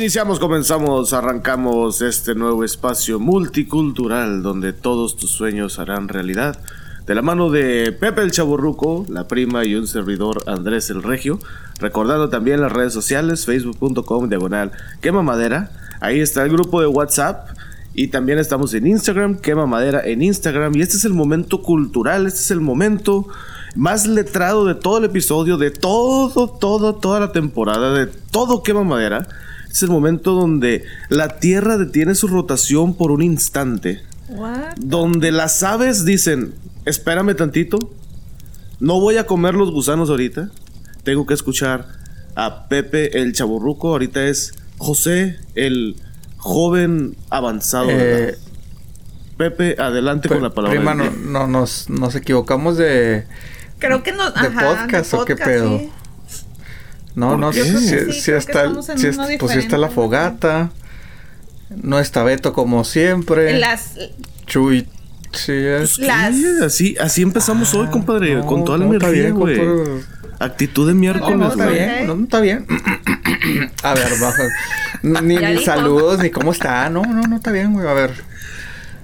Iniciamos, comenzamos, arrancamos este nuevo espacio multicultural donde todos tus sueños harán realidad. De la mano de Pepe el Chaburruco, la prima y un servidor Andrés el Regio. Recordando también las redes sociales, facebook.com diagonal quema madera. Ahí está el grupo de WhatsApp. Y también estamos en Instagram, quema madera en Instagram. Y este es el momento cultural, este es el momento más letrado de todo el episodio, de todo, todo, toda la temporada, de todo quema madera. Es el momento donde la Tierra detiene su rotación por un instante. What? Donde las aves dicen, espérame tantito, no voy a comer los gusanos ahorita. Tengo que escuchar a Pepe el chaburruco. Ahorita es José el joven avanzado. de Eh. Pepe, adelante con la palabra. Prima, no, no, nos, nos equivocamos de... Creo que nos. ¿De ajá, podcast o qué pedo? sí. No, ¿Por no, qué? sí, sí, está, es- pues está la fogata. No está Beto como siempre. Las. Chuy. Sí, Pues, es. ¿qué? las- Así, así empezamos hoy, compadre, no, con toda la no, energía, güey. compadre. Actitud de miércoles, no, está güey. bien, no, no, está bien. A ver, baja. Ni, ni saludos, ni cómo está. No, no, no está bien, güey. A ver.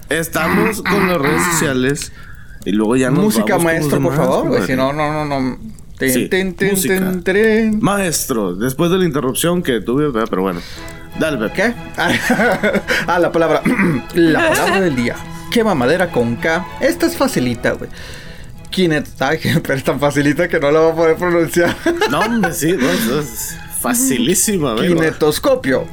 Estamos con las redes sociales y luego ya nos Música vamos con los maestro, por favor, güey. compadre. Si no, no, no, no. Sí. Maestro, después de la interrupción que tuve, pero bueno. Dale. ¿Qué? ah, la palabra. la palabra del día. Quema madera con K. Esta es facilita, güey. Kinet. Ay, pero es tan facilita que no la voy a poder pronunciar. No, hombre, sí, no, es facilísima, ¿verdad? Kinetoscopio.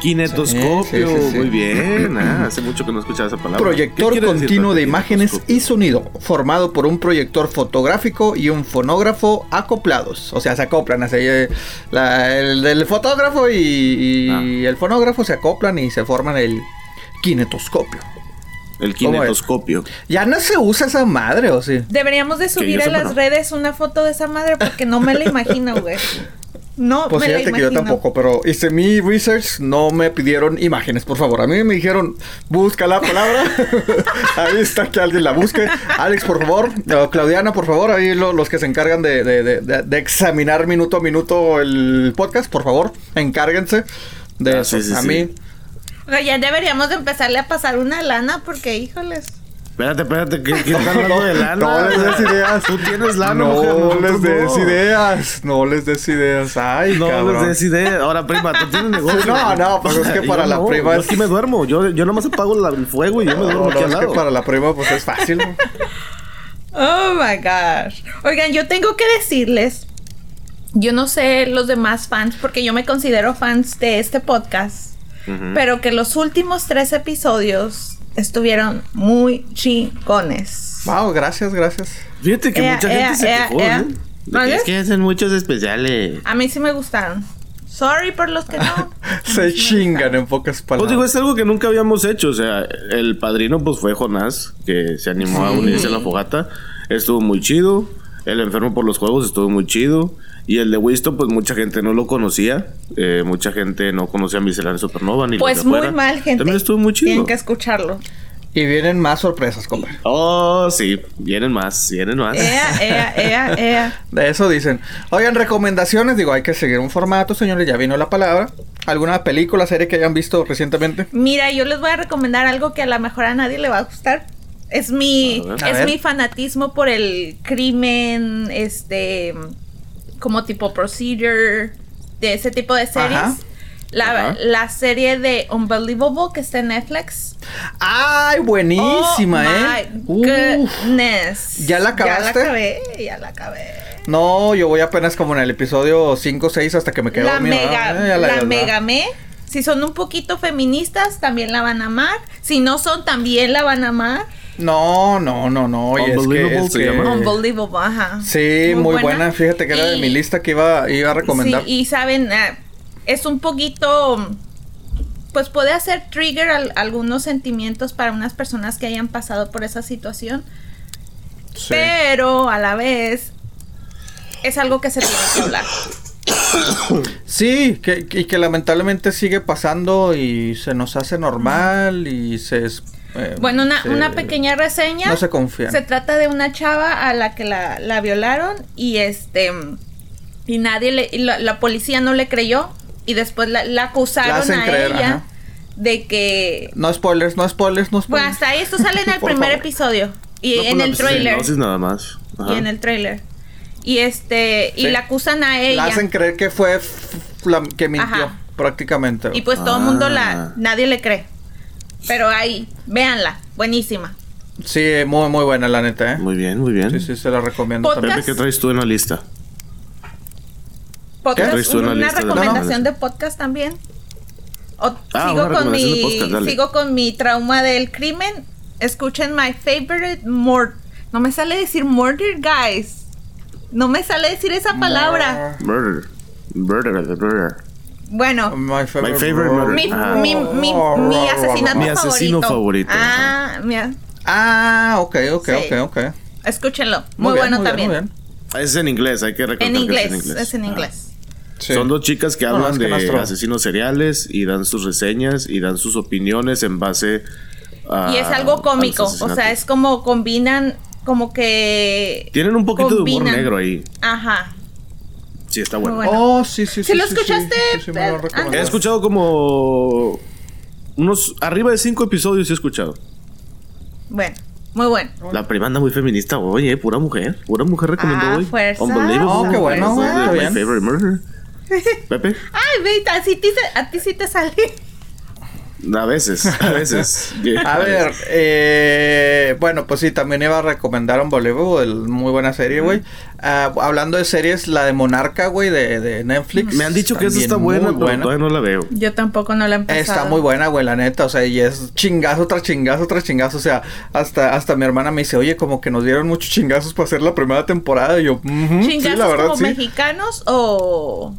Kinetoscopio, Sí, sí, sí. muy bien. Ah, hace mucho que no escuchaba esa palabra. Proyector ¿Qué quiere decir, continuo de imágenes y sonido, formado por un proyector fotográfico y un fonógrafo acoplados. O sea, se acoplan así. eh, la- el fotógrafo y, y Ah. el fonógrafo se acoplan y se forman el kinetoscopio. El kinetoscopio. Ya no se usa esa madre, ¿o sí? Deberíamos de subir a las no. redes una foto de esa madre porque no me la imagino, güey. No Pues me la fíjate que yo tampoco, pero hice mi research, no me pidieron imágenes, por favor. A mí me dijeron, busca la palabra. ahí está, que alguien la busque. Alex, por favor. O Claudiana, por favor. Ahí lo- los que se encargan de, de- de- de- de examinar minuto a minuto el podcast, por favor, encárguense de Ah, eso. sí, sí, a sí. mí, ya deberíamos de empezarle a pasar una lana porque, híjoles. Espérate, espérate, ¿quién quién está hablando de lana? no les des ideas. Tú tienes lana, no mujer, les des no. ideas. No les des ideas. Ay, No cabrón. les des idea. Ahora, prima, tú tienes negocio. No, no, pues es que para yo la no, prima Yo es- aquí me duermo. Yo, yo nomás apago la- el fuego y yo me duermo No, aquí no, al es que lado. para la prima pues es fácil. ¿no? Oh my gosh. Oigan, yo tengo que decirles, yo no sé los demás fans porque yo me considero fans de este podcast, pero que los últimos tres episodios estuvieron muy chingones. Wow, gracias, gracias. Fíjate que Ea, mucha ea, gente se ea, quejó, ea. ¿no? De ¿Vale? que es que hacen muchos especiales. A mí sí me gustaron. Sorry por los que no. Se chingan en pocas Pues digo, palabras. es algo que nunca habíamos hecho. O sea, el padrino pues fue Jonás, que se animó a unirse a la fogata. Estuvo muy chido. El enfermo por los juegos estuvo muy chido. Y el de Wisto, pues mucha gente no lo conocía. Eh, mucha gente no conocía a Miscelánea Supernova ni Pues muy mal, gente. También estuvo muy chido. Tienen que escucharlo. Y vienen más sorpresas, compadre. Oh, sí. Vienen más, vienen más. Ea, ea, ea, ea. De eso dicen. Oigan, recomendaciones. Digo, hay que seguir un formato, señores. Ya vino la palabra. ¿Alguna película, serie que hayan visto recientemente? Mira, yo les voy a recomendar algo que a lo mejor a nadie le va a gustar. Es mi, es mi fanatismo por el crimen, este, como tipo procedure, de ese tipo de series. Ajá. La, la serie de Unbelievable que está en Netflix. ¡Ay, buenísima, oh eh! My goodness. ¿Ya la Ya la acabaste? acabé, ya la acabé. No, yo voy apenas como en el episodio 5 o 6 hasta que me quedo La dormido. mega, Ah, la, ya megamé. Si son un poquito feministas, también la van a amar. Si no son, también la van a amar. No, no, no, no. y es que- Unbelievable es se que- llama. Unbelievable, ajá. Sí, muy, buena. Fíjate que era de mi lista que iba, iba a recomendar. Sí, y saben, eh, es un poquito. Pues puede hacer trigger al- algunos sentimientos para unas personas que hayan pasado por esa situación. Sí. Pero a la vez es algo que se tiene que hablar. Sí, que, y que lamentablemente sigue pasando y se nos hace normal y se... eh, Bueno, una, se- una pequeña reseña. No se confían. Se trata de una chava a la que la, la violaron y este y nadie le y la, la policía no le creyó y después la, la acusaron hacen a creer, ella ajá. de que No spoilers, no spoilers, no bueno spoilers. hasta ahí esto sale en el primer favor. episodio y No, en pues, el pues, trailer nada más. Ajá. y en el trailer y este y Sí. la acusan a ella La hacen creer que fue la que mintió, Ajá. prácticamente. y pues todo el mundo Ah. la nadie le cree pero ahí véanla buenísima Sí, muy, muy buena, la neta, ¿eh? Muy bien, muy bien. Sí, sí, se la recomiendo Podcast. también. ¿qué traes tú en la lista? podcast traes tú en la una lista de recomendación de podcast también o Ah, sigo con mi podcast, sigo con mi trauma del crimen escuchen my favorite murder no me sale decir murder guys no me sale decir esa palabra Murder. Murder, murder. Bueno My favorite, My favorite murder. mi, Ah. mi, mi, mi asesinato Mi asesino favorito, ah mira Ah, ok, ok, Sí. ok, ok. escúchenlo muy, bien, bueno muy bien, también muy bien. Ah, Es en inglés, hay que recordar en que inglés, es en inglés. es en Ah. inglés Sí. Son dos chicas que No, hablan es que de nuestro- asesinos seriales y dan sus reseñas y dan sus opiniones en base a. y es algo cómico o sea es como combinan como que Tienen un poquito de combinan. humor negro ahí. ajá Sí, está bueno. bueno. Oh, sí, sí, sí. ¿Sí lo sí, escuchaste, Sí, sí, lo. He escuchado como. Unos. Arriba de cinco episodios he escuchado. bueno muy bueno La prima anda muy feminista hoy, eh. Pura mujer. Pura mujer recomendó Ah, hoy. fuerza. Unbelievable. Oh, qué bueno, My favorite murder. Pepe. ay ve a ti, te- a ti sí te sale A veces, a veces. A ver, eh, bueno, pues sí, también iba a recomendar Unbelievable, muy buena serie, güey. Ah, hablando de series, la de Monarca, güey, de, de Netflix. Me han dicho que esa está buena, muy pero todavía no la veo. yo tampoco no la he empezado Está muy buena, güey, la neta, o sea, y es chingazo tras chingazo tras chingazo, o sea, hasta, hasta mi hermana me dice, oye, como que nos dieron muchos chingazos para hacer la primera temporada, y yo, "Ujú, sí, chingazos la verdad, como sí. mexicanos o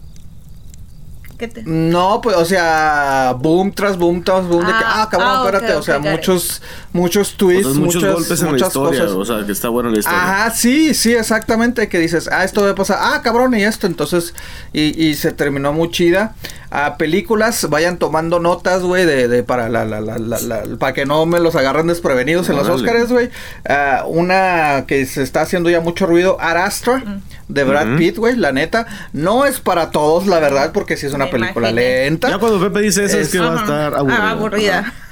¿Qué te- No, pues, o sea, boom tras boom tras boom, de que, Ah, ah, cabrón, ah, espérate, o sea, muchos, muchos O twists, sea, muchos muchas, golpes en la muchas historia. cosas. O sea, que está buena la historia. Ajá, sí, sí, exactamente, que dices, ah, esto va a pasar, ah, cabrón, y esto, entonces, y, y se terminó muy chida. A películas, vayan tomando notas, güey, de, de, para la, la, la, la, la- para que no me los agarren desprevenidos en los. Oscars, güey. Ah, una que se está haciendo ya mucho ruido, Arastra, de Brad. Pitt, güey, la neta. No es para todos, la verdad, porque sí es una Película lenta. Ya cuando Pepe dice eso es, Es- que va a estar Ah, aburrida.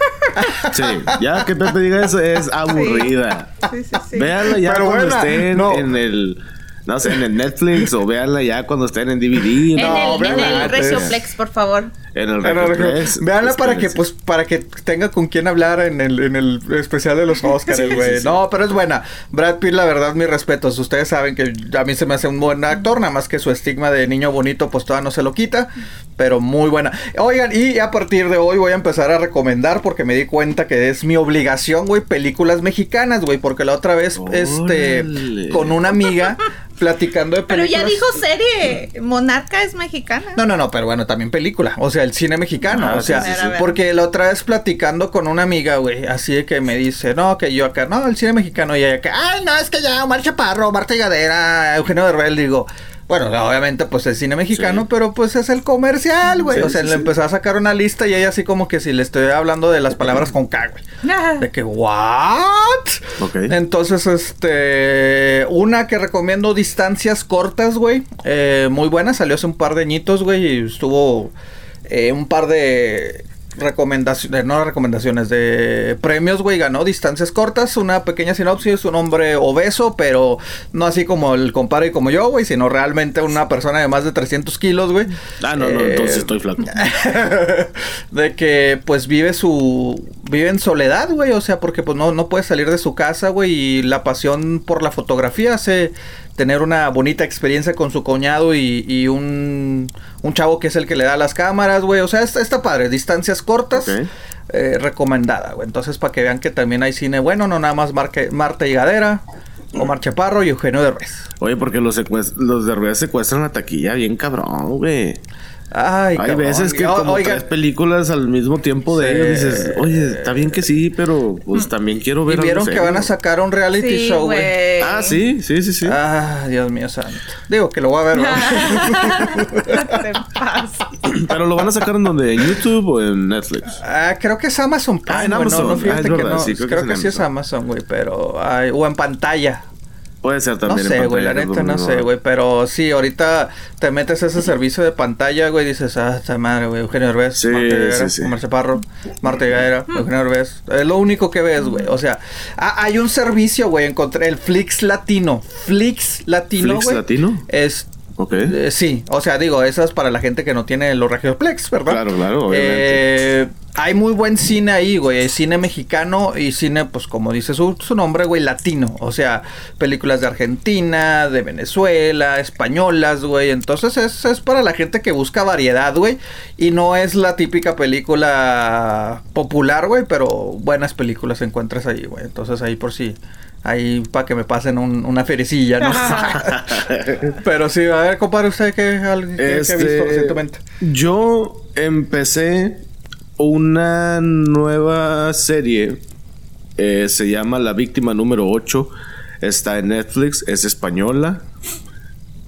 Sí, ya que Pepe diga eso es aburrida. Sí, sí, sí. Véanla ya Pero cuando buena, estén no. en el. No sé, en el Netflix o véanla ya cuando estén en DVD. En No, el, en el antes. Recioplex, por favor. En el Pero, Recoplex. Veanla para que, pues, para que tenga con quién hablar en el, en el especial de los Oscars, güey. sí, sí. No, pero es buena. Brad Pitt, la verdad, mis respetos. Ustedes saben que a mí se me hace un buen actor, nada más que su estigma de niño bonito, pues todavía no se lo quita. Pero muy buena. Oigan, y a partir de hoy voy a empezar a recomendar, porque me di cuenta que es mi obligación, güey, películas mexicanas, güey. Porque la otra vez, este, Órale. con una amiga, platicando de Pero películas. ya dijo serie. Monarca es mexicana. No, no, no, pero bueno, también película. O sea, el cine mexicano. Ah, o sea, sí, sí, sí. porque la otra vez platicando con una amiga, güey, así de que me dice, no, que yo acá, no, el cine mexicano, y ella que, ay, no, es que ya, Omar Chaparro, Marta Higadera, Eugenio Derbez, digo. Bueno, obviamente, pues el cine mexicano, Sí. pero pues es el comercial, güey. Sí, o sea, sí, le empezó a sacar una lista y ella así como que si le estoy hablando de las palabras con K, güey. De que, ¿what? Ok. Entonces, este. Una que recomiendo distancias cortas, güey. eh, muy buena, salió hace un par de añitos, güey. Y estuvo eh, un par de recomendaciones, no recomendaciones, de premios, güey. Ganó distancias cortas. Una pequeña sinopsis: un hombre obeso, pero no así como el compadre como yo, güey, sino realmente una persona de más de 300 kilos, güey. Ah, no, no, Eh, entonces estoy flaco. de que pues vive su vive en soledad, güey, o sea, porque pues no no puede salir de su casa, güey, y la pasión por la fotografía hace tener una bonita experiencia con su cuñado y, y un, un chavo que es el que le da las cámaras, güey, o sea, está, está padre, distancias cortas, eh, recomendada, güey, entonces para que vean que también hay cine bueno, no nada más Marque- Marta Higadera, Omar Chaparro y Eugenio Derbez. Oye, porque los, los de Rueda secuestran la taquilla bien cabrón, güey. Ay, Hay cabrón. veces que como tres películas al mismo tiempo de Sí. ellos dices, oye, está bien que sí, pero pues también quiero ver y vieron que van a serio". sacar un reality Sí, show, güey. Ah, sí, sí, sí, sí. Ah, Dios mío santo. Digo que lo voy a ver. pasa. Pero lo van a sacar en donde, en YouTube o en Netflix. Ah, creo que es Amazon Prime. Ah, en güey, no, Ah, fíjate que no. sí, creo creo que sí es Amazon. Amazon, güey, pero ay, o en pantalla. Puede ser No también. en sé, güey, la neta no sé, güey, pero sí, ahorita te metes ese servicio de pantalla, güey, dices, ah, esta madre, güey, Eugenio Derbez, Sí, Marta Higuera, sí, sí. Omar Chaparro, Marta Higuera, Eugenio Derbez, es lo único que ves, güey, o sea, ah, hay un servicio, güey, encontré el Flix Latino, Flix Latino, ¿Flix Latino? es Ok. eh, sí, o sea, digo, eso es para la gente que no tiene los Regioplex, ¿verdad? Claro, claro, obviamente. Eh, hay muy buen cine ahí, güey. Hay Cine mexicano y cine, pues como dice su, su nombre, güey, latino. O sea, películas de Argentina, de Venezuela, españolas, güey. Entonces es, es para la gente que busca variedad, güey. Y no es la típica película popular, güey, pero buenas películas encuentras ahí, güey. Entonces ahí por si... Ahí para que me pasen un- una ferecilla, ¿no? Pero sí, a ver, compadre, ¿usted qué, algo que- que ha Este, visto recientemente? Yo empecé una nueva serie. eh, se llama La Víctima número 8. Está en Netflix. Es española.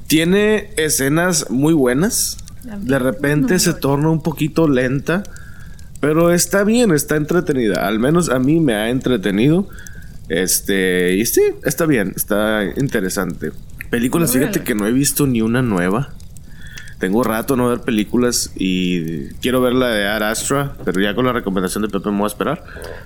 Tiene escenas muy buenas. De repente se torna un poquito lenta. Pero está bien, está entretenida. Al menos a mí me ha entretenido. Este, y sí, está bien, está interesante. Películas, fíjate que no he visto ni una nueva. Tengo rato no ver películas y quiero ver la de Ad Astra, pero ya con la recomendación de Pepe me voy a esperar.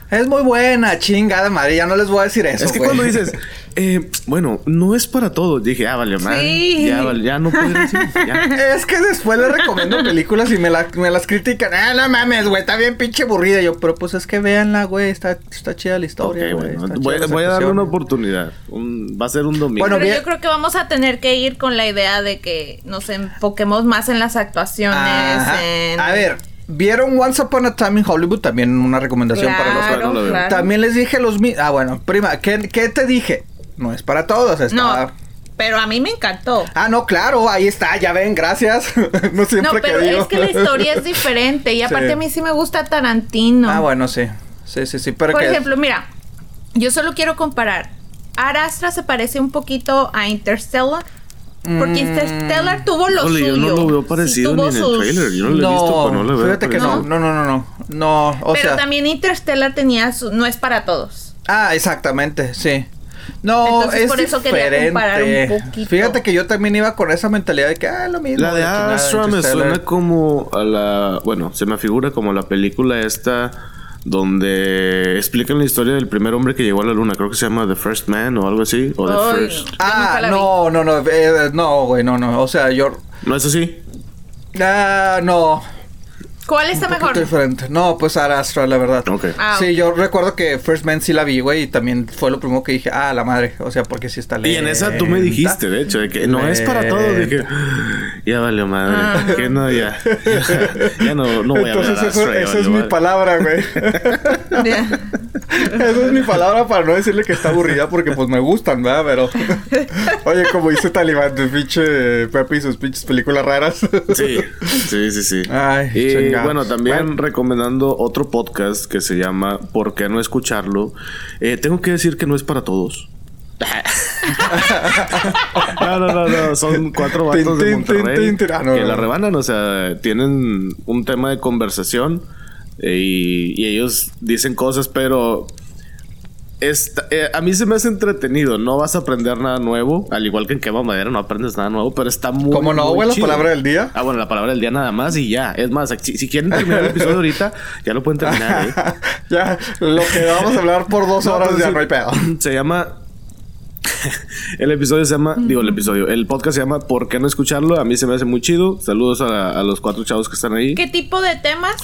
Es muy buena, chingada madre, ya no les voy a decir eso. es que güey. cuando dices, eh, bueno, no es para todos, dije, ah, vale, madre. Sí. Ya, vale, ya no puedo decir. Ya. Es que después les recomiendo películas y me, la- me las critican. Ah, no mames, güey, está bien pinche aburrida. Y yo, pero pues es que véanla, güey, está, está chida la historia, güey. bueno, está voy, a darle una oportunidad. Un- va a ser un domingo. Bueno, Pero bien. yo creo que vamos a tener que ir con la idea de que nos enfoquemos más en las actuaciones, Ajá. en... A ver, ¿vieron Once Upon a Time in Hollywood? También una recomendación para los Claro, no claro. También les dije los mi- Ah, bueno, prima, ¿qué, qué te dije? No es para todos, está... No, pero a mí me encantó. Ah, no, claro, ahí está, ya ven, gracias. no siempre No, pero que digo. es que la historia es diferente y aparte Sí. a mí sí me gusta Tarantino. Ah, bueno, sí. Sí, sí, sí, pero Por ejemplo, mira, yo solo quiero comparar. Arastra se parece un poquito a Interstellar. Porque Mm. Interstellar tuvo lo Híjole, suyo. yo no lo veo Sí parecido tuvo ni en el sus- trailer. Yo no lo he visto, No, pero no lo veo. fíjate que no, no, no, no, no, no, o Pero sea... también Interstellar tenía su... No es para todos. Ah, exactamente, sí. No, Entonces, es por eso quería diferente. comparar un poquito. Fíjate que yo también iba con esa mentalidad de que, ah, lo mismo. La de Astra me suena como a la. Bueno, se me figura como la película esta donde explican la historia del primer hombre que llegó a la luna. Creo que se llama The First Man o algo así. O The Ay, First. Ah, no, no, no, eh, no, güey, no, no. O sea, yo. ¿No es así? Ah, no. ¿Cuál está Un mejor? diferente. No, pues Ara Astra, la verdad. Ok. Ah, sí, yo recuerdo que First Man sí la vi, güey, y también fue lo primero que dije, ah, la madre. O sea, porque sí está lenta. Y en esa tú me dijiste, de hecho, de que no es para todos. Dije, ya valió madre. Ah. Que no, ya. Ya, no, no voy a ver Entonces, a eso- Astra, ya esa es mi madre. palabra, güey. Ya. Esa es mi palabra para no decirle que está aburrida porque pues me gustan, ¿verdad? Pero... Oye, como dice Talibán, tu pinche Pepe y sus pinches películas raras. Sí, sí, sí, sí. Ay, y chingado. bueno, también Bueno. recomendando otro podcast que se llama ¿Por qué no escucharlo? Eh, tengo que decir que no es para todos. no, no, no, no, son cuatro vatos de Monterrey. Ah, que la rebanan, o sea, tienen un tema de conversación eh, y, y ellos dicen cosas, pero Eh, a mí se me hace entretenido. No vas a aprender nada nuevo. Al igual que en Quema Madera no aprendes nada nuevo, pero está muy. ¿Cómo no, güey? La palabra del día. Ah, bueno, la palabra del día nada más y ya. Es más, si, si quieren terminar el episodio ahorita, ya lo pueden terminar, ¿eh? ya, lo que vamos a hablar por dos No, horas ya no hay pedo. Se llama. el episodio se llama. Digo, el episodio. El podcast se llama ¿Por qué no escucharlo? A mí se me hace muy chido. Saludos a, a los cuatro chavos que están ahí. ¿Qué tipo de temas?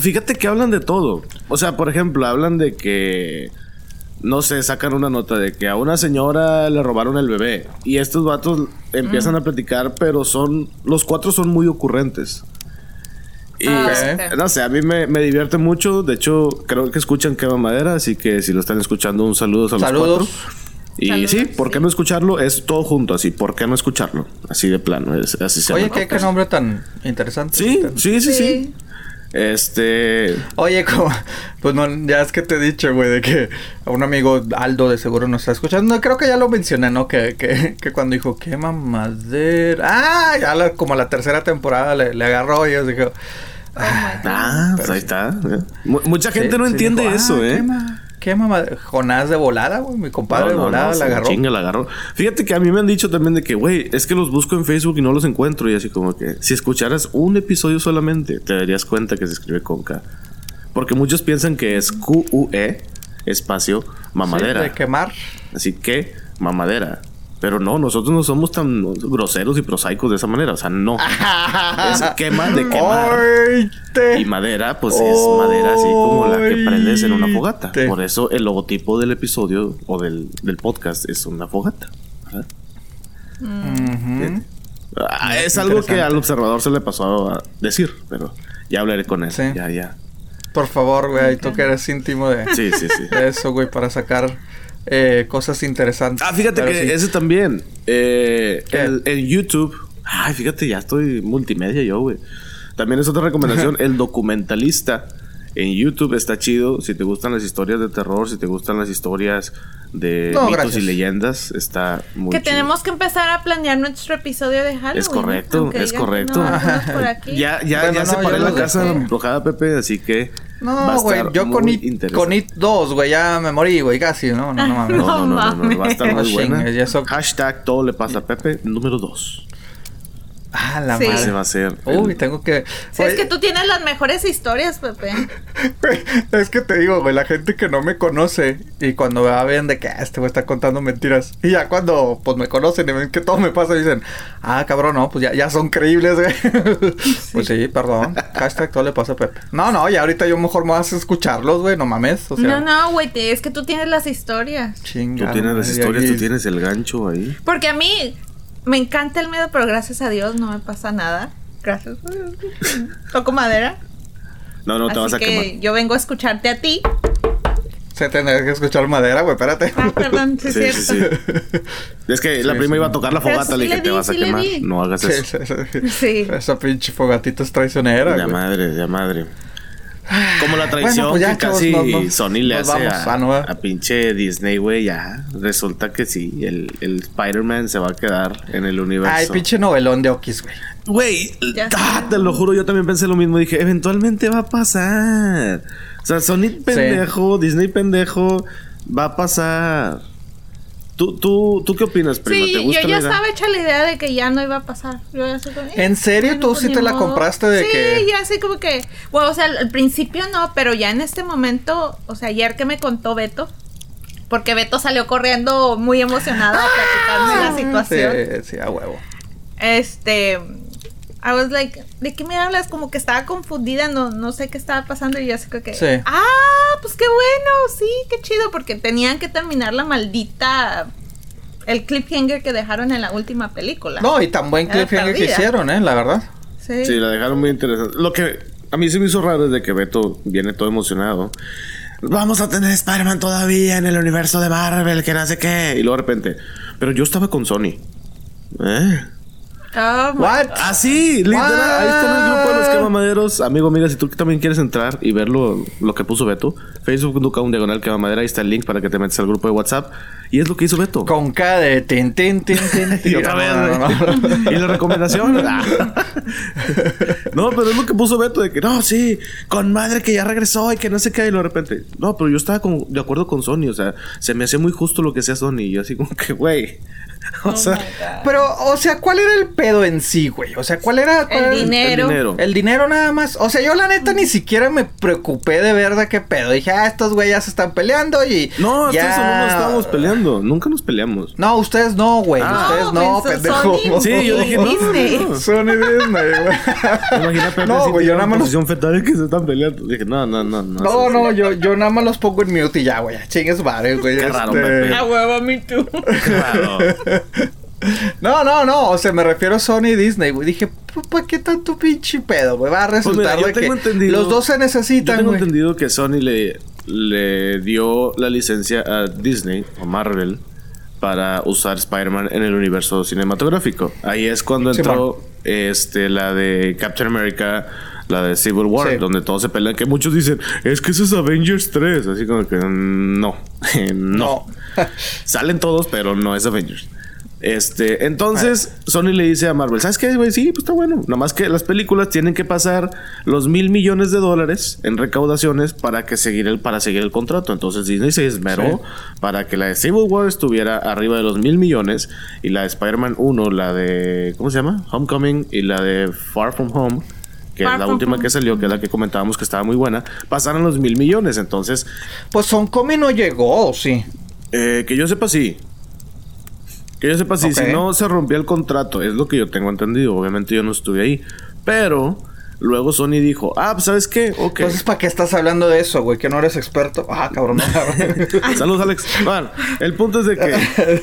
Fíjate que hablan de todo. O sea, por ejemplo, hablan de que. No sé, sacan una nota de que a una señora le robaron el bebé. Y estos vatos empiezan a platicar, pero son. Los cuatro son muy ocurrentes. Y Ah, no sé, a mí me, me divierte mucho. De hecho, creo que escuchan Quema Madera. Así que si lo están escuchando, un saludo a los Saludos. cuatro. Y Saludos, sí, ¿por qué sí. no escucharlo? Es todo junto, así. ¿Por qué no escucharlo? Así de plano, es, así se Oye, llama. ¿qué, qué nombre tan interesante. Sí, sí, sí, sí. Sí. Este. Oye, como, pues no, ya es que te he dicho, güey, de que a un amigo Aldo de seguro nos está escuchando. Creo que ya lo mencioné, ¿no? Que, que, que cuando dijo, qué mamadera. Ah, ya la- como la tercera temporada le, le agarró y yo dije, Oh God. Ah, pues ahí está. ¿eh? Mu- mucha gente Sí, no sí entiende dijo, eso, "Ah, ¿eh? ¿Qué mamá? Jonás de volada, güey. Mi compadre de No, volada no, la agarró. Chinga, la agarró. Fíjate que a mí me han dicho también de que, güey, es que los busco en Facebook y no los encuentro. Y así como que, si escucharas un episodio solamente, te darías cuenta que se escribe con K. Porque muchos piensan que es Q-U-E, espacio, mamadera. Sí, de quemar. Así que, mamadera. Pero no, nosotros no somos tan groseros y prosaicos de esa manera. O sea, no. es quema de quemar. Y madera, pues es madera así como la que prendes en una fogata. Por eso el logotipo del episodio o del, del podcast es una fogata. Ah, es algo que al observador se le pasó a decir, pero ya hablaré con él. Sí. Ya, ya. Por favor, güey. Tú que eres íntimo de, Sí, sí, sí. de eso, güey, para sacar eh, cosas interesantes. Ah, fíjate que sí. ese también. Eh, en YouTube. Ay, fíjate, ya estoy multimedia yo, güey. También es otra recomendación. el documentalista en YouTube está chido. Si te gustan las historias de terror, si te gustan las historias de No, mitos gracias. y leyendas, está muy Que chido. tenemos que empezar a planear nuestro episodio de Halloween. Es correcto, es que correcto. no, algunos por aquí. Ya, ya, Bueno, ya no, separé la casa embrujada, Pepe, así que. No, güey, yo con It, con It 2, güey, ya me morí, güey, casi, no, no, no mames. No, no, no, no, no, va a estar No muy buena. Hashtag todo le pasa a Pepe, número 2. Ah, la Sí. madre. Ese va a ser. Uy, tengo que. Sí, es que tú tienes las mejores historias, Pepe. güey, es que te digo, güey, la gente que no me conoce y cuando me ven de que ah, este güey está contando mentiras. Y ya cuando pues me conocen y ven que todo me pasa, dicen, ah, cabrón, no, pues ya, ya son creíbles, güey. Pues sí, perdón. Hashtag todo le pasa a Pepe. No, no, ya ahorita yo mejor me vas a escucharlos, güey, no mames. O no, sea, no, güey, te- es que tú tienes las historias. Tú Chinga. tienes las historias, tú tienes el gancho ahí. Porque a mí me encanta el miedo, pero gracias a Dios no me pasa nada. Gracias. Toco madera. No, no te Así vas a que quemar. yo vengo a escucharte a ti. Se tendría que escuchar madera, güey, espérate. Ah, perdón, sí, es Sí, cierto. sí, sí. Es que la prima sí. iba a tocar la fogata, le dije, le te vas a quemar. No hagas Sí, eso. sí. Esa pinche fogatita es traicionera, Ya güey. madre, ya madre. Como la traición Bueno, pues ya, que chavos, casi nos- nos- Sony le hace vamos. a, pinche Disney, güey, ya. Resulta que sí, el, el Spider-Man se va a quedar en el universo. Ay, pinche novelón de Okis, güey. Güey, ah, te lo juro, yo también pensé lo mismo. Dije, eventualmente va a pasar. O sea, Sonic pendejo, Disney pendejo, va a pasar. ¿Tú, tú, ¿Tú qué opinas, prima? ¿Te Sí, gusta yo ya estaba hecha la idea de que ya no iba a pasar. Yo ya como, eh, ¿En serio? ¿Tú sí te la compraste de sí, que- ya sé como que, bueno, o sea, al principio no, pero ya en este momento, o sea, ayer que me contó Beto, porque Beto salió corriendo muy emocionado a platicarme la situación. Sí, sí, a huevo. Este, I was like, ¿de qué me hablas? Como que estaba confundida, no, no sé qué estaba pasando y yo así como que, Sí. ah, pues qué bueno, sí, qué chido, porque tenían que terminar la maldita, el cliffhanger que dejaron en la última película. No, y tan buen Era cliffhanger que hicieron, ¿eh? La verdad. Sí. Sí, la dejaron muy interesante. Lo que a mí se me hizo raro es de que Beto viene todo emocionado. Vamos a tener Spider-Man todavía en el universo de Marvel, que no sé qué. Y luego de repente, pero yo estaba con Sony. ¿Eh? Oh, What? Ah, sí, literal. What? Ahí está en el grupo de los quemamaderos. Amigo, amiga, si tú también quieres entrar y ver lo, lo que puso Beto, Facebook.com diagonal quemamadera, ahí está el link para que te metas al grupo de WhatsApp. Y es lo que hizo Beto. Con K de tin, tin, tin, tin. Y otra vez, No. Y la recomendación. Ah. no, pero es lo que puso Beto de que no, sí, con madre que ya regresó y que no sé qué. Y de repente, no, pero yo estaba con- de acuerdo con Sony. O sea, se me hacía muy justo lo que sea Sony. Y yo así como que, güey. O Oh sea. Pero, o sea, ¿cuál era el pedo en sí, güey? O sea, ¿cuál era? cuál El era dinero. el dinero. El dinero nada más. O sea, yo la neta ni siquiera me preocupé de ver de qué pedo. Dije, ah, estos güeyes ya se están peleando y. No, hasta ya... eso no nos estábamos peleando. Nunca nos peleamos. No, ustedes no, güey. Ah. ustedes No, no, pendejo. Sony. Sí, yo dije, no, Disney. no, no. Sony Disney, güey. No, güey, yo nada más los- posición fetal que se están peleando. Dije, no, no, no, no. No, no, sí. yo, yo nada más los pongo en mute y ya, güey. Chingues madre, güey. Qué raro, este- Pepe. A huevo, me too. Claro. No, no, no. O sea, me refiero a Sony y Disney, güey. Dije, ¿para qué tanto pinche pedo, güey? Va a Pues mira, resultar yo de que tengo los dos se Yo necesitan, tengo güey. entendido que Sony le, le dio la licencia a Disney o Marvel para usar Spider-Man en el universo cinematográfico. Ahí es cuando Sí, entró este, la de Captain America, la de Civil War, Sí. donde todos se pelean. Que muchos dicen, es que eso es Avengers 3. Así como que no, no. No. Salen todos, pero no es Avengers. Este, entonces Sony le dice a Marvel, ¿sabes qué, güey? Sí, pues está bueno. Nada más que las películas tienen que pasar los mil millones de dólares en recaudaciones para que seguir el, para seguir el contrato. Entonces Disney se esmeró para que la de Civil War estuviera arriba de los mil millones y la de Spider-Man 1, la de, ¿cómo se llama? Homecoming y la de Far From Home que Far es la From última Home. que salió, que es la que comentábamos que estaba muy buena, pasaron los mil millones. Entonces, Pues Homecoming no llegó, ¿o sí. eh, que yo sepa, sí. Que yo sepa. Ok. Si no se rompía el contrato, es lo que yo tengo entendido. Obviamente yo no estuve ahí. Pero luego Sony dijo, ah, pues ¿sabes qué? Ok. Entonces, ¿para qué estás hablando de eso, güey? Que no eres experto. Ah, cabrón. no, cabrón. Saludos, Alex. Bueno, el punto es de que...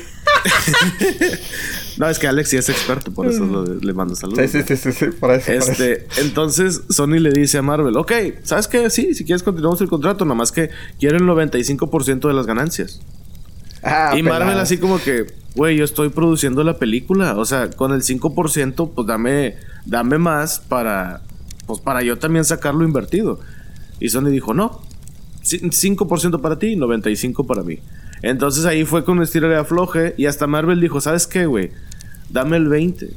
no, es que Alex sí es experto, por eso lo- le mando saludos. sí, sí, sí, sí, sí, por eso. por eso. Este, entonces Sony le dice a Marvel, ok, ¿sabes qué? Sí, si quieres continuamos el contrato, nada más que quiero el 95% de las ganancias. Ah, y Marvel así como que, güey, yo estoy produciendo la película, o sea, con el 5%, pues dame, dame más para, pues para yo también sacar lo invertido. Y Sony dijo, no, ci- 5% para ti y 95% para mí. Entonces ahí fue con estilo de afloje y hasta Marvel dijo, ¿sabes qué, güey? Dame el 20.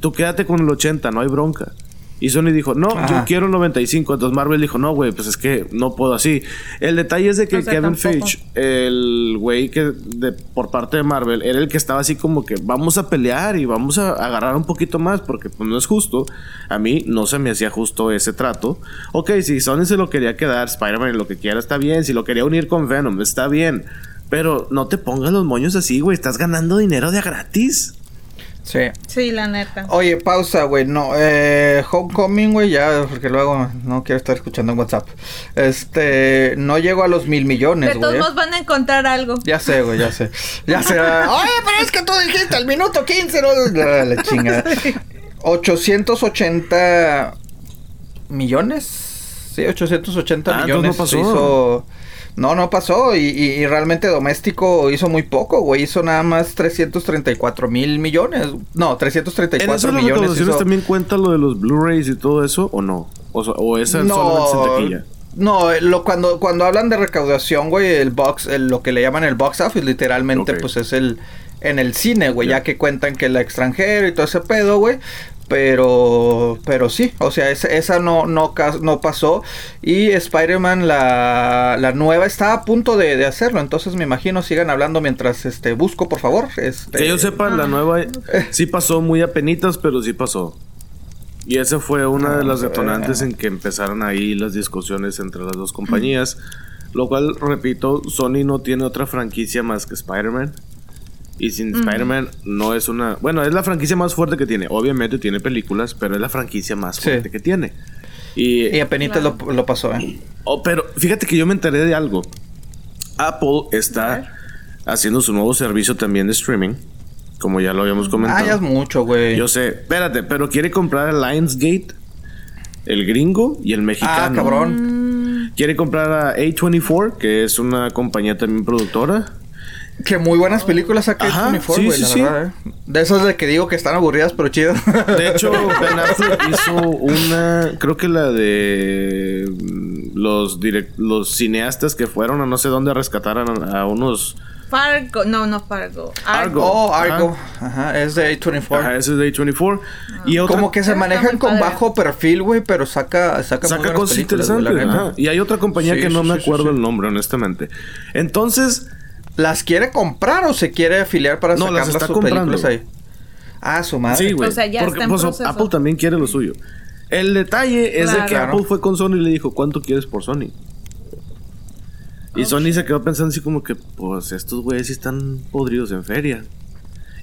Tú quédate con el 80, no hay bronca. Y Sony dijo, no, yo quiero el 95. Entonces Marvel dijo, no, güey, pues es que no puedo así. El detalle es de que O sea, Kevin tampoco. Feige, el güey que de, por parte de Marvel, era el que estaba así como que vamos a pelear y vamos a agarrar un poquito más porque pues no es justo. A mí no se me hacía justo ese trato. Ok, si Sony se lo quería quedar, Spider-Man lo que quiera está bien. Si lo quería unir con Venom, está bien. Pero no te pongas los moños así, güey. Estás ganando dinero de a gratis. Sí. Sí, la neta. Oye, pausa, güey. No, eh, Homecoming, güey, ya, porque luego no quiero estar escuchando en WhatsApp. Este, no llego a los mil millones, De todos güey. modos van a encontrar algo. Ya sé, güey, ya sé. Ya sé. Oye, pero es que tú dijiste al minuto 15, ¿no? Ah, La chingada. 880 millones. Sí, 880 Ah, millones. no pasó. Hizo... No, no pasó. Y, y- y realmente doméstico hizo muy poco, güey. Hizo nada más 334 mil millones. No, ¿En 334 eso de las millones. recaudaciones hizo- también cuenta lo de los Blu-rays y todo eso o no? O, so- o esa solamente es en taquilla. No, lo, cuando, cuando hablan de recaudación, güey, el box, el- lo que le llaman el box office, literalmente, pues es el en el cine, güey, Ya. ya que cuentan que el extranjero y todo ese pedo, güey. Pero, pero sí, o sea, esa, esa no, no, pasó. Y Spider-Man, la, la nueva, está a punto de, de hacerlo. Entonces me imagino sigan hablando mientras este busco, por favor. Este, Que yo sepa, la nueva sí pasó muy apenitas, pero sí pasó. Y esa fue una de las detonantes en que empezaron ahí las discusiones entre las dos compañías. Lo cual, repito, Sony no tiene otra franquicia más que Spider-Man. Y sin Spider-Man no es una... Bueno, es la franquicia más fuerte que tiene. Obviamente tiene películas, pero es la franquicia más Sí. fuerte que tiene. Y, Y apenas Claro. lo, lo pasó, ¿eh? Oh, pero fíjate que yo me enteré de algo. Apple está haciendo su nuevo servicio también de streaming, como ya lo habíamos comentado. Ah, ya es mucho, güey. Yo sé, espérate, pero quiere comprar a Lionsgate, el gringo y el mexicano. Ah, cabrón. Quiere comprar a A24, que es una compañía también productora. Que muy buenas películas saca Ajá, Uniform, sí, güey, sí, la sí. verdad, ¿eh? De esas de que digo que están aburridas, pero chidas. De hecho, Ben Affleck hizo una, creo que la de mm, los direct- los cineastas que fueron a no sé dónde a rescatar a, a unos Fargo, no, no Fargo. Argo. oh, Ajá. Argo. Ajá, es de A24. Ajá, ese es de A24. Y otra Como que se manejan con padre. bajo perfil, güey, pero saca, saca, saca cosas interesantes. la neta. ajá. Y hay otra compañía Sí, que no sí, me acuerdo sí. el nombre, honestamente. Entonces, ¿Las quiere comprar o se quiere afiliar para No, sacar las está sus comprando. películas ahí? Ah, su madre. sí, güey. O sea, ya porque está en pues, proceso. Apple también quiere lo suyo. El detalle es de que. Apple fue con Sony y le dijo, ¿cuánto quieres por Sony? Y Sony se quedó pensando así como que, pues estos güeyes sí están podridos en feria.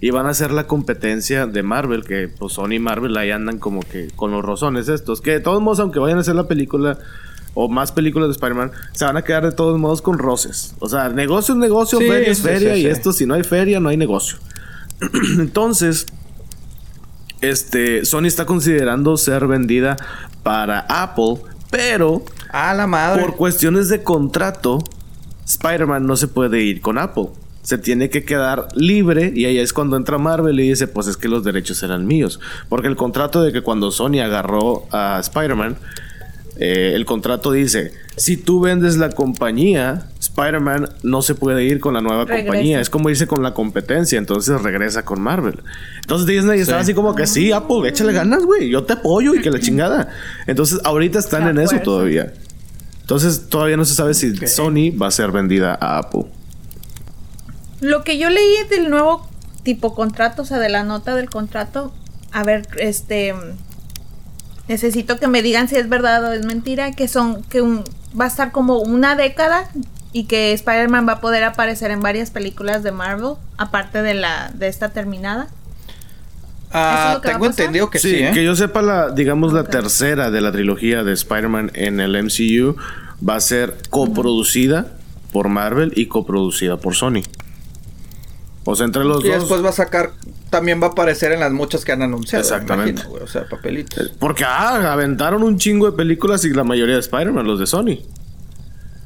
Y van a hacer la competencia de Marvel, que pues Sony y Marvel ahí andan como que con los rozones estos. Que de todos modos, aunque vayan a hacer la película o más películas de Spider-Man, se van a quedar de todos modos con roces. O sea, negocio es negocio, Sí, feria es feria, sí, y esto si no hay feria, no hay negocio. Entonces, este, Sony está considerando ser vendida para Apple, pero la madre. por cuestiones de contrato, Spider-Man no se puede ir con Apple. Se tiene que quedar libre y ahí es cuando entra Marvel y dice, pues es que los derechos eran míos. Porque el contrato de que cuando Sony agarró a Spider-Man, eh, el contrato dice, si tú vendes la compañía, Spider-Man no se puede ir con la nueva Regresa. compañía. Es como irse con la competencia. Entonces regresa con Marvel. Entonces Disney estaba así como que sí, Apple, échale ganas, güey. Yo te apoyo y que la chingada. Entonces ahorita están en eso todavía. Entonces todavía no se sabe si Sony va a ser vendida a Apple. Lo que yo leí del nuevo tipo contrato, o sea, de la nota del contrato, a ver, este necesito que me digan si es verdad o es mentira, que son que un, va a estar como una década y que Spider-Man va a poder aparecer en varias películas de Marvel, aparte de la de esta terminada. Ah, ¿Eso es lo que va a tengo entendido que sí, sí, ¿eh? que yo sepa, la, digamos, la tercera de la trilogía de Spider-Man en el MCU va a ser coproducida por Marvel y coproducida por Sony. O sea, entre los Y dos. después va a sacar, también va a aparecer en las muchas que han anunciado. Exactamente. imagino, güey, o sea, papelitos. Porque ah, aventaron un chingo de películas y la mayoría de Spider-Man, los de Sony.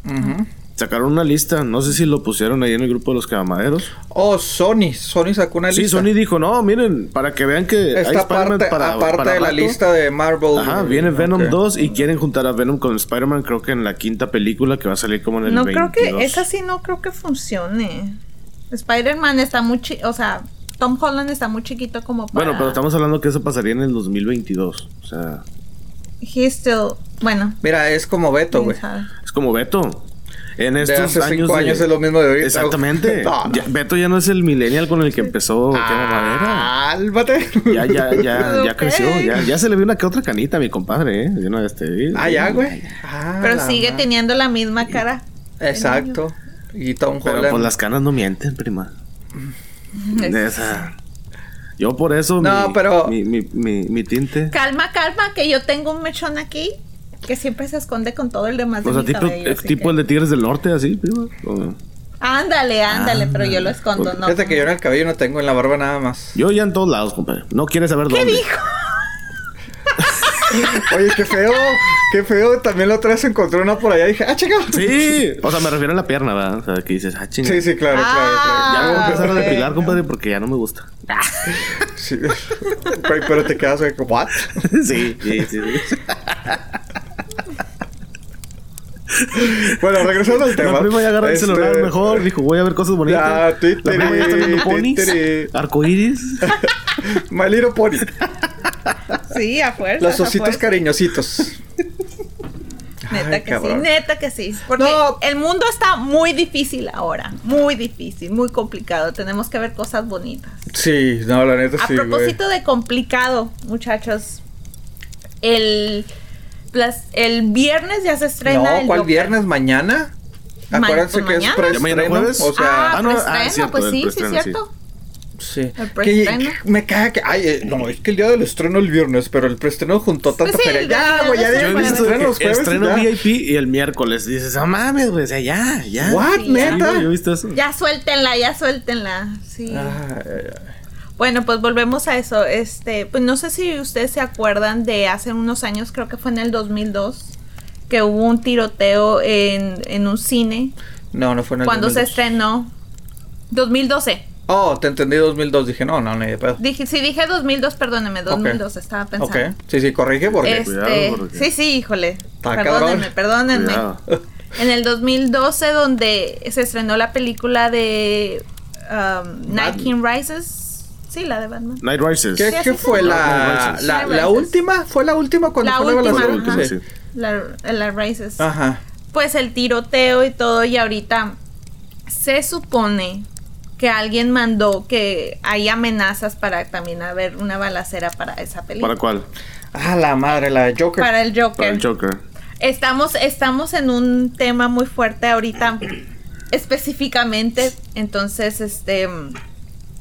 Ujú. Sacaron una lista, no sé si lo pusieron ahí en el grupo de los cabamaderos. Oh, Sony. Sony sacó una Sí, lista. Sony dijo, no, miren, para que vean que hay Esta Spider-Man parte, para, aparte para de la rato. lista de Marvel. Ajá, viene Venom Ok. 2 y quieren juntar a Venom con Spider-Man, creo que en la quinta película que va a salir como en el no 22. creo que esa sí no creo que funcione. Spider-Man está muy chi o sea, Tom Holland está muy chiquito como para Bueno, pero estamos hablando que eso pasaría en el 2022. O sea, He's still, bueno, Mira, es como Beto, güey. es como Beto. En De estos hace años. cinco de- años es lo mismo de ahorita. Exactamente. No, no. Ya- Beto ya no es el millennial con el que empezó. mamadera. ¡Álvate! Ya, ya, ya, ya creció. Ya, ya se le vio una que otra canita a mi compadre, ¿eh? De una vez te vi. Ah, ya, güey. Ah, Pero la sigue madre. teniendo la misma cara. Exacto. Y Tom Pero Holland. pues las canas no mienten, prima. De esa. Yo por eso. No, mi, pero- Mi, mi, mi, mi tinte. Calma, calma, que yo tengo un mechón aquí que siempre se esconde con todo el demás O de sea, mi tipo, cabello, eh, tipo que- el de Tigres del Norte, así, prima. O- Ándale, ándale, pero yo lo escondo, no. Fíjate que yo en el cabello no tengo en la barba nada más. Yo ya en todos lados, compadre. No quieres saber ¿Qué dónde. dijo? Oye, qué feo. Qué feo. También la otra vez encontré una por allá y dije, ah, chica. Sí, o sea, me refiero a la pierna, ¿verdad? O sea, que dices, ah, chinga. Sí, sí, claro, Ah. claro, Ya me voy a empezar a depilar, compadre, porque ya no me gusta. claro. Sí. Pero te quedas, güey, ¿what? sí, sí, sí. sí. Bueno, regresando al tema. La prima ya agarró el Este, celular mejor. Dijo, voy a ver cosas bonitas. Ya, la prima ya está viendo ponis, titiri. arcoíris. My Little Pony. Sí, a fuerza. Los a ositos fuerza. cariñositos. Neta Ay, que cabrón. sí, neta que sí. Porque No. el mundo está muy difícil ahora. Muy difícil, muy complicado. Tenemos que ver cosas bonitas. Sí, no, la neta A sí, güey. propósito de complicado, muchachos. El, las- el viernes ya se estrena. No, el ¿cuál Joker. viernes? ¿Mañana? Ma- Acuérdense pues que mañana. es ¿Ya preestreno. mañana jueves? O sea, Ah, Ah, no, ah, cierto, pues sí, sí, es sí. Sí. El Que- preestreno. me caga que. Ay, eh, no, es que el día del estreno el viernes, pero el preestreno juntó tanta Pues sí, feria. Ya, güey, ya visto estreno los jueves. y estreno ya. VIP y el miércoles. Dices, ah, mames, güey. O sea, ya, ya. What, Sí, ya. neta? Sí, yo he visto eso. Ya suéltenla, ya suéltenla. Sí. Ay, ay, ay. Bueno, pues volvemos a eso. Este, pues no sé si ustedes se acuerdan de hace unos años, creo que fue en el 2002, que hubo un tiroteo en, en un cine No, no fue en el cuando se 2002. estrenó. 2012. Oh, te entendí 2002. Dije, no, no, ni de pedo. Dije, si dije 2002, perdóneme, 2002 estaba pensando. Ok. Sí, sí, corrige porque. Este, Cuidado, porque- sí, sí, híjole. Está perdónenme, cabrón. perdónenme. Cuidado. En el 2012, donde se estrenó la película de um, Night King Rises. Sí, la de Batman. Night Rises. ¿Qué, Sí, qué fue la, la, la última? ¿Fue la última cuando La fue la última, balacera? última, ajá. sí. La, la Rises. Ajá. Pues el tiroteo y todo, y ahorita se supone que alguien mandó que hay amenazas para también haber una balacera para esa película. ¿Para cuál? Ah, la madre, la de Joker. Para el Joker. Para el Joker. Estamos, estamos en un tema muy fuerte ahorita, específicamente. Entonces, este,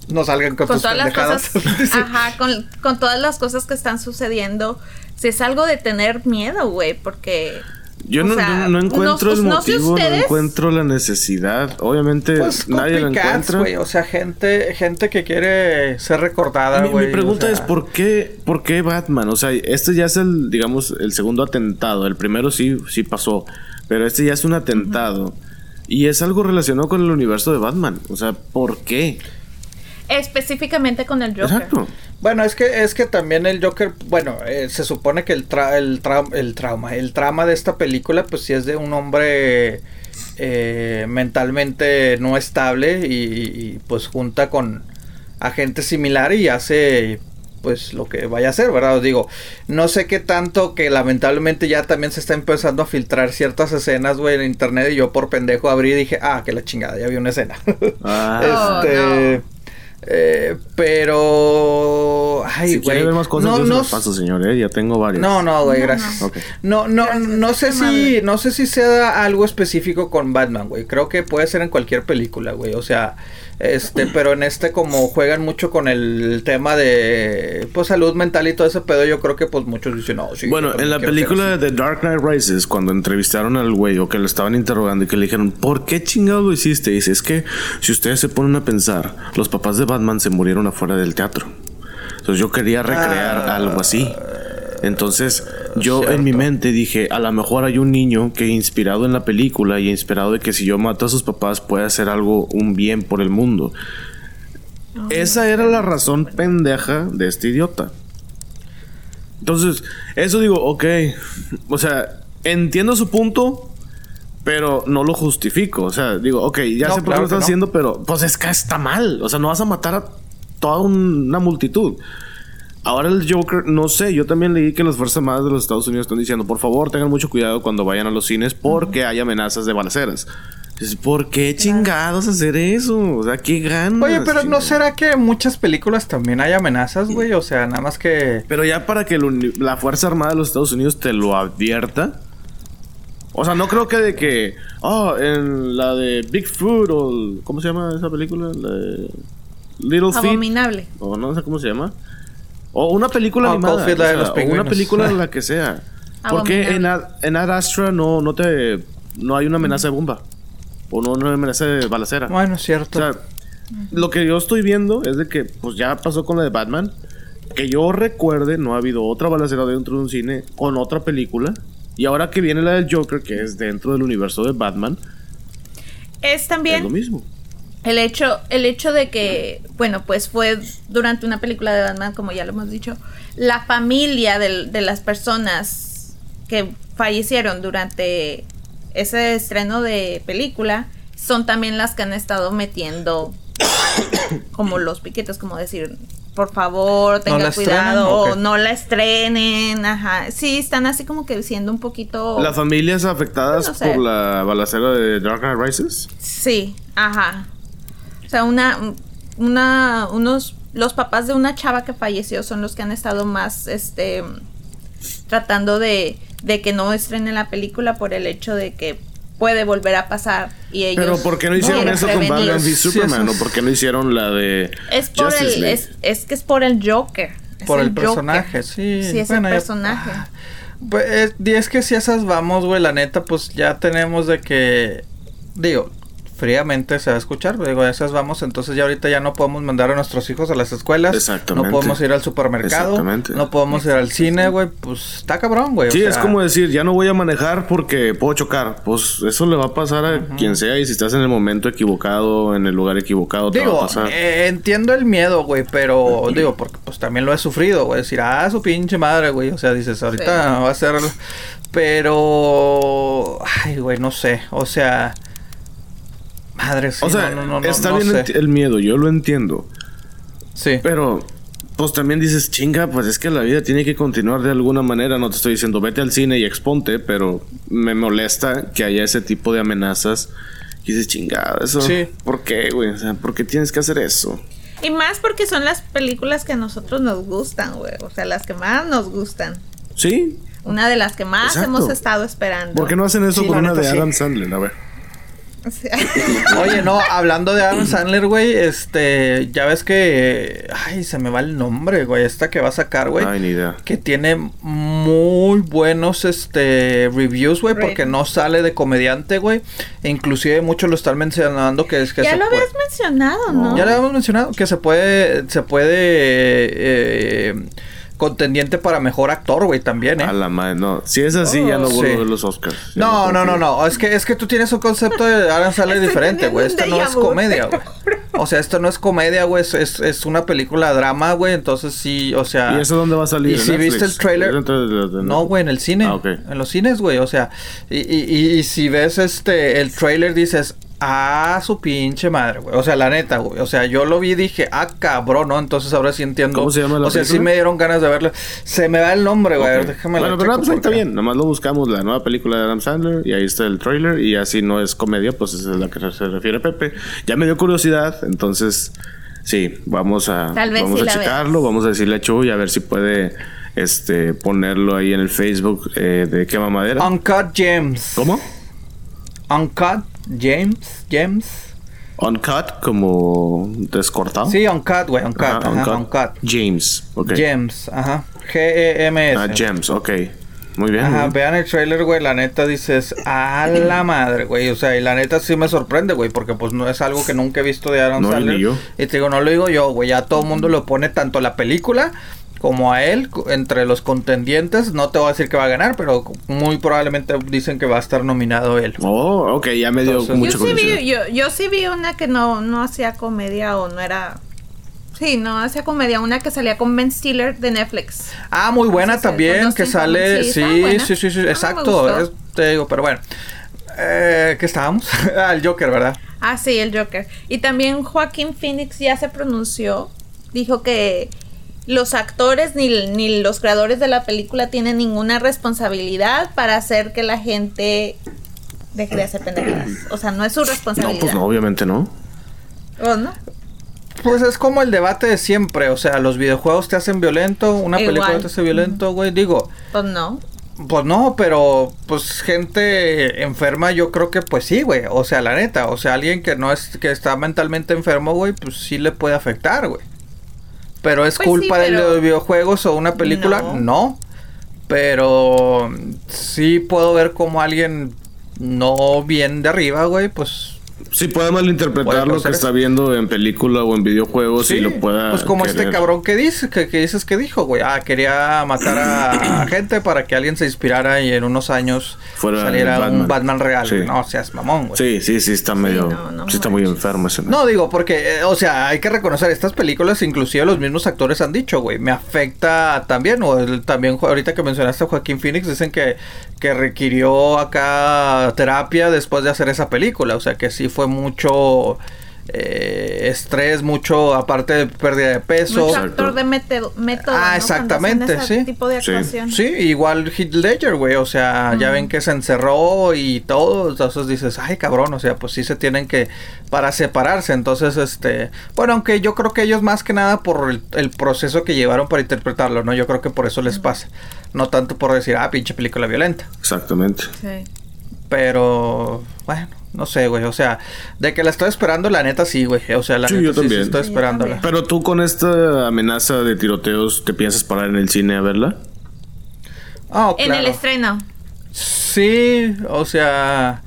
No salgan con, con tus todas las cosas, ajá, con, con todas las cosas que están sucediendo, si es algo de tener miedo, güey, porque Yo no, sea, no encuentro no- el no sé motivo, no encuentro la necesidad. Obviamente Pues nadie la encuentra. O sea, gente, gente que quiere ser recordada, Mi, güey. mi pregunta o sea, es ¿por qué, por qué Batman? O sea, este ya es el, digamos, el segundo atentado. El primero sí, sí pasó. Pero este ya es un atentado. Y es algo relacionado con el universo de Batman. O sea, ¿por qué? Específicamente con el Joker. Exacto. Bueno, es que, es que también el Joker, bueno, eh, se supone que el, tra- el, tra- el trauma, el trama de esta película, pues sí es de un hombre eh, mentalmente no estable y, y, pues junta con agente similar y hace pues lo que vaya a hacer, ¿verdad? Os digo, no sé qué tanto que lamentablemente ya también se está empezando a filtrar ciertas escenas, güey, en internet y yo por pendejo abrí y dije, ah, que la chingada, ya vi una escena. Ah. este... Oh, eh, pero. Ay, si güey. más cosas, no, yo se no, las paso, señor, ¿eh? Ya tengo varias. no, no, güey, gracias. no. No, no, no sé si, no sé si sea algo específico con Batman, güey. Creo que puede ser en cualquier película, güey. O sea, este, pero en este como juegan mucho con el tema de, pues, salud mental y todo ese pedo, yo creo que pues muchos dicen, no, sí. Bueno, en la película así". de The Dark Knight Rises, cuando entrevistaron al güey o que lo estaban interrogando y que le dijeron, ¿por qué chingado lo hiciste? Y dice, es que si ustedes se ponen a pensar, los papás de Batman se murieron afuera del teatro. Entonces yo quería recrear Ah. algo así. Entonces yo en mi mente dije, a lo mejor hay un niño que inspirado en la película y inspirado de que si yo mato a sus papás puede hacer algo, un bien por el mundo. Esa era la razón pendeja de este idiota. Entonces, eso digo, ok. O sea, entiendo su punto, pero no lo justifico. O sea, digo, ok, ya No, sé por qué lo estás no. haciendo, pero pues es que está mal. O sea, no vas a matar a toda un- una multitud. Ahora el Joker, no sé, yo también leí que las Fuerzas Armadas de los Estados Unidos están diciendo, por favor, tengan mucho cuidado cuando vayan a los cines porque hay amenazas de balaceras. Entonces, ¿por qué chingados hacer eso? O sea, ¿qué ganas? Oye, pero ¿no chingados? será que en muchas películas también hay amenazas, güey? O sea, nada más que... Pero ya para que la Fuerza Armada de los Estados Unidos te lo advierta. O sea, no creo que de que. Oh, en la de Bigfoot o. ¿Cómo se llama esa película? La de. Little Feet. Abominable. O no sé cómo se llama. O una película Oh, animada. La de los o una película la que sea. Porque en. Ad, en Ad Astra no, no te. No hay una amenaza de bomba. O no una amenaza de balacera. Bueno, es cierto. O sea, lo que yo estoy viendo es de que, pues ya pasó con la de Batman. Que yo recuerde, no ha habido otra balacera dentro de un cine con otra película. Y ahora que viene la del Joker, que es dentro del universo de Batman, Es es también lo mismo. El hecho, el hecho de que, bueno, pues fue durante una película de Batman, como ya lo hemos dicho, la familia del- de, las personas que fallecieron durante ese estreno de película son también las que han estado metiendo como los piquetes, como decir, por favor, tenga cuidado, o no la estrenen, ajá. Sí, están así como que siendo un poquito... Las familias afectadas No sé. por la balacera de Dark Knight Rises. Sí, ajá. O sea, una, una, unos, los papás de una chava que falleció son los que han estado más, este, tratando de, de que no estrenen la película por el hecho de que puede volver a pasar y ellos. Pero ¿por qué no hicieron eso con. Batman v Sí, Superman? eso ¿O es- por qué no hicieron la de Es por Justice el, League? es, es que es por el Joker. es Por el, Joker. personaje, sí. Sí, es Bueno, el personaje. ah, Pues es, y es que si esas vamos, güey, la neta, pues ya tenemos de que, digo, fríamente se va a escuchar, pero digo, esas vamos, entonces ya ahorita ya no podemos mandar a nuestros hijos a las escuelas, Exactamente. no podemos ir al supermercado, Exactamente. no podemos ir al cine, güey, pues está cabrón, güey. o Sí, es sea, como decir, ya no voy a manejar porque puedo chocar. Pues eso le va a pasar a quien sea y si estás en el momento equivocado, en el lugar equivocado, te va a Digo, pasar. eh, entiendo el miedo, güey, pero digo, porque pues también lo he sufrido, güey. Decir, ah, su pinche madre, güey. O sea, dices, ahorita va a ser. Pero. Ay, güey, no sé. O sea. Madre, sí, o sea, no, no, no, está no bien sé. el miedo, yo lo entiendo. Sí. Pero, pues también dices, chinga, pues es que la vida tiene que continuar de alguna manera. No te estoy diciendo, vete al cine y exponte, pero me molesta que haya ese tipo de amenazas. Y dices, chingada, eso. Sí. ¿Por qué, güey? O sea, ¿por qué tienes que hacer eso? Y más porque son las películas que a nosotros nos gustan, güey. O sea, las que más nos gustan. ¿Sí? Una de las que más Exacto. hemos estado esperando. ¿Por qué no hacen eso Sí, con la una de sí. Adam Sandler? A ver. Oye, no, hablando de Adam Sandler, güey, este. Ya ves que. Ay, se me va el nombre, güey. Esta que va a sacar, güey. Ay, ni idea. que tiene muy buenos este reviews, güey, porque no sale de comediante, güey. E inclusive muchos lo están mencionando que es que ya se lo puede- habías mencionado, ¿no? Ya lo habíamos mencionado que se puede se puede eh, contendiente para mejor actor, güey, también, ¿eh? A la madre, no. Si es así, ya no vuelvo sí. a ver los Oscars. No, no, no, no, es que es que tú tienes un concepto de Adam Sandler diferente, güey. un no es comedia, güey. O sea, esto no es comedia, güey, es, es, es una película drama, güey, entonces sí, o sea... ¿Y eso dónde va a salir? Y ¿En si Netflix? viste el trailer... ¿Es dentro de- de- de- No, güey, en el cine. Ah. En los cines, güey. O sea, y, y, y- y si ves este el trailer dices, ah, su pinche madre, güey. O sea, la neta, güey. O sea, yo lo vi y dije, ah, cabrón, ¿no? Entonces ahora sí entiendo. ¿Cómo se llama la O sea, sí me dieron ganas de verla. Se me va el nombre, güey. A ver, Ok. déjame la Bueno, pero pues ahí está bien. Nomás lo buscamos, la nueva película de Adam Sandler, y ahí está el trailer, y así no es comedia, pues esa es la que se refiere Pepe. Ya me dio curiosidad, entonces, sí, vamos a, Tal vez vamos sí a checarlo, vamos a decirle a Chuy a ver si puede este ponerlo ahí en el Facebook eh, de qué mamadera. Uncut Gems. ¿Cómo? Uncut James. James. Uncut, como descortado. Sí, Uncut, güey. Uncut. Ajá, Ajá, uncut. James, ok. Gems. Ajá. G-E-M-S. Ah, Gems, ok. Muy bien. Ajá, vean el trailer, güey, la neta dices, a la madre, güey, o sea, y la neta sí me sorprende, güey, porque pues no es algo que nunca he visto de Adam No, Sandler. ni yo. Y te digo, no lo digo yo, güey, ya todo el mundo lo pone tanto la película como a él entre los contendientes, no te voy a decir que va a ganar, pero muy probablemente dicen que va a estar nominado él. Oh, ok, ya me dio Entonces- mucha Yo sí, vi, yo, yo sí vi una que no, no hacía comedia o no era... Sí, no hacía comedia. Una que salía con Ben Stiller de Netflix. Ah, muy buena también, que sale, sí, sí, sí, sí, sí, Ah, exacto, es- te digo, pero bueno, eh, ¿qué estábamos? ah, el Joker, ¿verdad? Ah, sí, el Joker. Y también Joaquín Phoenix ya se pronunció. Dijo que los actores ni, ni los creadores de la película tienen ninguna responsabilidad para hacer que la gente deje de hacer pendejadas. O sea, no es su No, responsabilidad. pues no, obviamente no. ¿O no? Pues es como el debate de siempre, o sea, los videojuegos te hacen violento, una Igual. película te hace violento, güey, digo, Pues no. pues no, pero pues gente enferma yo creo que pues sí, güey, o sea, la neta, o sea, alguien que no es, que está mentalmente enfermo, güey, pues sí le puede afectar, güey. Pero es Pues sí, culpa de los videojuegos o una película, No. no. Pero sí puedo ver como alguien no bien de arriba, güey, pues Sí, puede malinterpretar Puede lo que está viendo en película o en videojuegos Sí, y lo pueda. Pues como este cabrón que dice, que, que dices que dijo, güey. Ah, quería matar a, a gente para que alguien se inspirara y en unos años Fuera saliera Batman. un Batman real. Sí. No seas mamón, güey. Sí, sí, sí, está medio. no, no sí, está muy enfermo ese. No, digo, porque, eh, o sea, hay que reconocer, estas películas, inclusive los mismos actores han dicho, güey, me afecta también, o el- también, ahorita que mencionaste a Joaquín Phoenix, dicen que, que requirió acá terapia después de hacer esa película, o sea, que sí fue mucho eh, estrés, mucho, aparte de pérdida de peso. Mucho actor de método. método Ah, ¿no? exactamente, ese sí. tipo de Sí. actuación. Sí, igual Heath Ledger, güey, o sea, ya ven que se encerró y todo, entonces dices, ay, cabrón, o sea, pues sí se tienen que, para separarse, entonces, este, bueno, aunque yo creo que ellos más que nada por el, el proceso que llevaron para interpretarlo, ¿no? Yo creo que por eso les pasa, no tanto por decir, ah, pinche película violenta, Exactamente. Sí. pero, bueno, no sé, güey, o sea, de que la estoy esperando, la neta sí, güey, o sea, la Sí, neta yo sí, también. estoy Sí, yo esperándola. Pero tú con esta amenaza de tiroteos, ¿te piensas parar en el cine a verla? Ah, En el claro. estreno. Sí, o sea.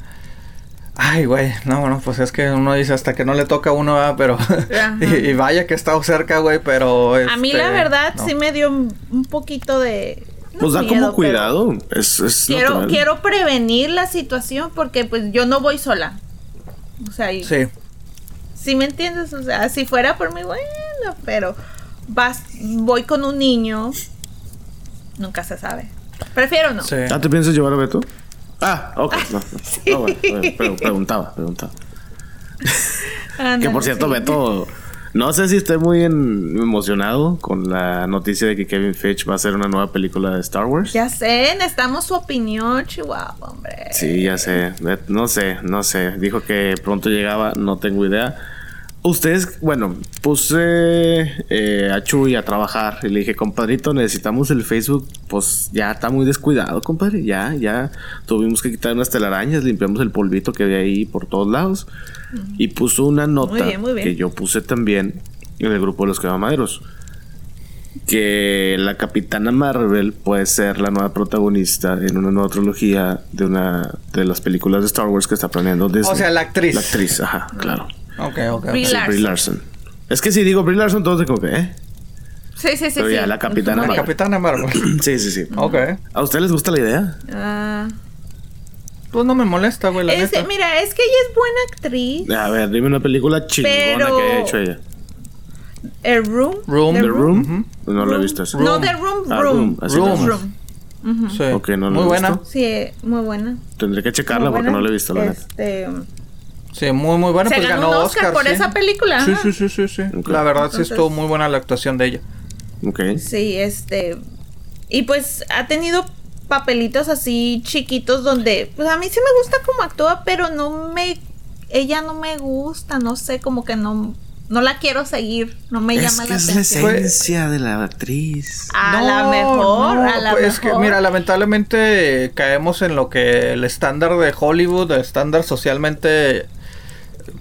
Ay, güey, no, bueno, pues es que uno dice hasta que no le toca a uno, ¿verdad? pero. Y, y vaya que he estado cerca, güey, pero. A mí la este, verdad no. sí me dio un poquito de... no Pues da miedo, como cuidado. Es, es Quiero, natural. quiero prevenir la situación porque pues yo no voy sola. O sea, y, Sí. ¿sí me entiendes? O sea, si fuera por mí, bueno, pero vas, voy con un niño, nunca se sabe. Prefiero no. Sí. ¿Ah, te piensas llevar a Beto? Ah, ok. No, no. No, bueno, bueno, pero preguntaba, preguntaba. Ándale, Que por cierto, sí. Beto, no sé si estoy muy en- emocionado con la noticia de que Kevin Feige va a hacer una nueva película de Star Wars. Ya sé, necesitamos su opinión, Chihuahua, hombre. Sí, ya sé. No sé, no sé. Dijo que pronto llegaba, no tengo idea. Ustedes, bueno, puse eh, a Chuy a trabajar y le dije, compadrito, necesitamos el Facebook. Pues ya está muy descuidado, compadre. Ya, ya tuvimos que quitar unas telarañas, limpiamos el polvito que había ahí por todos lados. Y puso una nota bien, muy bien. que yo puse también en el grupo de los quemamaderos. Que la capitana Marvel puede ser la nueva protagonista en una nueva trilogía de una de las películas de Star Wars que está planeando Disney. O sea, la actriz. La actriz, ajá, claro. Ok, ok. Brie Sí, Brie Larson. Larson. Es que si digo Brie Larson, entonces como que, ¿eh? Sí, sí, sí. Pero sí. ya, la capitana La Marvel. Capitana Marvel. Sí, sí, sí. ok. ¿A ustedes les gusta la idea? Ah, Pues no me molesta, güey, la Es- neta. mira, es que ella es buena actriz. A ver, dime una película chingona Pero- que haya hecho ella. El Room. Room. The ¿The Room? Ujú. Pues No lo he visto así. No, The Room, Ah, Room. así Room. Room. Ujú. Sí. Ok, no Muy buena. visto. Sí, muy buena. Tendré que checarla porque no la he visto, la neta. Sí, muy, muy buena. se pues ganó ganó un Oscar, por sí. esa película. Sí, sí, sí, sí, sí. La verdad Entonces- sí estuvo muy buena la actuación de ella. Ok. Sí, este. Y pues ha tenido papelitos así chiquitos donde. Pues a mí sí me gusta cómo actúa, pero no me. Ella no me gusta, no sé, como que no. No la quiero seguir, no me Es llama que la es la atención. esencia de la actriz. A No, la mejor, no, a la pues mejor. Es que, mira, lamentablemente caemos en lo que el estándar de Hollywood, el estándar socialmente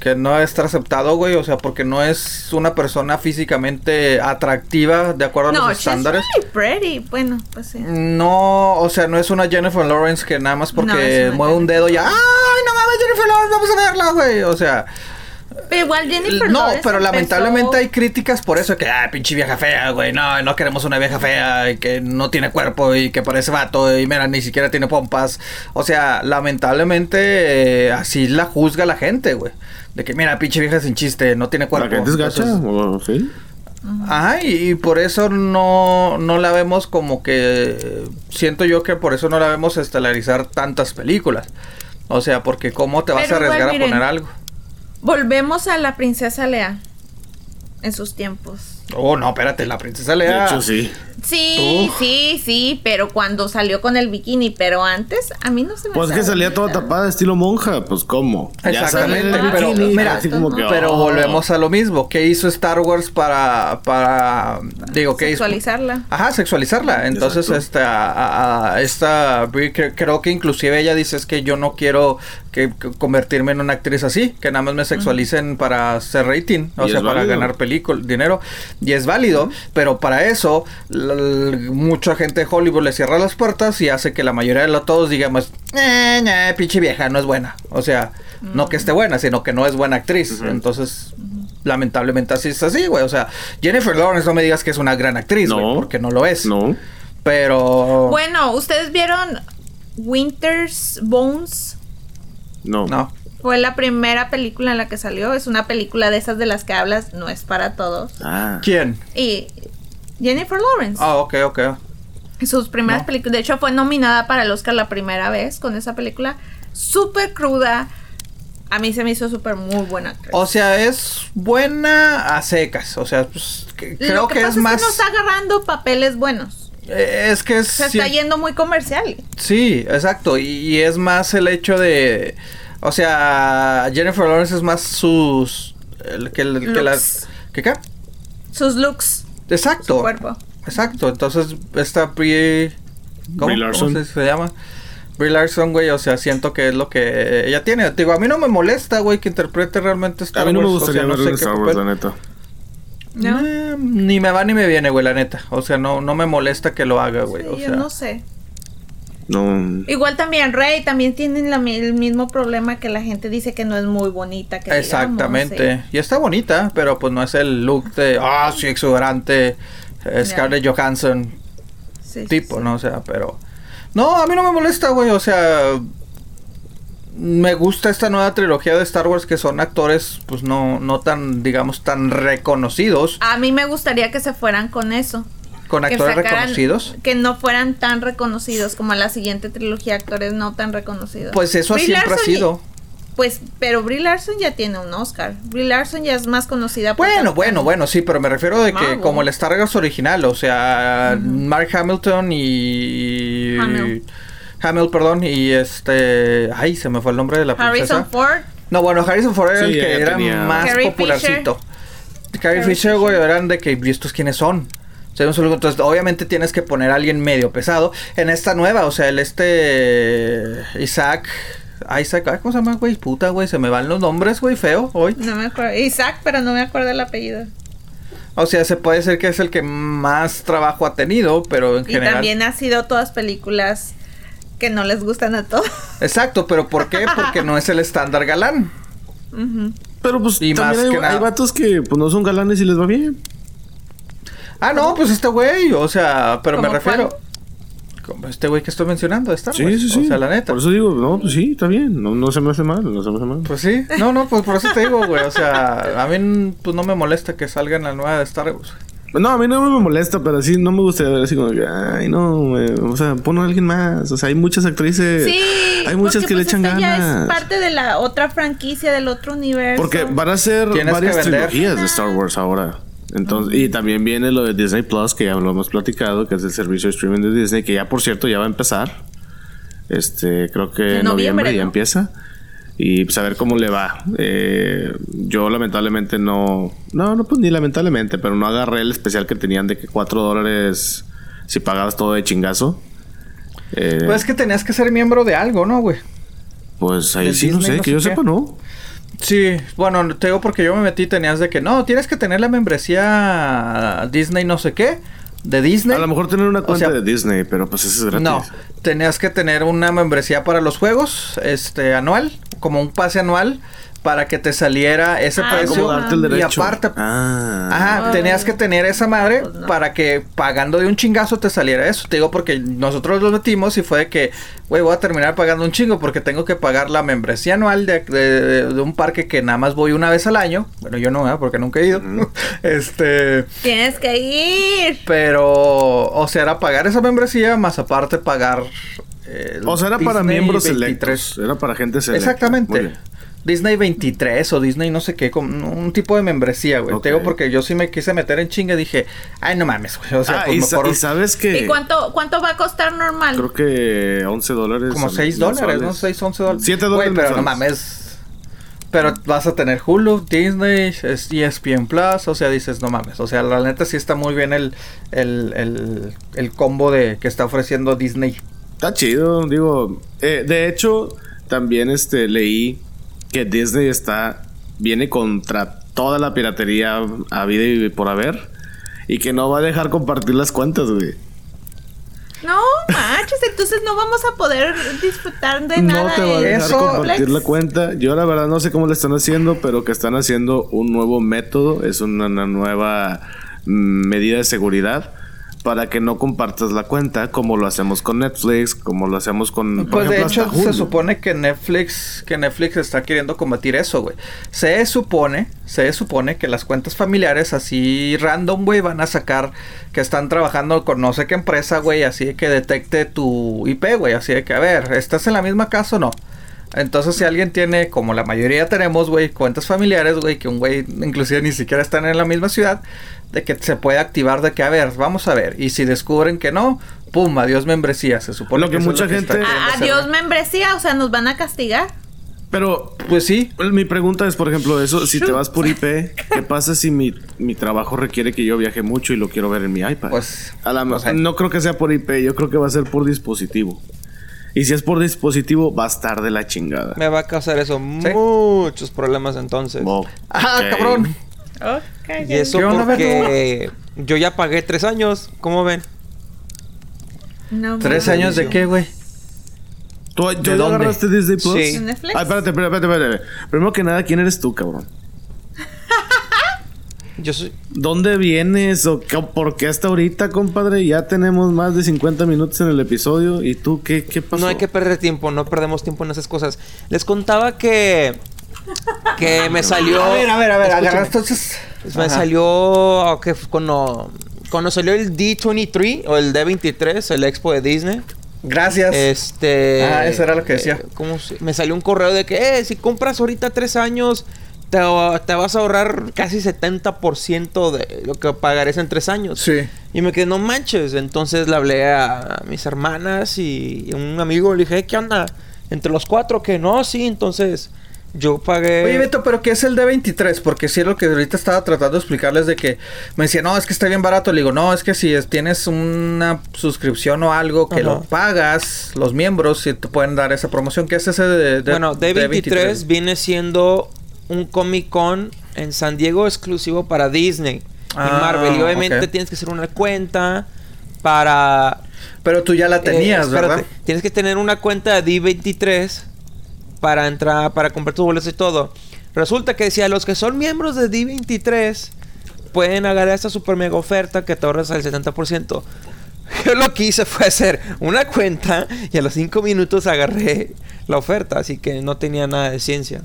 que no es aceptado, güey. O sea, porque no es una persona físicamente atractiva de acuerdo a no, los estándares. she's really pretty. Bueno, pues sí. No, o sea, no es una Jennifer Lawrence que nada más porque mueve un dedo ya. ¡Ay, no mames, Jennifer Lawrence! Vamos a verla, güey. O sea, Pero igual Jennifer no, Lawrence pero empezó- lamentablemente hay críticas por eso que, ah, pinche vieja fea, güey, no, no queremos una vieja fea y que no tiene cuerpo y que parece vato y mira, ni siquiera tiene pompas. O sea, lamentablemente eh, así la juzga la gente, güey. De que, mira, pinche vieja sin chiste, no tiene cuerpo. ¿La gente es gacha? Entonces, ¿O sí? Ajá, y, y por eso no, no la vemos como que... Siento yo que por eso no la vemos estelarizar tantas películas. O sea, porque ¿cómo te vas Pero a arriesgar igual, a poner algo? Volvemos a la princesa Lea. En sus tiempos. Oh, no, espérate, la princesa De Lea... hecho, sí. Sí, Uf. sí, sí, pero cuando salió con el bikini, pero antes a mí no se me Pues es que salía toda tapada, estilo monja. Pues, ¿cómo? Exactamente, pero bikini, mira, así como que, pero volvemos a lo mismo. ¿Qué hizo Star Wars para, para, digo, qué hizo? Sexualizarla. Ajá, sexualizarla. Entonces, Exacto. esta, a- a- esta, creo que inclusive ella dice es que yo no quiero que, que convertirme en una actriz así, que nada más me sexualicen para hacer rating, o Y sea, para válido. ganar película, dinero. Y es válido, pero para eso, mucha gente de Hollywood le cierra las puertas y hace que la mayoría de los todos digamos, eh, eh, pinche vieja, no es buena. O sea, no que esté buena, sino que no es buena actriz. Entonces, lamentablemente así es así, güey. O sea, Jennifer Lawrence no me digas que es una gran actriz, güey, No. porque no lo es. No. Pero. Bueno, ¿ustedes vieron Winter's Bones? No. No. Fue la primera película en la que salió. Es una película de esas de las que hablas, no es para todos. Ah. ¿Quién? Y Jennifer Lawrence. Ah, ok, ok. Sus primeras No. películas. De hecho, fue nominada para el Oscar la primera vez con esa película. Súper cruda. A mí se me hizo súper muy buena actriz. O sea, es buena a secas. O sea, pues, que- creo Lo que, que, pasa es es más. que no está agarrando papeles buenos. eh, Es que es. Se está yendo muy comercial. Sí, exacto. Y, y es más el hecho de. O sea, Jennifer Lawrence es más sus. El, que, el- que las. ¿Qué qué? Sus looks, Exacto. su cuerpo. Exacto. Entonces, esta Brie. ¿Cómo, Brie Larson. ¿Cómo se, se llama? Brie Larson, güey. O sea, siento que es lo que ella tiene. Digo, a mí no me molesta, güey, que interprete realmente Star A mí no me Wars, o gustaría sea, no sé Star Wars, la neta. ¿No? Eh, ni me va ni me viene, güey, la neta. O sea, no, no me molesta que lo haga, güey. Sí, o yo sea, no sé. No. Igual también Rey también tienen la el mismo problema que la gente dice que no es muy bonita. Que digamos, Exactamente. sí. Y está bonita, pero pues no es el look de, ah, sí, exuberante, eh, Scarlett Johansson Sí, sí, tipo, sí. ¿no? O sea, pero... No, a mí no me molesta, güey, o sea... Me gusta esta nueva trilogía de Star Wars que son actores, pues no, no tan, digamos, tan reconocidos. A mí me gustaría que se fueran con eso. Con que actores sacaran- reconocidos. Que no fueran tan reconocidos como la siguiente trilogía, actores no tan reconocidos. Pues eso Brie siempre ha Larson y- sido. Pues, pero Brie Larson ya tiene un Oscar. Brie Larson ya es más conocida por Bueno, bueno, bueno, sí, pero me refiero de que como el Star Wars original, o sea, Mark Hamilton y... Hamill. Hamill, perdón, y este... Ay, se me fue el nombre de la princesa. Harrison Ford. No, bueno, Harrison Ford era Sí, el que era tenía- más Carrie popularcito. Carrie Carrie Fisher, güey, Fisher. eran de que, ¿y estos quiénes son? Entonces, obviamente tienes que poner a alguien medio pesado. En esta nueva, o sea, el este... Isaac... Isaac, ay, ¿cómo se llama, güey? Puta, güey, se me van los nombres, güey, feo, hoy. No me acuerdo. Isaac, pero no me acuerdo el apellido. O sea, se puede decir que es el que más trabajo ha tenido, pero en Y general... también ha sido todas películas que no les gustan a todos. Exacto, pero ¿por qué? Porque no es el estándar galán. Pero pues Y más también hay, que nada- hay vatos que pues no son galanes y les va bien. Ah, no, pues este güey, o sea, pero me ¿Cómo refiero... Como este güey que estoy mencionando, de Star Sí, Wars. sí, sí. O sea, la neta. Por eso digo, no, pues sí, está bien. No, no se me hace mal, no se me hace mal. Pues sí, no, no, pues por eso te digo, güey. O sea, a mí pues no me molesta que salga en la nueva de Star Wars. No, a mí no me molesta, pero sí no me gustaría ver así como que, ay, no, güey, o sea, pon a alguien más. O sea, hay muchas actrices. Sí, Hay muchas que le pues, echan esta ya ganas. es parte de la otra franquicia, del otro universo. Porque van a ser varias trilogías de Star Wars ahora. Entonces, y también viene lo de Disney Plus, que ya lo hemos platicado, que es el servicio de streaming de Disney, que ya por cierto ya va a empezar. Este, creo que en noviembre, noviembre, ya ¿no? empieza. Y pues a ver cómo le va. Eh, yo lamentablemente no. No, no, pues ni lamentablemente, pero no agarré el especial que tenían de que 4 dólares si pagabas todo de chingazo. Eh, Pues es que tenías que ser miembro de algo, ¿no, güey? pues ahí sí, no sé, no que yo sepa, no. Sí, bueno, te digo porque yo me metí, tenías de que no, tienes que tener la membresía Disney no sé qué, de Disney. A lo mejor tener una O cuenta sea, de Disney, pero pues eso es gratis. No, tenías que tener una membresía para los juegos, este, anual, como un pase anual, para que te saliera ese Ah, precio. ¿Cómo darte el y aparte, Ah. Ajá, Ay. tenías que tener esa madre Pues no. para que pagando de un chingazo te saliera eso. Te digo porque nosotros lo metimos y fue de que, güey, voy a terminar pagando un chingo porque tengo que pagar la membresía anual de, de- de un parque que nada más voy una vez al año. Bueno, yo no, ¿verdad? porque nunca he ido. este, Tienes que ir. pero, o sea, era pagar esa membresía más aparte pagar. eh, O sea, era para miembros 23. selectos. Era para gente selecta. Muy Exactamente. Disney 23 o Disney no sé qué, con un tipo de membresía, güey. Te digo porque yo sí me quise meter en chinga y dije, ay, no mames, güey. O sea, ah, pues y, sa- mejor y sabes que. ¿Y cuánto, cuánto va a costar normal? Creo que 11 dólares. como 6 dólares, ¿no? 6, 11 dólares. 7 dólares. Güey, pero no mames. Pero vas a tener Hulu, Disney, es E ESPN Plus, o sea, dices, no mames. O sea, la neta sí está muy bien el, el, el, el combo de que está ofreciendo Disney. Está chido, digo. eh, de hecho, también este leí que Disney está. Viene contra toda la piratería a vida y por haber. Y que no va a dejar compartir las cuentas, güey. No, manches, entonces no vamos a poder disfrutar de No nada. te va a dejar Eso- compartir la cuenta. Yo la verdad no sé cómo le están haciendo, pero que están haciendo un nuevo método, es una, una nueva mm, medida de seguridad para que no compartas la cuenta como lo hacemos con Netflix, como lo hacemos con por Pues de ejemplo, hecho hasta se supone que Netflix, que Netflix está queriendo combatir eso, güey. Se supone, se supone que las cuentas familiares así random, güey, van a sacar que están trabajando con no sé qué empresa, güey, así de que detecte tu IP, güey, así de que a ver, ¿estás en la misma casa o no? Entonces, si alguien tiene, como la mayoría tenemos, güey, cuentas familiares, güey, que un güey inclusive ni siquiera están en la misma ciudad, de que se puede activar de que, a ver, vamos a ver. Y si descubren que no, pum, adiós membresía. Se supone Lo que mucha gente- queriendo A- hacer, Adiós membresía, o sea, nos van a castigar. Pero Pues sí. Mi pregunta es, por ejemplo, eso, si te vas por IP, ¿qué pasa si mi, mi trabajo requiere que yo viaje mucho y lo quiero ver en mi iPad? Pues, A la- o sea- no creo que sea por IP, yo creo que va a ser por dispositivo. Y si es por dispositivo, va a estar de la chingada. Me va a causar eso muchos problemas entonces. Oh, Ah, ok. Cabrón. Y eso ¿Qué onda, porque yo ya pagué tres años. ¿Cómo ven? No, ¿Tres años de qué, güey? ¿Tú, ¿De ¿tú ya dónde? agarraste Disney Plus? Sí. ¿En Netflix? Ay, espérate, espérate, espérate, espérate. Primero que nada, ¿quién eres tú, cabrón? Yo soy... ¿Dónde vienes o qué- por qué hasta ahorita, compadre? Ya tenemos más de 50 minutos en el episodio. ¿Y tú qué, qué pasó? No hay que perder tiempo, no perdemos tiempo en esas cosas. Les contaba que... Que me salió... A ver, a ver, a ver, agarra entonces. Me Ajá. salió... Que fue cuando... Cuando salió el D23 o el D23, el expo de Disney. Gracias. Este. Ah, eso era lo que decía. eh, ¿cómo se- Me salió un correo de que, eh, si compras ahorita tres años, te, te vas a ahorrar casi 70% de lo que pagarás en tres años. Sí. Y me quedé, no manches. Entonces le hablé a mis hermanas y a un amigo. Le dije, "Eh, ¿qué onda? Entre los cuatro, que no, sí. Entonces yo pagué. Oye, Beto, pero ¿qué es el D23? Porque sí es lo que ahorita estaba tratando de explicarles de que me decía, no, es que está bien barato. Le digo, no, es que si es- tienes una suscripción o algo que Ajá. lo pagas, los miembros sí te pueden dar esa promoción. ¿Qué es ese de, de- bueno, D23 viene siendo un Comic Con en San Diego exclusivo para Disney Ah, y Marvel. Y obviamente tienes que hacer una cuenta para. Pero tú ya la tenías, eh, espérate, ¿verdad? Tienes que tener una cuenta de D23 para entrar, para comprar tus boletos y todo. Resulta que decía, los que son miembros de D23 pueden agarrar esta super mega oferta que te ahorras el 70%. Yo lo que hice fue hacer una cuenta y a los cinco minutos agarré la oferta, así que no tenía nada de ciencia.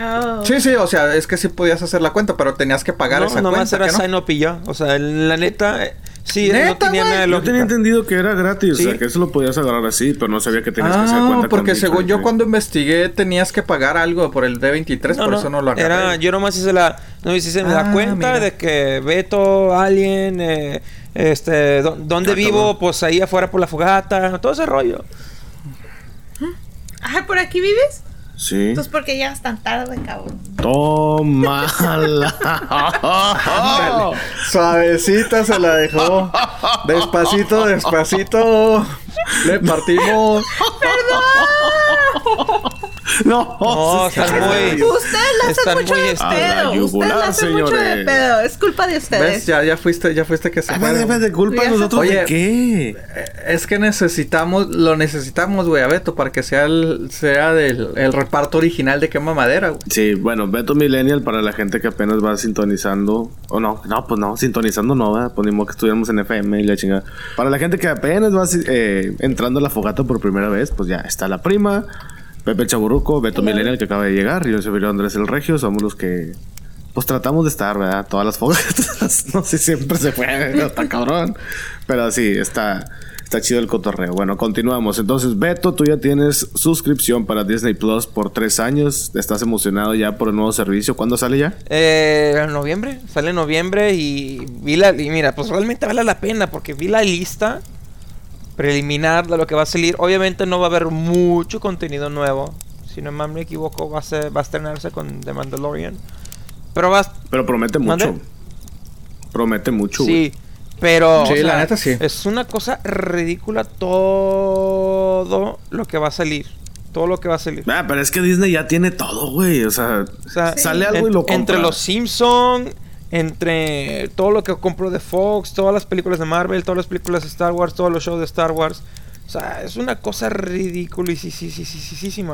Oh. Sí, sí, o sea, es que sí podías hacer la cuenta, pero tenías que pagar no, esa nomás cuenta. era ¿que no? sign up y ya. O sea, la neta, sí, no ¿Neta, tenía güey? nada de Yo lógica. tenía entendido que era gratis, o Sí. sea, que eso lo podías agarrar así, pero no sabía que tenías que hacer Ah, cuenta con porque según yo cuando investigué tenías que pagar algo por el D23, por eso no lo agarré. Era, yo nomás hice la, no hice Ah, la cuenta mira. de que Beto, Alien, eh, este, dó- ¿dónde Ah, vivo? Pues ahí afuera por la fogata, todo ese rollo. Ay, ¿por aquí vives? Sí. Pues porque llegas tan tarde, cabrón. Tómala. Ándale. Suavecita se la dejó. Despacito, despacito. Le partimos. No, No, están muy-. Ustedes la Están hacen mucho muy de A la pedo. Ustedes la hacen mucho de pedo. Es culpa de ustedes. ¿Ves? Ya, ya fuiste, ya fuiste que se Ah, fueron. vete, vete, culpa de Ya se- nosotros Oye, de qué? Eh, Es que necesitamos, lo necesitamos, güey, a Beto, para que sea el, sea del el reparto original de quema madera, güey. Sí, bueno, Beto Millennial para la gente que apenas va sintonizando. O no, no, pues no, sintonizando no, ¿verdad? Pues ni modo que estuviéramos en FM y la chingada. Para la gente que apenas va eh, entrando a la fogata por primera vez, pues ya está la prima, Pepe Chaburruco, Beto Millennial que acaba de llegar, yo soy Andrés el Regio, somos los que. Pues tratamos de estar, ¿verdad? Todas las fogatas. no sé, siempre se puede, está cabrón. Pero sí, está. Está chido el cotorreo. Bueno, continuamos. Entonces, Beto, tú ya tienes suscripción para Disney Plus por tres años. ¿Estás emocionado ya por el nuevo servicio? ¿Cuándo sale ya? Eh, en noviembre, sale en noviembre y vi la, y mira, pues realmente vale la pena porque vi la lista preliminar de lo que va a salir. Obviamente no va a haber mucho contenido nuevo. Si no mal me equivoco, va a, ser, va a estrenarse con The Mandalorian. Pero va a Pero promete mucho. ¿Mande? Promete mucho. Sí, pero. Sí, o la sea, neta sí. Es una cosa ridícula todo lo que va a salir. Todo lo que va a salir. Ah, pero es que Disney ya tiene todo, güey. O sea, O sea, sale algo en- y lo compra. Entre los Simpson, entre todo lo que compró de Fox, todas las películas de Marvel, todas las películas de Star Wars, todos los shows de Star Wars. O sea, es una cosa ridícula y sí, sí, sí, sí, sí, sí.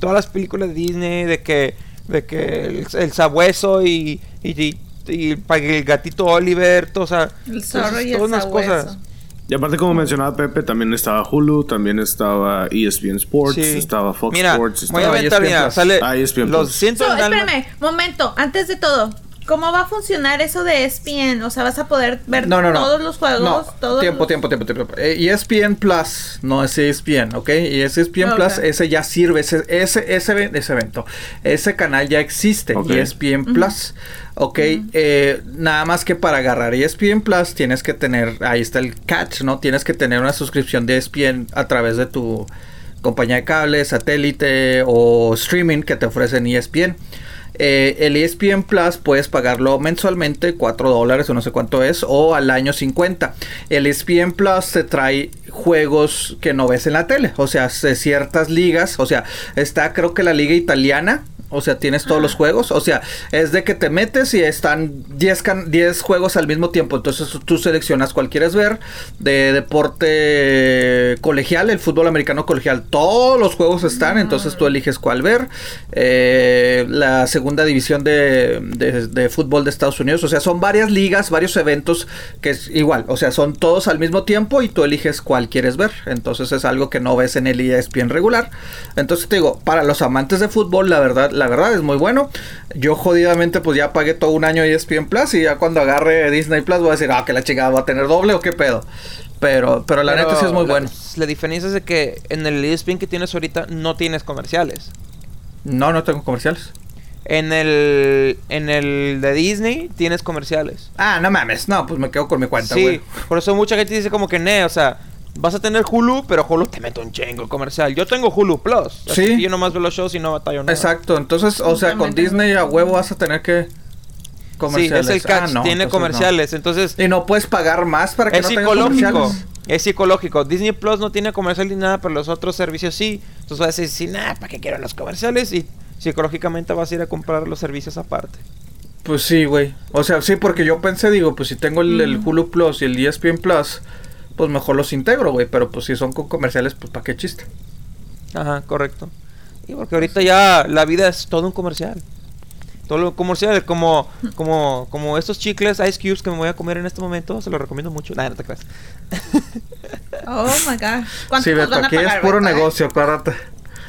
Todas las películas de Disney, de que, de que el, el sabueso y, y, y, y el gatito Oliver, todo, o sea, El zorro todas- y el todas unas sabueso. cosas. Y aparte, como mencionaba Pepe, también estaba Hulu, también estaba E ESPN Sports, Sí. estaba Fox Mira, Sports. voy a estaba- aventar, ESPN mira, Plus. sale Ah, ESPN los Plus. cientos So, de alma- espérame, momento, antes de todo. ¿Cómo va a funcionar eso de ESPN? O sea, vas a poder ver No, no, no. todos los juegos, No, todos tiempo, los- tiempo, tiempo, tiempo. Eh, ESPN Plus, no es ESPN, ¿ok? Y ese ESPN. Plus, ese ya sirve, ese, ese, ese, eve- ese evento, ese canal ya existe, Ok. ESPN Plus, ¿ok? Eh, nada más que para agarrar ESPN Plus tienes que tener, ahí está el catch, ¿no? Tienes que tener una suscripción de ESPN a través de tu compañía de cable, satélite o streaming que te ofrecen ESPN. Eh, el ESPN Plus puedes pagarlo mensualmente, 4 dólares o no sé cuánto es, o al año 50. El ESPN Plus te trae juegos que no ves en la tele, o sea, ciertas ligas, o sea, está creo que la liga italiana. O sea, tienes todos los juegos. O sea, es de que te metes y están 10, can- 10 juegos al mismo tiempo. Entonces tú seleccionas cuál quieres ver. De deporte colegial, el fútbol americano colegial. Todos los juegos están. Entonces tú eliges cuál ver. Eh, la segunda división de, de- de fútbol de Estados Unidos. O sea, son varias ligas, varios eventos que es igual. O sea, son todos al mismo tiempo y tú eliges cuál quieres ver. Entonces es algo que no ves en el ESPN regular. Entonces te digo, para los amantes de fútbol, la verdad, la verdad es muy bueno. Yo jodidamente pues ya pagué todo un año ESPN Plus y ya cuando agarre Disney Plus voy a decir, ah, que la chingada va a tener doble o qué pedo. Pero, pero la Pero neta sí es muy la- bueno. La diferencia es de que en el ESPN que tienes ahorita no tienes comerciales. No, no tengo comerciales. En el en el de Disney tienes comerciales. Ah, no mames, no, pues me quedo con mi cuenta, sí, güey. por eso mucha gente dice como que ne, o sea, vas a tener Hulu, pero Hulu te mete un chingo comercial. Yo tengo Hulu Plus. así Sí. que yo nomás veo los shows y no batallo nada. Exacto, entonces, o sea, con. Disney a huevo vas a tener que Sí, comerciales. es el catch, Ah, no, tiene entonces no. comerciales. Entonces, Y no puedes pagar más para que es no tenga psicológico. comerciales. Es psicológico. Disney Plus no tiene comercial ni nada, pero los otros servicios sí. Entonces vas a decir, nah, ¿para qué quiero los comerciales? Y psicológicamente vas a ir a comprar los servicios aparte. Pues sí, güey. O sea, sí, porque yo pensé, digo, pues si tengo el, el Hulu Plus y el ESPN Plus, pues mejor los integro, güey. Pero pues si son con comerciales, pues para qué chiste. Ajá, correcto. Y porque ahorita ya la vida es todo un comercial. Todo lo comercial, como, como, como estos chicles Ice Cubes que me voy a comer en este momento, se los recomiendo mucho. Nada, no te creas. Oh my god. ¿Cuánto Sí, Beto, van a aquí es puro Beto, eh? negocio, acuérdate.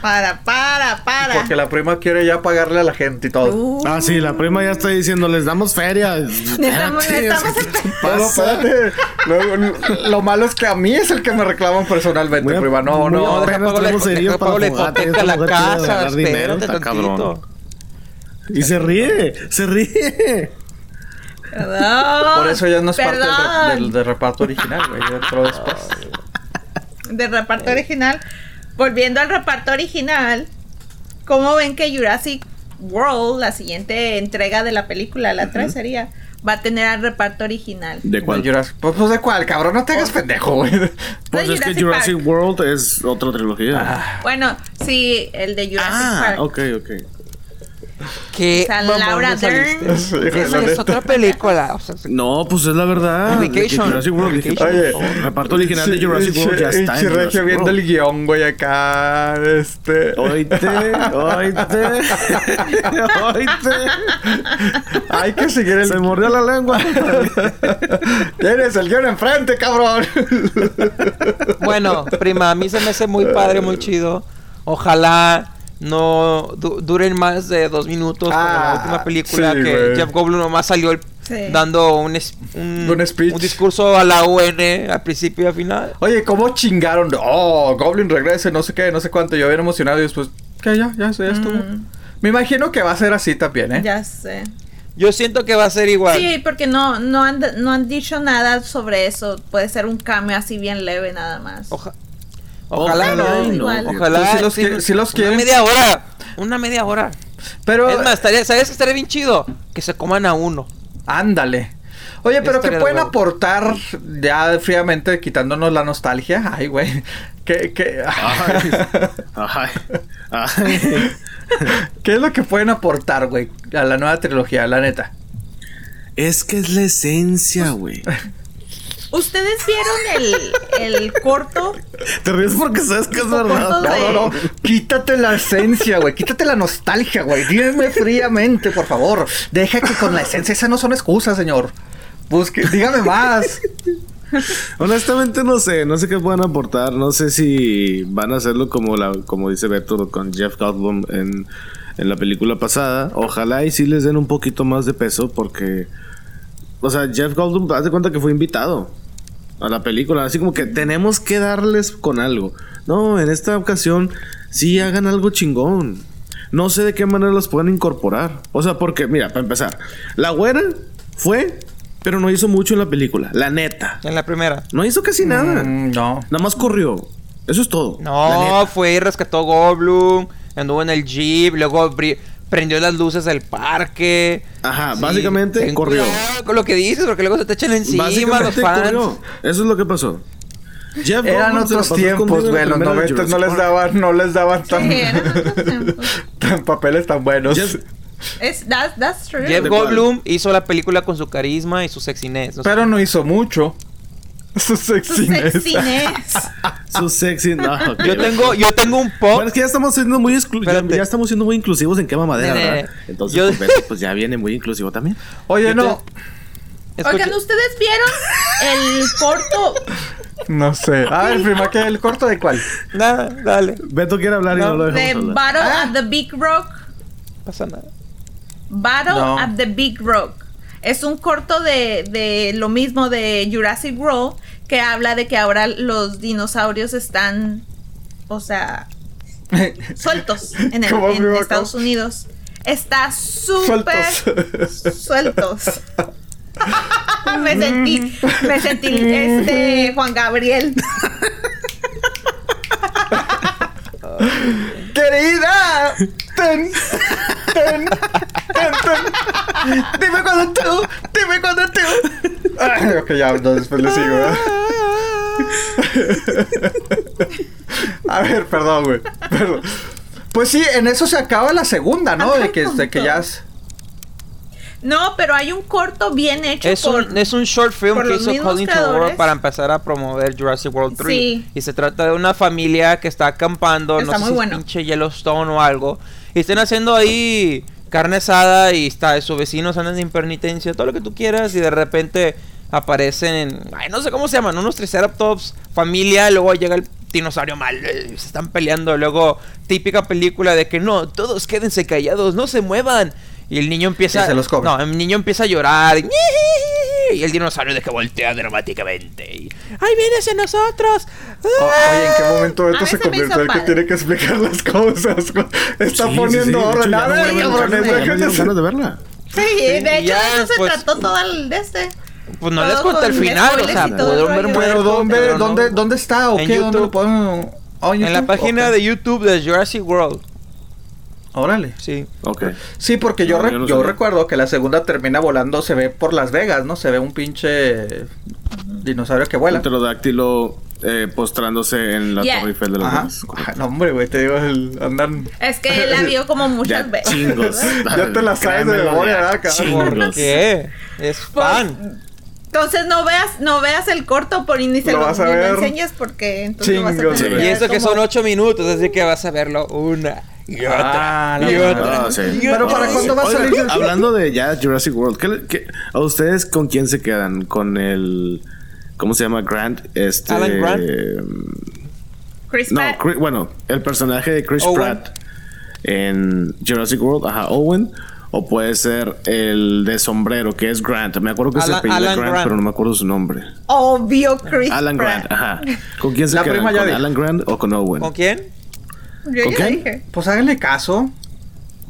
Para, para, para. Porque la prima quiere ya pagarle a la gente y todo. Uh, Ah, sí, la prima ya está diciendo, les damos feria. Necesitamos- Espérate, necesitamos ¿qué te este- Pero pasa? espérate, lo, lo malo es que a mí es el que me reclaman personalmente, Muy a- prima. No, no. No, deja pago la, deja pago para la hipoteca, esta la casa, espérate cabrón. Y se ríe, se ríe. Perdón. Por eso ya no es parte del, reparto original, güey. ya entró después. Del reparto original. Volviendo al reparto original, ¿cómo ven que Jurassic World, la siguiente entrega de la película, la 3 sería, va a tener al reparto original? ¿De cuál? De Jurassic- Pues, pues, de cuál, cabrón, no te hagas pendejo, güey. Pues es que Jurassic Park. World es otra trilogía. Ah, Bueno, sí, el de Jurassic Ah, Park. ok, ok. Sea, mamón Laura? Dern. Sí, Esa es otra película. O sea, se- No, pues es la verdad. que Vacation. Jurassic World, dije. Oye, el reparto original de Jurassic World ya está. Chirregio Jurassic viendo el guion, güey, acá. Este. Oíte, oíte, oíte. Hay que seguir el. Se mordió la lengua. Tienes el guion enfrente, cabrón. Bueno, prima, a mí se me hace muy padre, muy chido. Ojalá no du- duren más de dos minutos como Ah, la última película sí, que güey. Jeff Goldblum nomás salió el- Sí. dando un, es- un, Un speech. un discurso a la UN al principio y al final. Oye, ¿cómo chingaron? Oh, Goblin regrese, no sé qué, no sé cuánto. Yo bien emocionado y después. ¿Qué? Ya, ya, ya estuvo. Mm, Me imagino que va a ser así también, ¿eh? ya sé. Yo siento que va a ser igual. Sí, porque no, no, han, no han dicho nada sobre eso. Puede ser un cambio así bien leve nada más. Oja- ojalá Ojalá no. Ojalá. Sí los qui- sí los una media hora. Una media hora. Pero. Es más, estaría, ¿sabes qué estaría bien chido? Que se coman a uno. Ándale. Oye, pero ¿qué Estaría de pueden aportar ya fríamente quitándonos la nostalgia? Ay, güey. ¿Qué, qué, Ay, ay, ay. ¿Qué es lo que pueden aportar, güey, a la nueva trilogía, la neta? Es que es la esencia, güey. ¿Ustedes vieron el, el corto? Te ríes porque sabes que es verdad. Corto No, de- no, no. Quítate la esencia, güey. Quítate la nostalgia, güey. Dime fríamente, por favor. Deja que con la esencia esas no son excusas, señor. Busque, dígame más. Honestamente no sé, no sé qué puedan aportar, no sé si van a hacerlo como la, como dice Beto con Jeff Goldblum en, en la película pasada. Ojalá y sí les den un poquito más de peso porque, o sea, Jeff Goldblum, haz de cuenta que fue invitado a la película, así como que tenemos que darles con algo. No, en esta ocasión sí hagan algo chingón. No sé de qué manera los pueden incorporar. O sea, porque, mira, para empezar, la güera fue, pero no hizo mucho en la película, la neta. En la primera. No hizo casi nada. Mm, no. Nada más corrió. Eso es todo. No, fue y rescató Goldblum, anduvo en el jeep, luego prendió las luces del parque. Ajá, básicamente ten corrió. Con lo que dices, porque luego se te echan encima los Básicamente fans. corrió. Eso es lo que pasó. Jeff Eran otros tiempos, güey. Los la primera de 90 no les daban, no les daban tan, Sí, eran otros tiempos. tan papeles tan buenos. Jeff- Es, that's, that's true. Jeff. Goldblum hizo la película con su carisma y su sexiness. ¿no? Pero no hizo mucho. Su Su sexiness. sexiness. Su sexy. No, ok, yo tengo, yo tengo un pop. Bueno, es que ya estamos siendo muy ya, estamos siendo muy inclusivos en qué mamadera, Nene, ¿verdad? Entonces, yo- pues, Beto, pues ya viene muy inclusivo también. Oye, Yo no. Escucha- Oigan, ¿ustedes vieron el corto? No sé. A ver, prima, ¿qué? ¿El corto de cuál? Nada, dale, Beto quiere hablar y No, lo De dejamos hablar. Battle Ah. at the Big Rock. pasa nada. Battle No. at the Big Rock. Es un corto de, de lo mismo de Jurassic World que habla de que ahora los dinosaurios están, o sea, sueltos en, el- ¿Cómo, en Estados? Unidos. Está súper Sueltos. sueltos. me sentí, me sentí este Juan Gabriel. ¡Querida! ¡Ten! ¡Ten! ¡Ten, ten! ¡Dime cuando tú! ¡Dime cuando tú! Ay, ok, ya, no, después le sigo. A ver, perdón, güey. Perdón. Pues sí, en eso se acaba la segunda, ¿no? De que, de que ya... es- No, pero hay un corto bien hecho Es por un, es un short film que hizo Colin Trevorrow para empezar a promover Jurassic World 3. Sí. Y se trata de una familia que está acampando, Está no sé muy si es bueno. pinche Yellowstone o algo. Y están haciendo ahí carne asada y está, sus vecinos andan de impermitencia, todo lo que tú quieras, y de repente aparecen, ay, no sé cómo se llaman, unos triceratops, familia, luego llega el dinosaurio mal, se están peleando, luego típica película de que no, todos quédense callados, no se muevan. Y el niño empieza. Se los. No, el niño empieza a llorar. Y el dinosaurio de que voltea dramáticamente. Y, ¡Ay, viene hacia nosotros! O- oye, ¿en qué momento A esto se se convirtió en que tiene que explicar las cosas? Está Sí, poniendo sí, sí, de orden. A ver, a cabrones, de verla. Sí, de hecho, ya, de eso se pues- trató todo el de este. Pues no Todo les conté el final, o sea, pudieron ver Pero ¿dónde, dónde, ¿dónde está o En qué? ¿Dónde lo podemos...? Oh, En la página de YouTube de Jurassic World. Órale. Sí. Ok. Sí, porque yo, No, re- yo no yo sabía. recuerdo que la segunda termina volando, se ve por Las Vegas, ¿no? Se ve un pinche dinosaurio que vuela. Un pterodáctilo eh, postrándose en la Yeah. Torre Eiffel de Las Ajá. Vegas. Ah, No, hombre, güey, te digo, el- andan... Es que la vio como muchas Ya veces. chingos. Ya te la sabes de memoria, ¿verdad, chingos. ¿Qué? Es Pues, fan. Entonces no veas, no veas el corto por ni se Lo lo, vas a ver. enseñes porque entonces no vas a. Y eso que son ocho minutos, así que vas a verlo una y otra Ah, y la otra. Ah, sí. y Pero otra. ¿para cuándo va a salir? Hablando de ya Jurassic World, ¿qué, a ustedes con quién se quedan? ¿Con el. ¿Cómo se llama? Grant. Este. Alan Grant. Chris No, Pratt. Chris- bueno, el personaje de Chris Owen. Pratt en Jurassic World, ajá, Owen. O puede ser el de sombrero, que es Grant. Me acuerdo que se apellida Grant, Grant. pero no me acuerdo su nombre. Obvio Chris Alan Pratt. Grant, ajá. ¿Con quién se La quedan? prima ya ¿Con dijo. Alan Grant o con Owen? ¿Con quién? Yo ¿Con ya quién? dije. Pues háganle caso.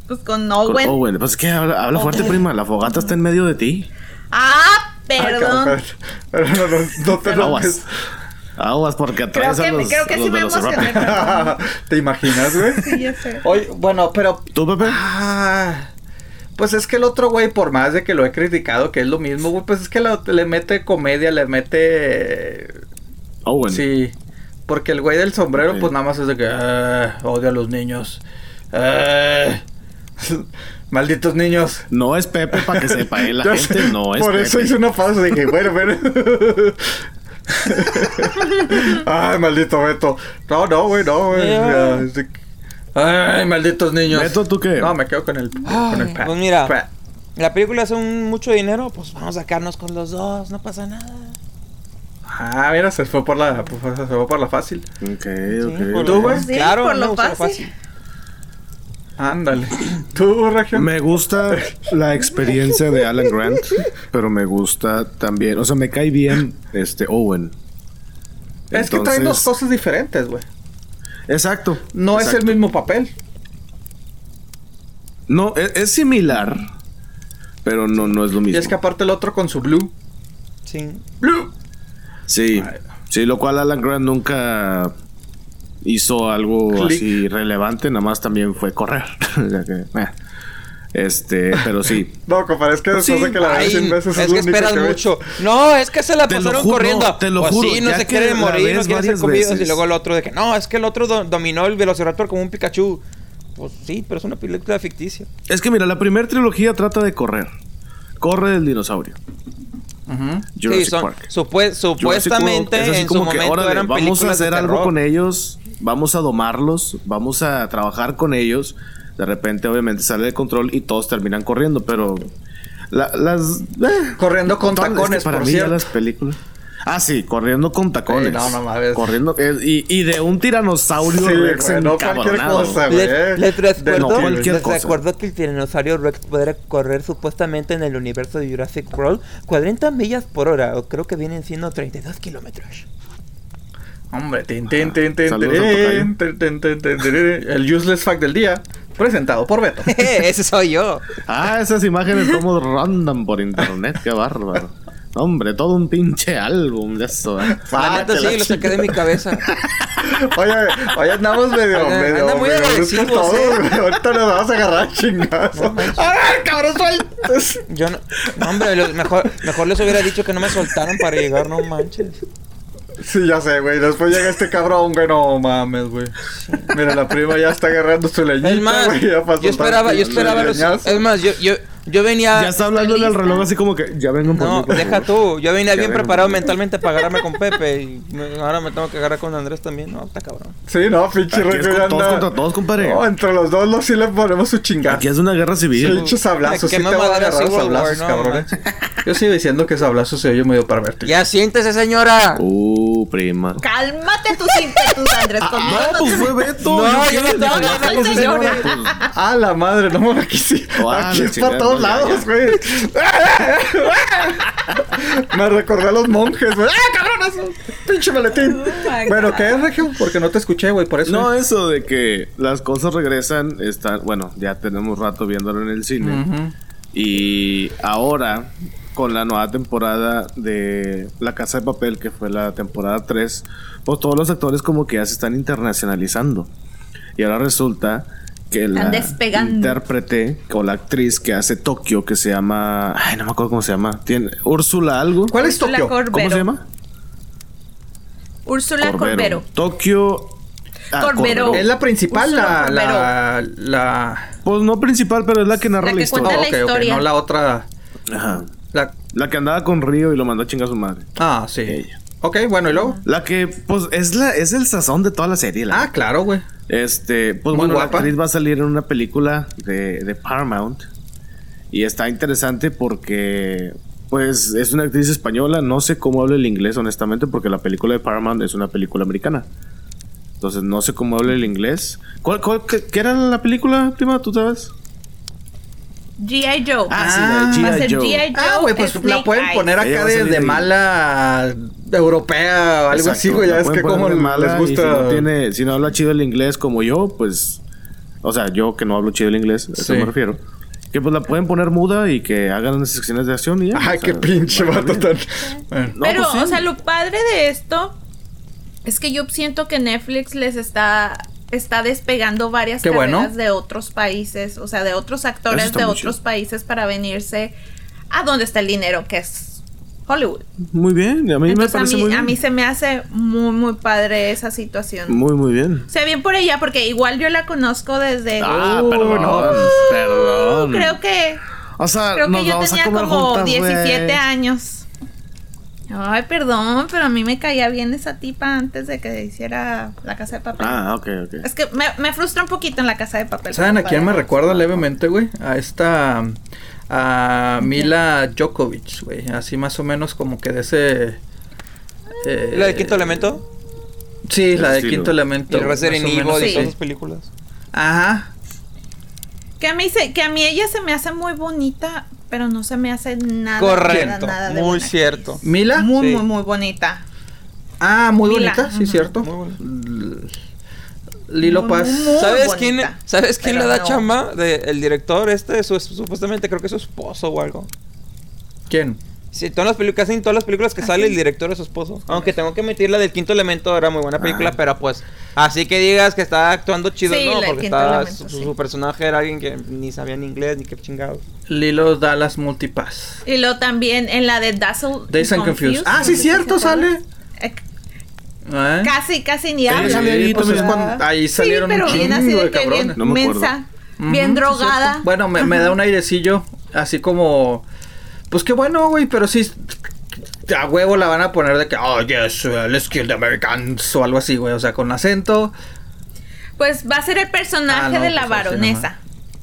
Pues con Con Owen. Owen. Pues es que habla, habla fuerte, prima. La fogata está en medio de ti. Ah, Ay, perdón. cabrón, pero no, no, no te Aguas. enojes. Aguas porque Creo atraes a que, los, creo que a los sí me emocioné. ¿Te imaginas, güey? Sí, ya sé. Oye, bueno, pero ¿Tú, Pepe? Ah, pues es que el otro güey, por más de que lo he criticado, que es lo mismo, güey, pues es que lo- le mete comedia, le mete... Owen. Sí, porque el güey del sombrero, pues nada más es de que... "Ah, odio a los niños. Ah, malditos niños. No es Pepe para que sepa, ¿eh? La gente sé, no es Por Pepe. eso hice una pausa y dije, bueno, bueno. Ay, maldito Beto. No, no, güey, no, güey. De que- Ay, malditos niños. Beto, ¿tú qué? No, me quedo con el... con el Ay, pues mira. Pat. La película hace un mucho dinero, pues vamos a sacarnos con los dos, no pasa nada. Ah, mira, se fue por la, se fue por la fácil. Ok, ok. ¿Tú, güey? Sí, claro, por lo fácil. Ándale. ¿Tú, Región? Me gusta la experiencia de Alan Grant, pero me gusta también, o sea, me cae bien este Owen. Es que traen dos cosas diferentes, güey. Exacto. No es el mismo papel. No, es, es similar, pero no, no es lo mismo. Y es que aparte el otro con su blue. Sí. Blue. Sí, sí, lo cual Alan Grant nunca hizo algo Click. así relevante, nada más también fue correr. O sea que, eh. Este, pero sí. No, compadre, es que Pues después sí, de que la ves Ay, 100 veces es que esperas mucho. No, es que se la Te pasaron juro, corriendo. te lo Pues juro, sí, no se quieren morir, no quieren ser comidos. Y veces. luego el otro de que no, es que el otro do- dominó el velociraptor como un Pikachu. Pues sí, pero es una película ficticia. Es que mira, la primera trilogía trata de correr. Corre el dinosaurio. Ujú. Jurassic sí, son, Park. supue- Jurassic supuestamente así en su como que, momento órale, eran vamos a películas de hacer algo con ellos, vamos a domarlos, vamos a trabajar con ellos. De repente, obviamente, sale de control y todos terminan corriendo, pero la- las eh, Corriendo con todas- es que tacones, para por mí cierto. las películas. Ah, sí, corriendo con tacones. Sí, no, no mames. Corriendo eh, y, y de un tiranosaurio Sí, Rex güey, no cualquier cosa, güey. Les, les De- recuerdo, no, cualquier les cosa. recuerdo que el tiranosaurio Rex podrá correr supuestamente en el universo de Jurassic World 40 millas por hora, o creo que vienen siendo 32 kilómetros. Hombre, tin, tin, tin, tin, el useless fact del día, presentado por Beto. Ese soy yo. Ah, esas imágenes como random por internet, qué bárbaro. Hombre, todo un pinche álbum de eso, ¿eh? Que la sí, lo saqué de mi cabeza. Oye, hoy andamos medio, Anda- medio, anda muy medio agresivos, bruscos todos, ¿eh? Ahorita nos vamos a agarrar chingazo. ¡A ver, cabrón, sueltas! Yo no, no, hombre, lo- mejor, mejor les hubiera dicho que no me soltaran para llegar, no manches. Sí, ya sé, güey. Después llega este cabrón, güey. No mames, güey. Mira, la prima ya está agarrando su leñita, Es más, yo esperaba, yo esperaba los, es más, yo, yo, Yo venía. Ya está hablando del reloj así como que ya vengan por No, mí, por deja favor. tú. Yo venía Ya bien vengo preparado mentalmente para agarrarme con Pepe. Y me- ahora me tengo que agarrar con Andrés también. No, está cabrón. Sí, no, pinche ya todos anda- contra todos, compadre. No, entre los dos los sí le ponemos su chingada. Aquí es una guerra civil. Pinches sablazos, sí te voy a agarrar los sablazos, no, cabrones. Yo sigo diciendo que sablazos se oye medio pervertido. Ya siéntese, señora. Uh, prima. Cálmate tus ímpetus, Andrés. Conmigo No, no pues fue Beto. No, yo no tengo nada pues, con ese señora. pues, Ah, la madre, no, aquí sí. Ah, aquí es para todos no, ya, lados, güey. Me recordé a los monjes, güey. ¡Ah, cabronazo! ¡Pinche maletín! Oh bueno. ¿qué es, Regio? Porque no te escuché, güey, por eso. No, eso de que las cosas regresan, están, bueno, ya tenemos rato viéndolo en el cine. Y ahora, con la nueva temporada de La Casa de Papel, que fue la temporada 3, pues todos los actores como que ya se están internacionalizando. Y ahora resulta que la Están despegando. intérprete o la actriz que hace Tokio, que se llama... Ay, no me acuerdo cómo se llama. Tiene Úrsula algo. ¿Cuál es Tokio? Corbero. ¿Cómo se llama? Úrsula Corbero. Tokio... ah, Corbero. Es la principal, Úrsula la, la, la... Pues no principal, pero es la que narra La la, que historia. cuenta Oh, la ok, ok, historia. no la otra... Ajá. La... La que andaba con Río y lo mandó a chingar a su madre. Ah, sí. Ella. Ok, bueno, ¿y luego? La que, pues, es la, es el sazón de toda la serie. La Ah, claro, güey. Este, pues Muy bueno, la actriz va a salir en una película de, de Paramount. Y está interesante porque, pues, es una actriz española. No sé cómo habla el inglés, honestamente, porque la película de Paramount es una película americana. Entonces, no sé cómo habla el inglés. ¿Cuál, cuál- qué, qué era la película, prima? ¿Tú sabes? G.I. Joe. Ah, sí, la de Va a G.I. ser Joe. G.I. Joe. Ah, güey, pues Snake la pueden Eyes. poner acá de, de mala europea o algo así, güey. Ya es que como les gusta. Si no, tiene, si no habla chido el inglés como yo, pues. O sea, yo que no hablo chido el inglés, a eso Sí. me refiero. Que pues la pueden poner muda y que hagan unas secciones de acción y ya. Ay, o qué sea, pinche va a vato tan. Bueno. No, Pero, pues sí. o sea, lo padre de esto es que yo siento que Netflix les está está despegando varias Qué carreras bueno. de otros países, o sea, de otros actores de otros chido. países para venirse a donde está el dinero, que es Hollywood. Muy bien, a mí me Entonces a parece mí, muy a bien. mí se me hace muy, muy padre esa situación. Muy, muy bien. O sea, bien por ella, porque igual yo la conozco desde... Ah, Uh, perdón, no. perdón. creo que O sea, Creo nos que yo vamos a tenía comer como juntas, 17 güey. años. Ay, perdón, pero a mí me caía bien esa tipa antes de que hiciera la casa de papel. Ah, ok, ok. Es que me, me frustra un poquito en la casa de papel. ¿Saben a quién me recuerda levemente, güey? A esta. A Mila Djokovic, güey. Así más o menos como que de ese. eh, ¿La de Quinto Elemento? Sí, la de estilo. Quinto Elemento. Y Resident Evil y sí. todas esas películas. Ajá. Que a, mí se, que a mí ella se me hace muy bonita, pero no se me hace nada. Correcto. nada, nada de Muy cierto. ¿Mila? Muy, Sí. muy, muy bonita. Ah, muy Mila. bonita, sí, cierto. Muy Lilo Muy, Paz. muy ¿Sabes bonita, quién, ¿sabes quién le da no. chamba? De, el director este, su, supuestamente creo que es su esposo o algo. ¿Quién? Sí, todas las películas, casi en todas las películas que ¿Ah, sale sí? el director es su esposo. Aunque tengo que admitir la del quinto elemento era muy buena película, Ah. pero pues así que digas que está actuando chido, Sí, no, porque Elemento, su, sí. su personaje era alguien que ni sabía ni inglés ni qué chingados. Lilo Dallas Multipass. Y luego también en la de Dazzle. Days and Confused. Ah, sí, cierto, sale. Eh, ¿Eh? Casi, casi ni habla. ahí pues es también. cuando- ahí Sí, salieron pero un bien así de de que bien. No me mensa, sí, drogada. Bueno, me, me da un airecillo, así como... Pues qué bueno, güey, pero sí... A huevo la van a poner de que, oh, yes, uh, let's kill the Americans, o algo así, güey, o sea, con acento. Pues va a ser el personaje Ah, no, de la pues baronesa.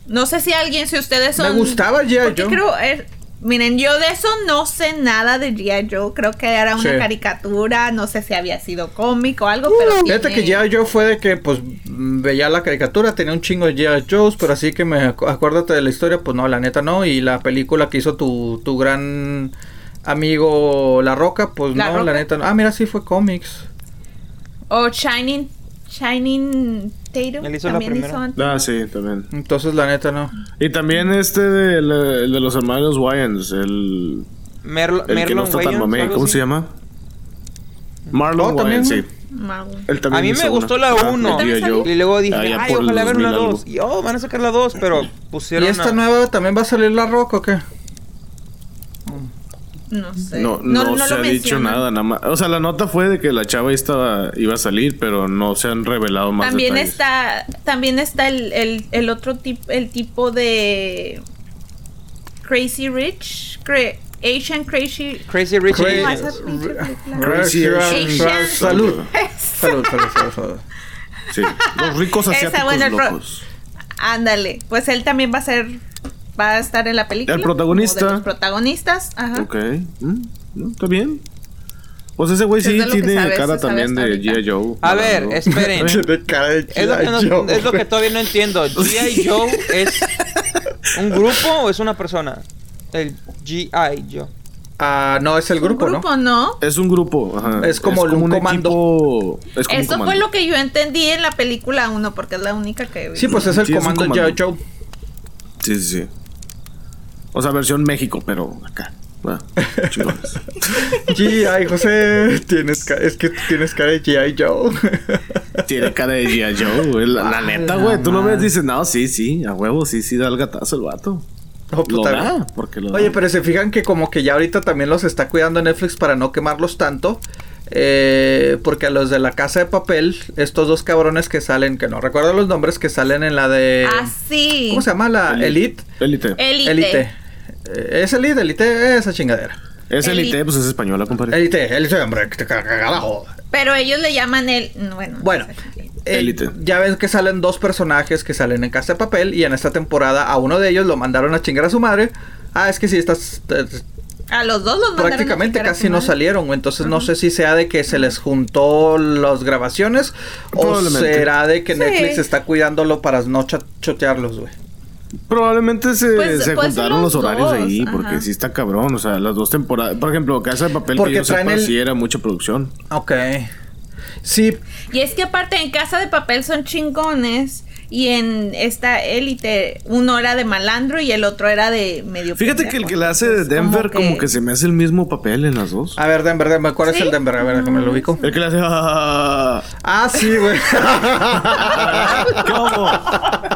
No sé si alguien, si ustedes son. Me gustaba. Porque Joe. creo, eh, miren, yo de eso no sé nada de G.I. Joe. Creo que era una Sí. caricatura. No sé si había sido cómico o algo, pero. Fíjate tiene- que G.I. Joe fue de que, pues, veía la caricatura, tenía un chingo de G.I. Joe's, pero así que me acu- acuérdate de la historia, pues no, la neta no. Y la película que hizo tu, tu gran amigo La Roca, pues La no, la neta no. Ah, mira, sí fue cómics. O Shining. Shining Tatum. Él hizo la también primera. antes. Ah, sí, también. Entonces, la neta no. Y también este de, el de los hermanos Wayans, el, Merlo- el que no Merlon está tan Wayans, mamey, algo ¿cómo así. se llama? Marlon Oh, también, Wayans, sí. Mago. Él también A mí me hizo gustó la Ajá, uno. de G.I. ¿También Joe. Y luego dije, Allá ay, por el ojalá ver una 2000 algo. 2. Y oh, van a sacar la 2, pero ¿Y pusieron. esta a- nueva también va a salir La Roca o qué? No sé. No, no, se lo ha dicho nada, nada más. O sea, la nota fue de que la chava estaba, iba a salir, pero no se han revelado más También detalles. está, también está el, el, el otro tipo, el tipo de Crazy Rich, Cra- Asian Crazy. Crazy Rich. Crazy Asian. Salud. Salud, salud, salud, salud. Sí, los ricos Esa, asiáticos bueno, locos. Ándale, pues él también va a ser, va a estar en la película. El protagonista. como de los protagonistas, ajá. Ok, mm, no, está bien. Pues ese güey Es sí tiene sabe, cara también de. G.I. Joe. A ver, esperen. De cara de Es lo, que no- G.I. Joe. es lo que todavía no entiendo. ¿G.I. Joe es un grupo o es una persona? El G.I. Joe. Ah, no, es el Un grupo, grupo, ¿no? ¿no? Es un grupo, ajá. Es como un comando. equipo- es como un Eso fue comando. lo que yo entendí en la película 1, porque es la única que vi. Sí, pues es el Sí, es comando comando. G.I. Joe. Sí, sí, sí. O sea, versión México, pero acá. Ah, chingones. G.I. José, tienes es que tienes cara de G.I. Joe. Tiene cara de G.I. Joe, güey. La, la Ah, neta, güey. Tú lo ves y dices, no, sí, sí, a huevo, sí, sí, da el gatazo el vato. Pues, Lo da, porque lo Oye, da. pero se fijan que como que ya ahorita también los está cuidando Netflix para no quemarlos tanto. Eh, porque a los de la casa de papel, estos dos cabrones que salen, que no recuerdo los nombres, que salen en la de... Ah, sí. ¿Cómo se llama la Elite? Elite. Elite. Elite. Eh, ¿Es Elite? Elite, esa chingadera. Es Elite. Elite, pues es española, compadre. Elite, Elite, hombre, que te caga- carajo. Pero ellos le llaman el. Bueno. Bueno, no sé. eh, Élite. ya ven que salen dos personajes que salen en Casa de Papel y en esta temporada a uno de ellos lo mandaron a chingar a su madre. Ah, es que sí, estás... eh, A los dos los mandaron prácticamente a casi su no salieron, entonces no sé si sea de que se les juntó las grabaciones o será de que Sí. Netflix está cuidándolo para no chotearlos, güey. Probablemente se, Pues, se pues, juntaron los los horarios dos, ahí, ajá. porque sí está cabrón. O sea, las dos temporadas. Por ejemplo, Casa de Papel, Porque que yo traen sepa, el- sí era mucha producción. Ok. Sí, Y es que aparte en Casa de Papel son chingones. Y en esta élite, uno era de malandro y el otro era de medio. Fíjate que el que le hace de Denver, como que... se me hace el mismo papel en las dos. a ver, Denver, Denver, ¿cuál es el Denver? A ver, que me lo ubico. El que le hace. "Ah". Ah, sí, güey. ¿Qué hubo?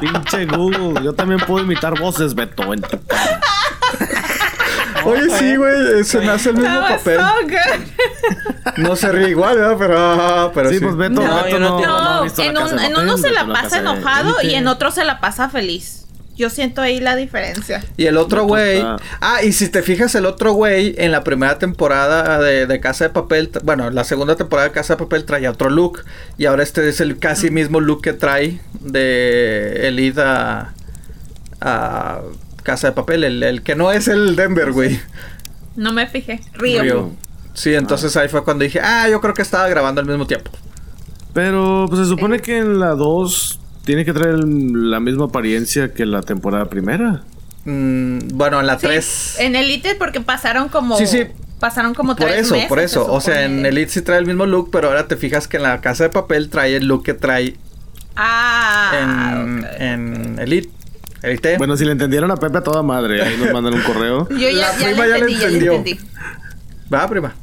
Pinche Google. Yo también puedo imitar voces, Beto, en tu. Oye, sí, güey, se me hace el mismo papel. so. No se ríe igual, ¿verdad? Pero, pero sí. Sí, pues Beto, No, Beto no no, en, un- uno se la pasa enojado y en otro se la pasa feliz. Yo siento ahí la diferencia. Y el otro Me güey. Ah, y si te fijas, el otro güey en la primera temporada de, de Casa de Papel. Bueno, la segunda temporada de Casa de Papel traía otro look. Y ahora este es el casi mismo look que trae de Elite a, a Casa de Papel. El, el que no es el Denver, güey. No me fijé. Río. Río. Sí, entonces ahí fue cuando dije, ah, yo creo que estaba grabando al mismo tiempo. Pero pues se supone que en la 2 tiene que traer la misma apariencia que la temporada primera. Mm, bueno, en la Sí, 3. En Elite porque pasaron como. Sí, sí. Pasaron como Por tres eso, meses, por se eso. O sea, en. Elite sí trae el mismo look, pero ahora te fijas que en la Casa de Papel trae el look que trae Ah. en, en Elite. Elite. Bueno, si le entendieron a Pepe a toda madre, ahí nos mandan un correo. Yo ya, la ya prima le ya le entendí, ya entendió. entendí. Va, prima.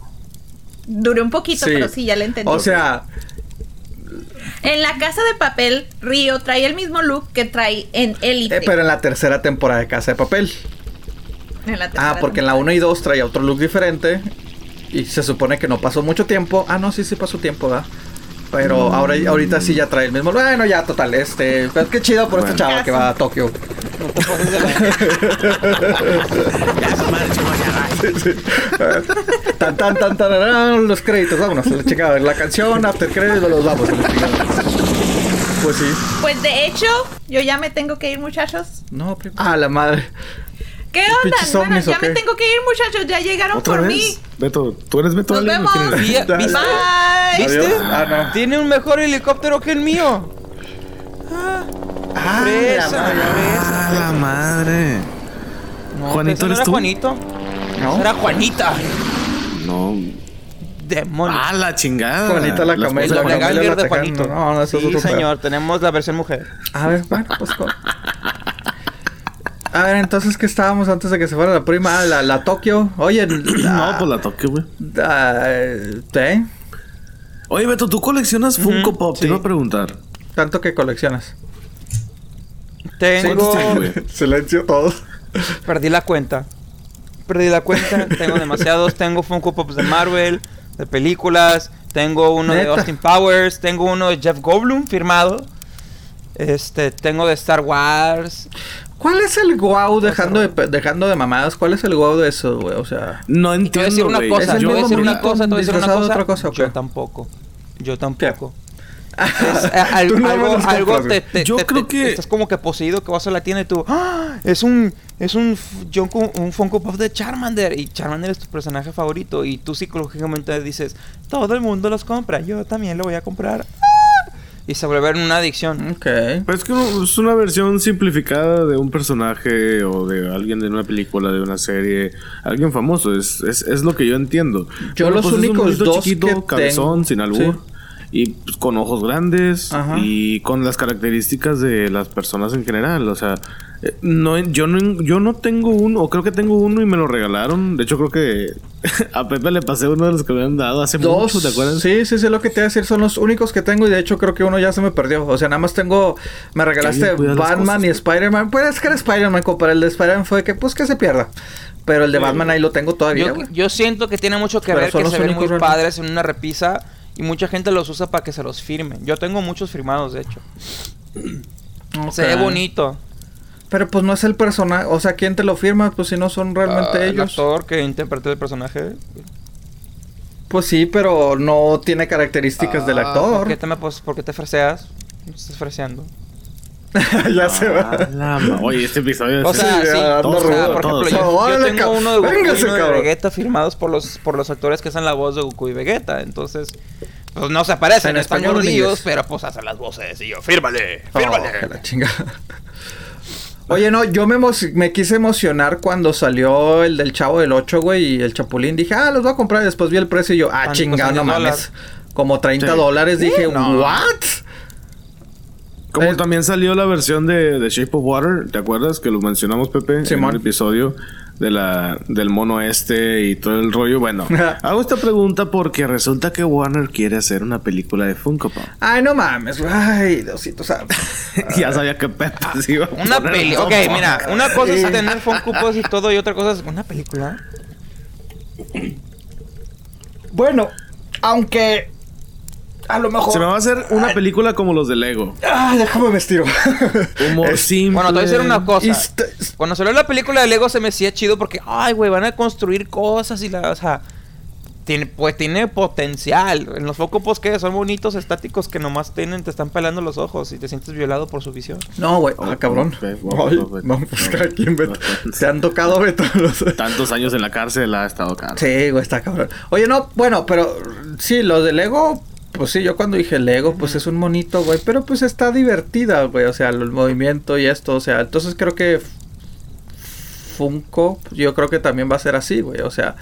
Duré un poquito, Sí. pero sí, ya le entendí. O sea, En la casa de papel, Río trae el mismo look que trae en Elite. eh, pero en la tercera temporada de Casa de Papel. En la Ah, porque en la 1 y 2 traía otro look diferente. Y se supone que no pasó mucho tiempo. Ah, no, sí, sí pasó tiempo, ¿verdad? Pero Mm. ahora, ahorita sí ya trae el mismo. Bueno, ya, total, este. Pues qué chido por Bueno. esta chava que va a Tokio. No te pases de la- Sí, sí. tan, tan, tan, tan, tan, los créditos, vámonos, la chingada. La canción, after créditos, los vamos. a. Pues sí. Pues de hecho, yo ya me tengo que ir, muchachos. No, primo. Ah, la madre. ¿Qué ¿Los onda? Bueno, ya me tengo que ir, muchachos. Ya llegaron ¿Otra por vez? mí. Beto, ¿tú eres Beto Nos vemos. ¿Viste? Bye. ¿Viste? Adiós. Ah, no. Tiene un mejor helicóptero que el mío. Ah, Fresa, la madre. fresa. ¡Ah, la madre! No, ¿Juanito no era tú? Juanito. ¿No? Era Juanita. No. Demonios. ¡Ah, la chingada! Juanita la de Juan- la Ganger de Tejana. Juanito. No, no, eso es sí, otro señor. Tenemos la versión mujer. A ver, bueno, pues. co- A ver, entonces, ¿qué estábamos antes de que se fuera la prima? Ah, la, la Tokio. Oye, No, pues la toque, güey. ah, ¿eh? Oye, Beto, ¿tú coleccionas Funko Pop? sí. Te iba a preguntar. Tanto que coleccionas. Tengo. Silencio todos. Perdí la cuenta. Perdí la cuenta. tengo demasiados. Tengo Funko Pops de Marvel, de películas. Tengo uno de. Austin Powers. Tengo uno de Jeff Goldblum firmado. Este, tengo de Star Wars. ¿Cuál es el guau dejando de, dejando de mamadas? ¿Cuál es el guau de eso, güey? O sea... No Y te voy a decir entiendo, una cosa, ¿Es el te voy a mismo decir una cosa, te voy a decir una cosa. otra cosa o Yo tampoco. Yo tampoco. Es, al- Tú no algo algo te, te- Yo te- creo te- que- estás como que poseído que vas a la tienda y tú ¡Ah! es un es un Funko- un Funko Pop de Charmander y Charmander es tu personaje favorito y tú psicológicamente dices todo el mundo los compra yo también lo voy a comprar ¡Ah! y se vuelve una adicción Ok. Pero es que no- es una versión simplificada de un personaje o de alguien de una película, de una serie, alguien famoso. Es, es, es lo que yo entiendo. Yo Pero, los pues, es un únicos dos chiquito, que cabezón, tengo- sin albur. sí. Y pues, con ojos grandes Ajá. y con las características de las personas en general. O sea, eh, no, yo, no, yo no tengo uno, o creo que tengo uno y me lo regalaron. De hecho, creo que a Pepe le pasé uno de los que me han dado hace Dos. mucho, ¿te acuerdas? Sí, sí, sí, lo que te iba a decir. Son los únicos que tengo y de hecho creo que uno ya se me perdió. O sea, nada más tengo... Me regalaste Batman y Spider-Man. Pues es que era Spider-Man, compadre. El de Spider-Man fue que pues que se pierda. Pero el de Batman ahí lo tengo todavía, yo, siento que tiene mucho que Pero ver son que los se ven muy realmente. padres en una repisa y mucha gente los usa para que se los firmen yo tengo muchos firmados de hecho se ve bonito Pero pues no es el personaje. O sea, ¿quién te lo firma? Pues si no son realmente Ah, el ellos. actor que interpreta el personaje Pues sí, pero no tiene características del Ah, actor. ¿Por qué te, me, pues, ¿por qué te freseas? Me estás freseando. ya se va. Ah, la Oye, este episodio O es- sea, Sí, sí. anda o sea, por ejemplo, yo, yo tengo uno de Goku y Véngase, uno de. Vegeta firmados por los, por los actores que hacen la voz de Goku y Vegeta. Entonces, pues no se parecen, ¿En están español gordillos, pero pues hacen las voces. Y yo, fírmale, Oh, fírmale. que la chingada. Oye, no, yo me, me quise emocionar cuando salió el del Chavo del 8, güey, y el Chapulín. Dije, ah, los voy a comprar. Y después vi el precio y yo, ah, chingado, no mames. dólares. Como 30 Sí. dólares. Dije, no. ¿what? Como Eh, también salió la versión de, de Shape of Water, ¿te acuerdas? Que lo mencionamos, Pepe, en un episodio de la, del mono este y todo el rollo. Bueno, hago esta pregunta porque resulta que Warner quiere hacer una película de Funko Pop. Ay, no mames, güey. Ay, Diosito santo. ya sabía que Pepe se iba a Una loco. Ok, mira, una cosa es tener Funko Pops y todo, y otra cosa es una película. Bueno, aunque a lo mejor. Se me va a hacer una película como los de Lego. Ah, déjame vestir. Humor simple. Bueno, te voy a decir una cosa. Esta- Cuando salió la película de Lego se me hacía chido porque, ay, güey, van a construir cosas y la, o sea, tiene, pues tiene potencial. En los Funko Pops que son bonitos, estáticos que nomás tienen, te están pelando los ojos y te sientes violado por su visión. No, güey. Ah, cabrón. ok, oh, Ay, oh, no, pues cada quien, Beto. Te han tocado, Beto. los- Tantos años en la cárcel ha estado caro. Sí, güey, está cabrón. Oye, no, bueno, pero sí, lo de Lego, pues sí, yo cuando dije Lego, pues es un monito, güey, pero pues está divertida, güey, o sea, el movimiento y esto, o sea, entonces creo que Funko, pues, yo creo que también va a ser así, güey, o sea,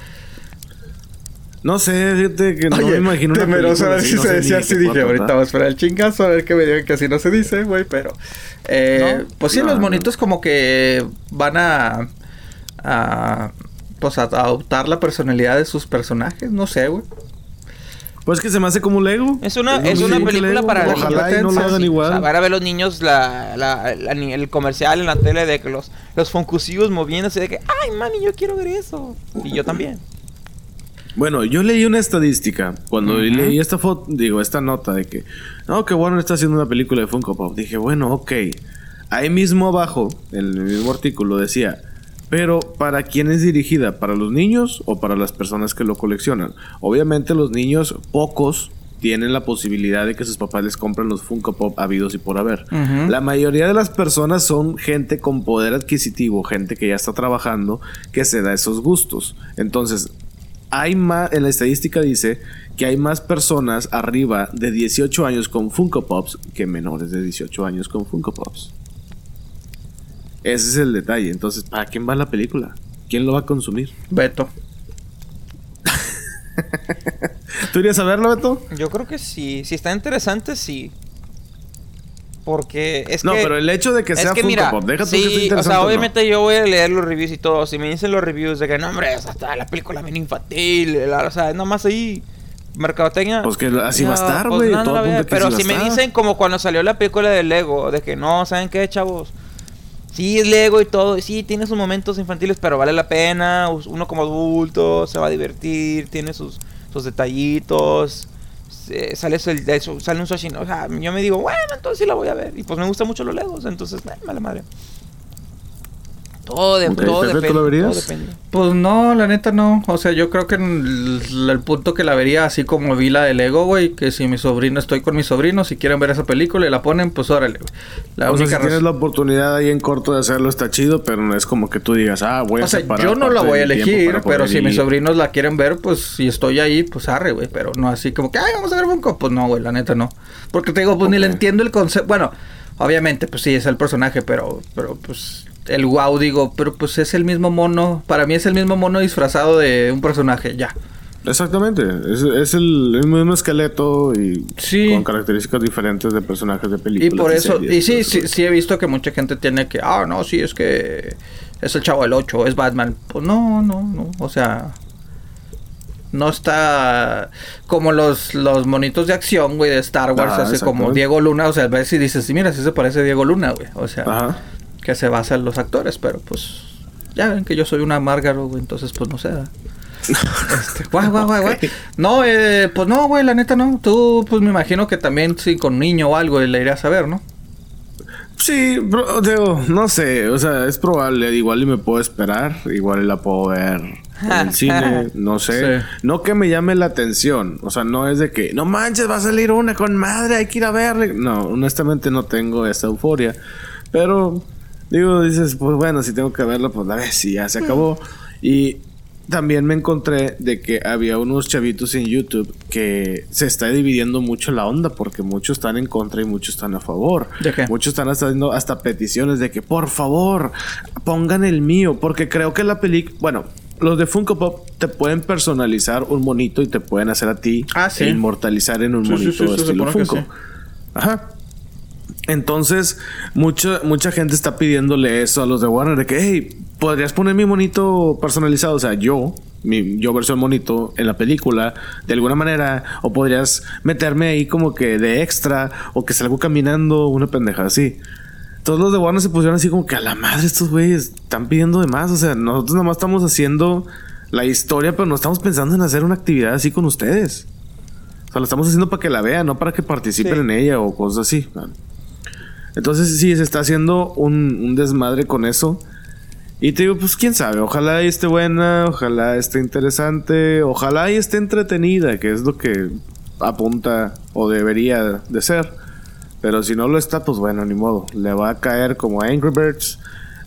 No sé, fíjate que no Oye, me imagino una temeroso a ver si no se decía de así. Dije, ahorita vamos a esperar el chingazo a ver que me digan que así no se dice, güey, pero. eh, ¿No? Pues sí, No, los no. monitos como que van a. a pues a adoptar la personalidad de sus personajes, no sé, güey. Pues que se me hace como Lego. Es una, es una película Lego. para Ojalá y no lo hagan igual. O sea, van a ver los niños la, la- la- el comercial en la tele de que los, los foncusillos moviéndose de que, ay, mami, yo quiero ver eso. Y yo también. Bueno, yo leí una estadística cuando Ujú. leí esta foto, digo, esta nota de que, no, que Warner está haciendo una película de Funko Pop. Dije, bueno, ok. Ahí mismo abajo, en el mismo artículo decía, pero ¿para quién es dirigida? ¿Para los niños o para las personas que lo coleccionan? Obviamente los niños, pocos, tienen la posibilidad de que sus papás les compren los Funko Pop habidos y por haber. La mayoría de las personas son gente con poder adquisitivo, gente que ya está trabajando, que se da esos gustos. Entonces, hay más, en la estadística dice que hay más personas arriba de 18 años con Funko Pops que menores de 18 años con Funko Pops. Ese es el detalle. Entonces, ¿para quién va la película? ¿Quién lo va a consumir? Beto. ¿Tú irías a verlo, Beto? Yo creo que sí. Si está interesante, sí. Porque es no, que... pero el hecho de que es sea que Funko mira, Pop, deja tú sí, que esté o interesante. sea, o no. obviamente yo voy a leer los reviews y todo. Si me dicen los reviews de que, no, hombre, o sea, está la película bien infantil, la- o sea, nomás ahí, mercadotecnia. Pues que así va a No, estar, pues güey. no, no que Pero si me dicen como cuando salió la película de Lego, de que no, ¿saben qué, chavos? Sí, es Lego y todo, sí, tiene sus momentos infantiles, pero vale la pena. Uno como adulto se va a divertir, tiene sus, sus detallitos. Sale, sale un sushi, o sea, yo me digo, bueno, entonces sí la voy a ver. Y pues me gustan mucho los Legos, entonces, eh, vale madre. Todo, de, todo, Pepe, ¿tú depende, lo verías? todo depende. Pues no, la neta no. O sea, yo creo que en el, el punto que la vería así como vi la de Lego, güey, que si mi sobrino, estoy con mis sobrinos, si quieren ver esa película y la ponen, pues órale, güey. La o sea, única si tienes la oportunidad ahí en corto de hacerlo, está chido, pero no es como que tú digas, ah, voy a O sea, separar yo no la voy a mi elegir, pero si mis sobrinos la quieren ver, pues si estoy ahí, pues arre, güey. Pero no así como que, ay, vamos a ver Funko. Pues no, güey, la neta no. Porque te digo, pues ni le entiendo el concepto. Bueno, obviamente, pues sí, es el personaje, pero, pero pues el wow, digo, pero pues es el mismo mono. Para mí es el mismo mono disfrazado de un personaje, ya. Exactamente, es, es el, el mismo esqueleto y Sí. con características diferentes de personajes de películas. Y por eso, series, y sí, sí, sí he visto que mucha gente tiene que, ah, no, sí, es que es el chavo del 8, es Batman. Pues no, no, no, o sea, no está como los, los monitos de acción, güey, de Star Wars, Ajá, así como exactamente. Diego Luna, o sea, ves y dices, sí, mira, sí se parece a Diego Luna, güey, o sea, Ajá. Que se basa en los actores, pero pues, ya ven que yo soy una Márgaro, güey, entonces pues no sé. Este, guay, guay, guay, guay. No, eh, pues no, güey, la neta no. Tú, pues me imagino que también, sí, con niño o algo, le irías a ver, ¿no? Sí, bro, digo, no sé, o sea, es probable, igual y me puedo esperar, igual y la puedo ver en el cine, no sé. Sí. No que me llame la atención, o sea, no es de que, no manches, va a salir una con madre, hay que ir a verla. No, honestamente no tengo esa euforia, pero digo, dices, pues bueno, si tengo que verla, pues la ves y ya se acabó. Y también me encontré de que había unos chavitos en YouTube que se está dividiendo mucho la onda porque muchos están en contra y muchos están a favor. ¿De qué? Muchos están haciendo hasta peticiones de que por favor pongan el mío porque creo que la película, bueno, los de Funko Pop te pueden personalizar un monito y te pueden hacer a ti Ah, sí. e inmortalizar en un Sí, monito sí, estilo Funko. Ajá. Entonces, mucha, mucha gente está pidiéndole eso a los de Warner de que, hey, podrías poner mi monito personalizado, o sea, yo, mi yo versión monito en la película, de alguna manera, o podrías meterme ahí como que de extra, o que salgo caminando, una pendeja así. Todos los de Warner se pusieron así como que a la madre estos güeyes están pidiendo de más, o sea, nosotros nada más estamos haciendo la historia, pero no estamos pensando en hacer una actividad así con ustedes. O sea, lo estamos haciendo para que la vean, no para que participen Sí. en ella o cosas así. Entonces sí, se está haciendo un, desmadre con eso. Y te digo, pues quién sabe, ojalá esté buena, ojalá esté interesante, ojalá esté entretenida, que es lo que apunta o debería de ser. Pero si no lo está, pues bueno, ni modo. Le va a caer como a Angry Birds,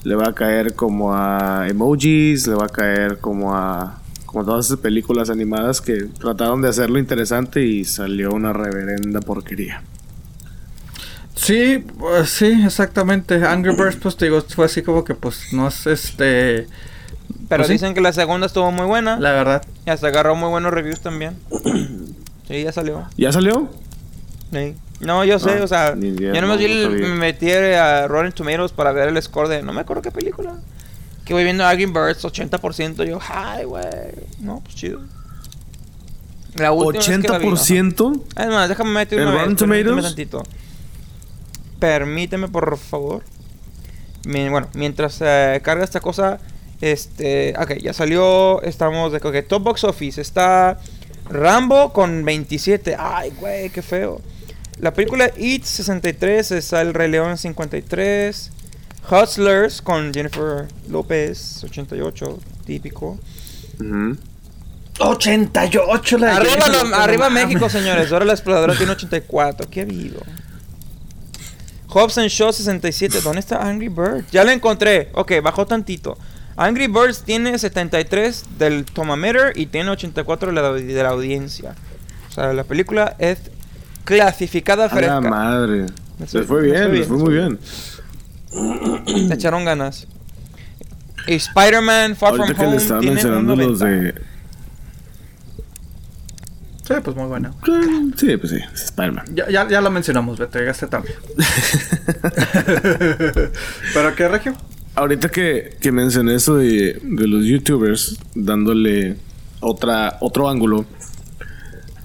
le va a caer como a emojis, le va a caer como a como todas esas películas animadas que trataron de hacerlo interesante y salió una reverenda porquería. Sí, pues, sí, exactamente. Angry Birds, pues te digo, fue así como que pues no es este... Pero Pues sí. dicen que la segunda estuvo muy buena. La verdad. Y hasta agarró muy buenos reviews también. sí, ya salió. ¿Ya salió? Sí. No, yo sé, Ah, o sea, idea, yo nomás no, vi no el- sabía. me metí a Rotten Tomatoes para ver el score de no me acuerdo qué película. Que voy viendo Angry Birds 80%, yo, ay, güey. No, pues chido. La última vez que la vi, ajá. ¿80%? Es más, déjame meter ¿En una Rotten vez, permíteme Tomatoes? tantito. Permíteme, por favor. Mi- bueno, mientras eh, carga esta cosa, este, ok, ya salió, estamos de ok, Top Box Office, está Rambo con 27, ay, güey, qué feo. La película It 63, está El Rey León 53, Hustlers con Jennifer López 88, típico. Ujú. 88 la de Arriba, arriba. México, señores. Ahora la exploradora tiene 84. ¿Qué ha habido? Hobbs and Shaw 67. ¿Dónde está Angry Birds? Ya la encontré. Ok, bajó tantito. Angry Birds tiene 73 del Tomameter y tiene 84 de la, de la audiencia. O sea, la película es clasificada A la fresca. madre. Se fue- bien, bien, fue muy bien. Le echaron ganas. Y Spider-Man Far Ahorita From que le Home estaba un mencionando los 90. de... Sí, pues muy buena. Sí, pues sí, Spider-Man. Ya, ya, ya lo mencionamos, Beto, llegaste tarde. ¿Pero qué, Regio? Ahorita que, que mencioné eso de, de los youtubers dándole otra, otro ángulo.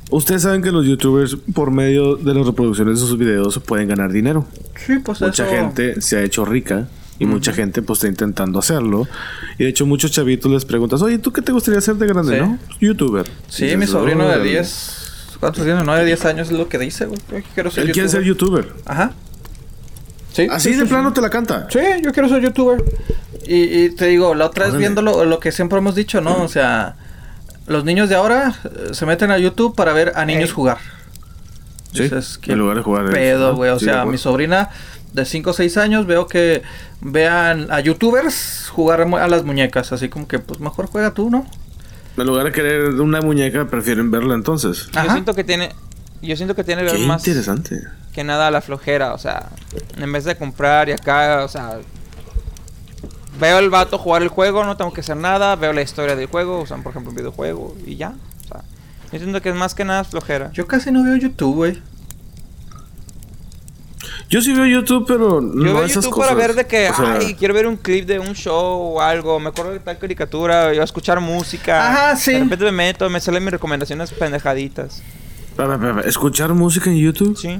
Ustedes saben que los youtubers por medio de las reproducciones de sus videos pueden ganar dinero. Sí, pues mucha eso... gente se ha hecho rica y mucha gente pues está intentando hacerlo. Y de hecho muchos chavitos les preguntas, oye, ¿tú qué te gustaría hacer de grande, Sí. no? Youtuber. Sí, mi sobrino de "Órale". 10... ¿Cuántos tiene? 9, 10 años es lo que dice, güey. Quiero ser Él quiere ser youtuber. Ajá. Sí. Así sí, de plano te la canta. Sí, yo quiero ser youtuber. Y, y te digo, la otra vez viendo lo, lo que siempre hemos dicho, ¿no? O sea, los niños de ahora eh, se meten a YouTube para ver a niños Ey. jugar. Sí, Dices, ¿qué en lugar de jugar. pedo, ¿no? güey. O Sí, sea, mi sobrina de 5 o 6 años veo que vean a youtubers jugar a las muñecas. Así como que, pues mejor juega tú, ¿no? En lugar de querer una muñeca, prefieren verla entonces. Yo siento que tiene. Yo siento que tiene que ver más interesante. que nada la flojera. O sea, en vez de comprar y acá, o sea. Veo el vato jugar el juego, no tengo que hacer nada. Veo la historia del juego, usan por ejemplo un videojuego y ya. O sea, yo siento que es más que nada flojera. Yo casi no veo YouTube, güey. Yo sí veo YouTube, pero Yo no veo esas YouTube cosas. para ver de que, O sea, ay, quiero ver un clip de un show o algo, me acuerdo de tal caricatura, yo a escuchar música. Ajá, sí. De repente me meto, me salen mis recomendaciones pendejaditas. ¿Escuchar música en YouTube? Sí.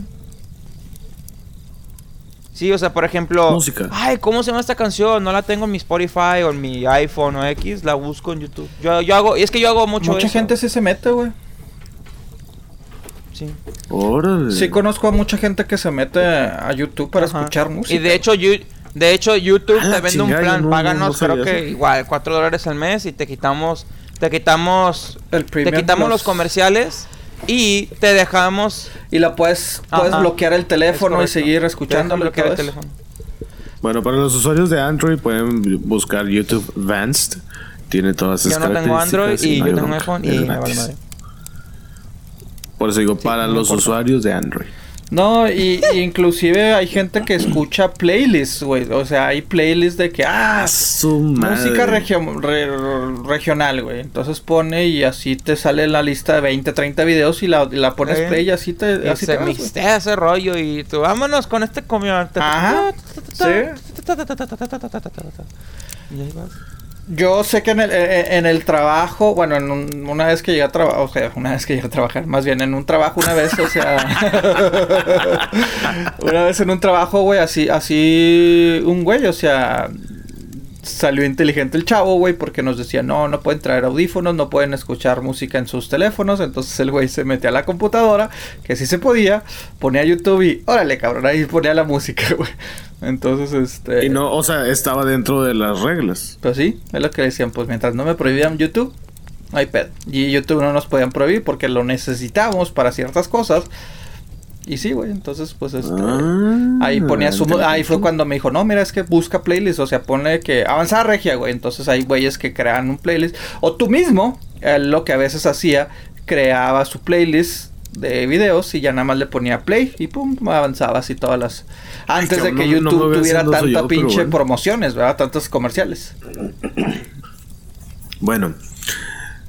Sí, o sea, por ejemplo, Música. ay, ¿cómo se llama esta canción? No la tengo en mi Spotify o en mi iPhone o X, la busco en YouTube. Yo, yo hago, y es que yo hago mucho Mucha eso. gente sí se mete, güey. Sí. Órale. Sí conozco a mucha gente que se mete a YouTube para Ajá. escuchar música. Y de hecho, you- de hecho YouTube Ah, te vende un chingada, yo plan, no- páganos no creo que eso. igual 4 dólares al mes y te quitamos te quitamos El te quitamos plus. los comerciales y te dejamos Y la puedes, puedes Ajá. bloquear el teléfono y seguir dejan bloquear el teléfono. Bueno, para los usuarios de Android pueden buscar YouTube Advanced. Tiene todas esas Yo no tengo Android y yo tengo iPhone y me vale madre. Por eso digo, para no los importa. usuarios de Android. No, y, y inclusive hay gente que escucha playlists, güey. O sea, hay playlists de que, ah, música regio- re- regional, güey. Entonces pone y así te sale la lista de 20, 30 videos y la, y la pones Sí. play y así te, Y así se mixtea ese rollo y tú vámonos con este comión. Ajá, Y ahí vas. Yo sé que en el, eh, en el trabajo, bueno, en un- una vez que llegué a trabajar, o sea, una vez que llegué a trabajar, más bien en un trabajo una vez, o sea, una vez en un trabajo, güey, así, así, un güey, o sea, salió inteligente el chavo, güey, porque nos decía, no, no pueden traer audífonos, no pueden escuchar música en sus teléfonos, entonces el güey se metía a la computadora, que sí se podía, ponía YouTube y, órale, cabrón, ahí ponía la música, güey. Entonces, este... Y no, o sea, estaba dentro de las reglas. Pues sí, es lo que decían, pues mientras no me prohibían YouTube, no hay pedo. Y YouTube no nos podían prohibir porque lo necesitábamos para ciertas cosas. Y sí, güey, entonces pues este... Ah, Ahí ponía su... Ahí fue cuando me dijo, no, mira, es que busca playlist, o sea, ponle que... Avanzada regia, güey. Entonces hay güeyes que crean un playlist. O tú mismo, él lo que a veces hacía, creaba su playlist de videos y ya nada más le ponía play y pum, avanzaba así todas las... Antes de que no no YouTube tuviera tanta yo, pinche bueno. promociones, ¿verdad? Tantos comerciales. Bueno,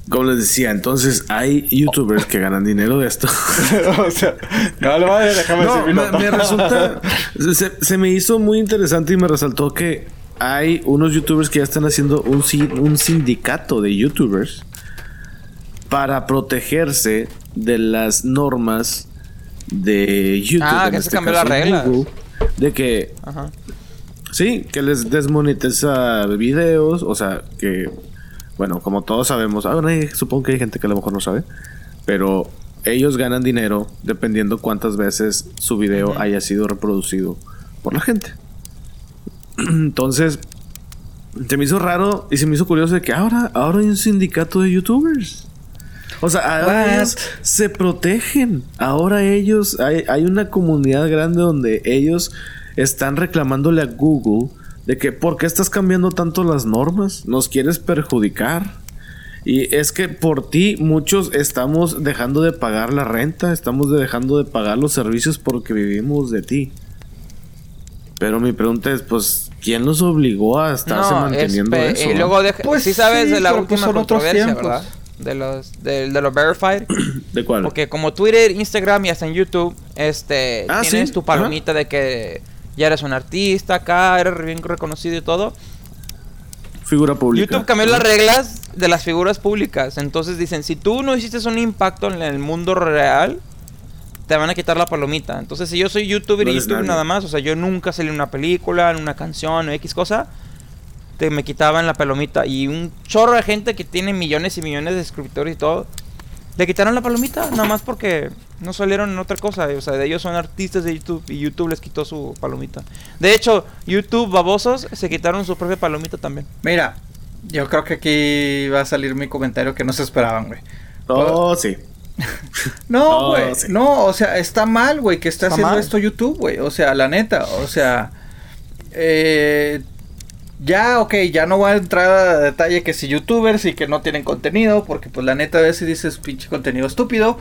como les decía, entonces hay youtubers que ganan dinero de esto. o sea, no, no, me, resulta. Se, se me hizo muy interesante y me resaltó que hay unos youtubers que ya están haciendo un, un sindicato de youtubers para protegerse de las normas de YouTube. Ah, en que se este cambió de que Ajá. Sí, que les desmonetiza videos, o sea, que, bueno, como todos sabemos, ah, bueno, hay- supongo que hay gente que a lo mejor no sabe, pero ellos ganan dinero dependiendo cuántas veces su video haya sido reproducido por la gente. Entonces, se me hizo raro y se me hizo curioso de que ahora, ahora hay un sindicato de youtubers. O sea, ahora What? ellos se protegen. Ahora ellos, hay, hay una comunidad grande donde ellos están reclamándole a Google de que ¿por qué estás cambiando tanto las normas? ¿Nos quieres perjudicar? Y es que por ti muchos estamos dejando de pagar la renta, estamos dejando de pagar los servicios porque vivimos de ti. Pero mi pregunta es, pues, ¿quién los obligó a estarse No, manteniendo eso? y luego deja- Pues sí sabes sí, de la pues última son otros controversia, tiempos. ¿verdad? De los de, de los verified, ¿De cuál? porque como Twitter, Instagram y hasta en YouTube, este Ah, tienes sí, tu palomita de que ya eres un artista acá, eres bien reconocido y todo. Figura pública. YouTube cambió las reglas de las figuras públicas. Entonces dicen, si tú no hiciste un impacto en el mundo real, te van a quitar la palomita. Entonces, si yo soy youtuber No y nadie. nada más, o sea, yo nunca salí en una película, en una canción o X cosa, te me quitaban la palomita. Y un chorro de gente que tiene millones y millones de suscriptores y todo, Le quitaron la palomita, nada más porque no salieron en otra cosa. O sea, ellos son artistas de YouTube y YouTube les quitó su palomita. De hecho, YouTube, babosos, se quitaron su propia palomita también. Mira, yo creo que aquí va a salir mi comentario que no se esperaban, güey. Oh, sí. No, No, güey. sí. No, o sea, está mal, güey, que Está haciendo mal. esto YouTube, güey. O sea, la neta, o sea. Eh, ya, ok, ya no voy a entrar a detalle que si youtubers y que no tienen contenido, porque pues la neta a veces dices pinche contenido estúpido.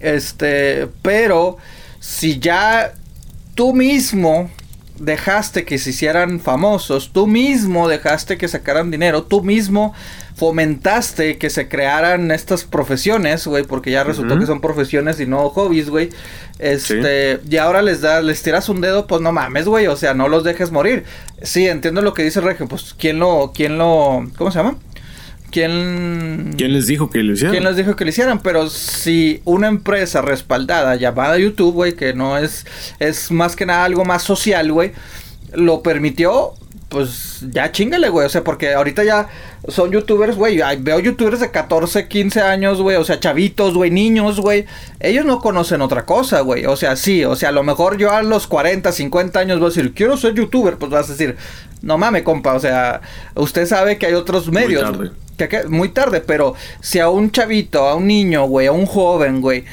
Este, pero si ya tú mismo dejaste que se hicieran famosos, tú mismo dejaste que sacaran dinero, tú mismo fomentaste que se crearan estas profesiones, güey, porque ya resultó que son profesiones y no hobbies, güey. Este, y ahora les da, les tiras un dedo, pues no mames, güey, o sea, no los dejes morir. Sí, entiendo lo que dice Regio, pues quién lo, quién lo, ¿cómo se llama? ¿Quién, ¿Quién les dijo que lo hicieron? ¿Quién les dijo que lo hicieran? Pero si una empresa respaldada llamada YouTube, güey, que no es, es más que nada algo más social, güey, lo permitió, pues ya chingale, güey. O sea, porque ahorita ya son youtubers, güey. Veo youtubers de 14, 15 años, güey. O sea, chavitos, güey, niños, güey. Ellos no conocen otra cosa, güey. O sea, sí, o sea, a lo mejor yo a los 40, 50 años voy a decir, quiero ser youtuber. Pues vas a decir, no mames, compa. O sea, usted sabe que hay otros medios. tarde. Que- muy tarde, pero si a un chavito, a un niño, güey, a un joven, güey,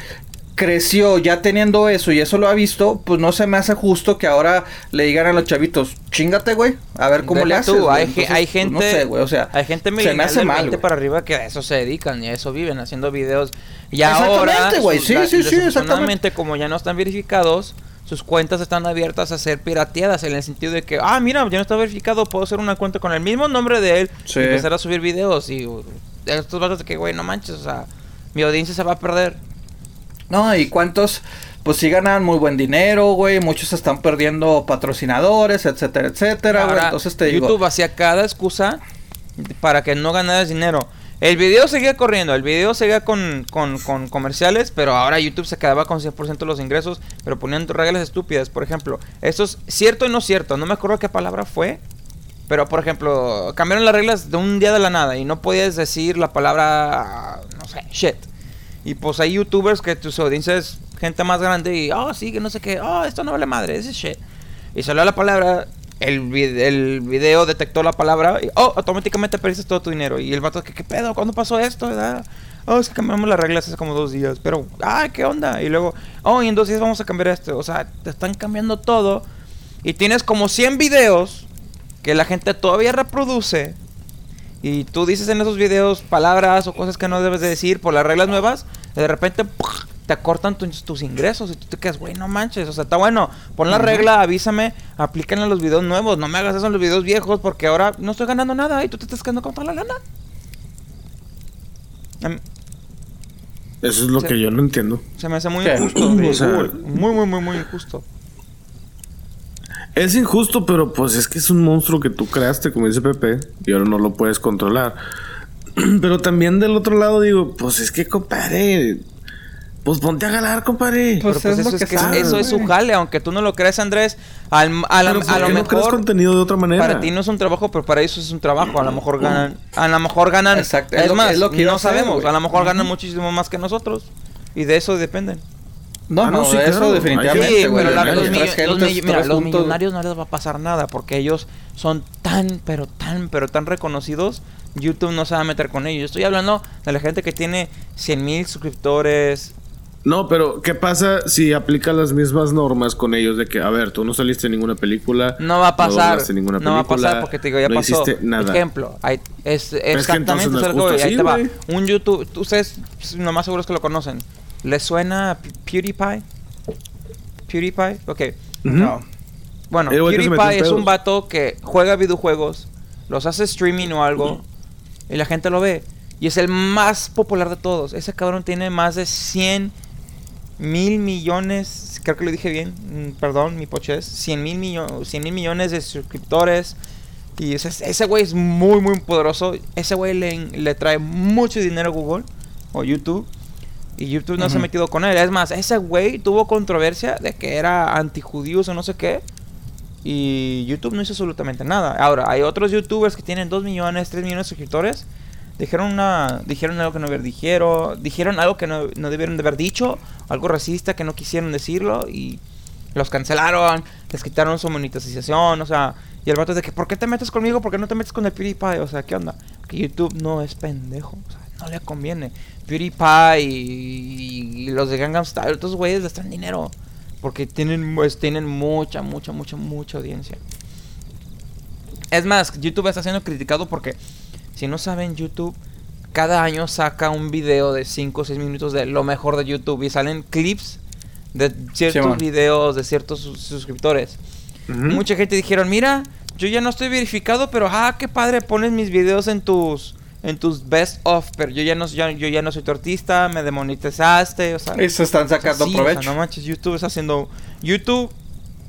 creció ya teniendo eso y eso lo ha visto, pues no se me hace justo que ahora le digan a los chavitos, chingate, güey, a ver cómo Deja le haces. tú, güey". hay, Entonces, hay pues, gente, no sé, güey, o sea, hay gente se me hace del mal, 20 güey. para arriba que a eso se dedican y a eso viven haciendo videos. Y Exactamente, ahora, güey, sí, sí, sí, desafortunadamente, como ya no están verificados, sus cuentas están abiertas a ser pirateadas en el sentido de que, ah, mira, ya no está verificado, puedo hacer una cuenta con el mismo nombre de él Sí. y empezar a subir videos y uh, estos vatos de que, güey, no manches, o sea, mi audiencia se va a perder. No, y cuántos, pues sí ganan muy buen dinero, güey, muchos están perdiendo patrocinadores, etcétera, etcétera. Ahora, Entonces te digo, YouTube hacía cada excusa para que no ganaras dinero. El video seguía corriendo, el video seguía con, con, comerciales, pero ahora YouTube se quedaba con 100% de los ingresos, pero ponían reglas estúpidas. Por ejemplo, esto es cierto y no cierto, no me acuerdo qué palabra fue, pero por ejemplo, cambiaron las reglas de un día de la nada y no podías decir la palabra, no sé, shit. Y pues hay youtubers que tu audiencia es gente más grande y, oh, sí, que no sé qué, oh, esto no vale madre, ese es shit. Y salió la palabra, el, el video detectó la palabra y, oh, automáticamente perdiste todo tu dinero. Y el vato, ¿qué, qué pedo? ¿Cuándo pasó esto? verdad? Oh, es que cambiamos las reglas hace como dos días. Pero, ah, ¿qué onda? Y luego, oh, y en dos días vamos a cambiar esto. O sea, te están cambiando todo. Y tienes como 100 videos que la gente todavía reproduce. Y tú dices en esos videos palabras o cosas que no debes de decir por las reglas nuevas. de repente ¡puf! Te acortan tus, tus ingresos. Y tú te quedas, güey, no manches. O sea, está bueno. Pon la regla, avísame, aplíquenla a los videos nuevos. No me hagas eso en los videos viejos porque ahora no estoy ganando nada y tú te estás quedando con toda la lana. Mí- Eso es lo que yo no entiendo. Se me hace muy ¿Qué? injusto. O sea-. Muy, muy, muy, muy injusto. Es injusto, pero pues es que es un monstruo que tú creaste, como dice Pepe, y ahora no lo puedes controlar. Pero también del otro lado digo, pues es que, compadre, pues ponte a ganar, compadre. Pues, Pero pues es eso lo es, que sabe, eso es su jale, aunque tú no lo creas, Andrés. Al, a, la- Pero ¿por a lo qué no creas mejor contenido de otra manera? para ti no es un trabajo, pero para ellos es un trabajo. A lo mejor ganan, a lo mejor ganan. Exacto, es Es, lo que- más, lo que no hacer, sabemos. A lo mejor ganan muchísimo más que nosotros y de eso dependen. no, Ah, no, no, sí, eso claro. definitivamente, Sí, pero la- los, tres millo- los gentes, millo- mira, tres los puntos. millonarios no les va a pasar nada porque ellos son tan, pero tan, pero tan reconocidos. YouTube no se va a meter con ellos. Yo estoy hablando de la gente que tiene 100 mil suscriptores. No, pero ¿qué pasa si aplica las mismas normas con ellos de que, a ver, tú no saliste en ninguna película? No va a pasar. doblaste ninguna No, va a pasar porque te digo, ya no pasó. nada. Ejemplo, hay, es, que exactamente no es ahí te va. güey. Un YouTube, ustedes lo más seguro es que lo conocen. ¿Les suena PewDiePie? PewDiePie, ok. Ujú. No. Bueno, El que PewDiePie es un vato que juega videojuegos, los hace streaming o algo, y la gente lo ve. Y es el más popular de todos. Ese cabrón tiene más de 100 mil millones, creo que lo dije bien, mm, perdón, mi poche es 100 mil millones, 100 mil millones de suscriptores. Y ese ese güey es muy, muy poderoso. Ese güey le, le trae mucho dinero a Google o YouTube. Y YouTube no se ha metido con él. Es más, ese güey tuvo controversia de que era antijudíos o no sé qué. Y YouTube no hizo absolutamente nada. Ahora, hay otros YouTubers que tienen 2 millones, 3 millones de suscriptores. Dijeron una, dijeron algo que no dijeron, dijeron algo que no, no debieron de haber dicho, algo racista que no quisieron decirlo y los cancelaron, les quitaron su monetización, o sea, y el vato de que, ¿por qué te metes conmigo? ¿Por qué no te metes con el PewDiePie? O sea, ¿qué onda? Que YouTube no es pendejo, o sea, no le conviene. PewDiePie y, los de Gangnam Style, estos güeyes les traen dinero, porque tienen, pues, tienen mucha, mucha, mucha, mucha audiencia. Es más, YouTube está siendo criticado porque, si no saben, YouTube cada año saca un video de 5 o 6 minutos de lo mejor de YouTube y salen clips de ciertos videos de ciertos sus- suscriptores. Mucha gente dijeron, mira, yo ya no estoy verificado, pero ah, qué padre, pones mis videos en tus en tus best of, pero yo ya no ya- yo ya no soy tu artista, me demonetizaste, o sea, Y se están o sea, sacando sí, o sea, provecho. no manches, YouTube está haciendo YouTube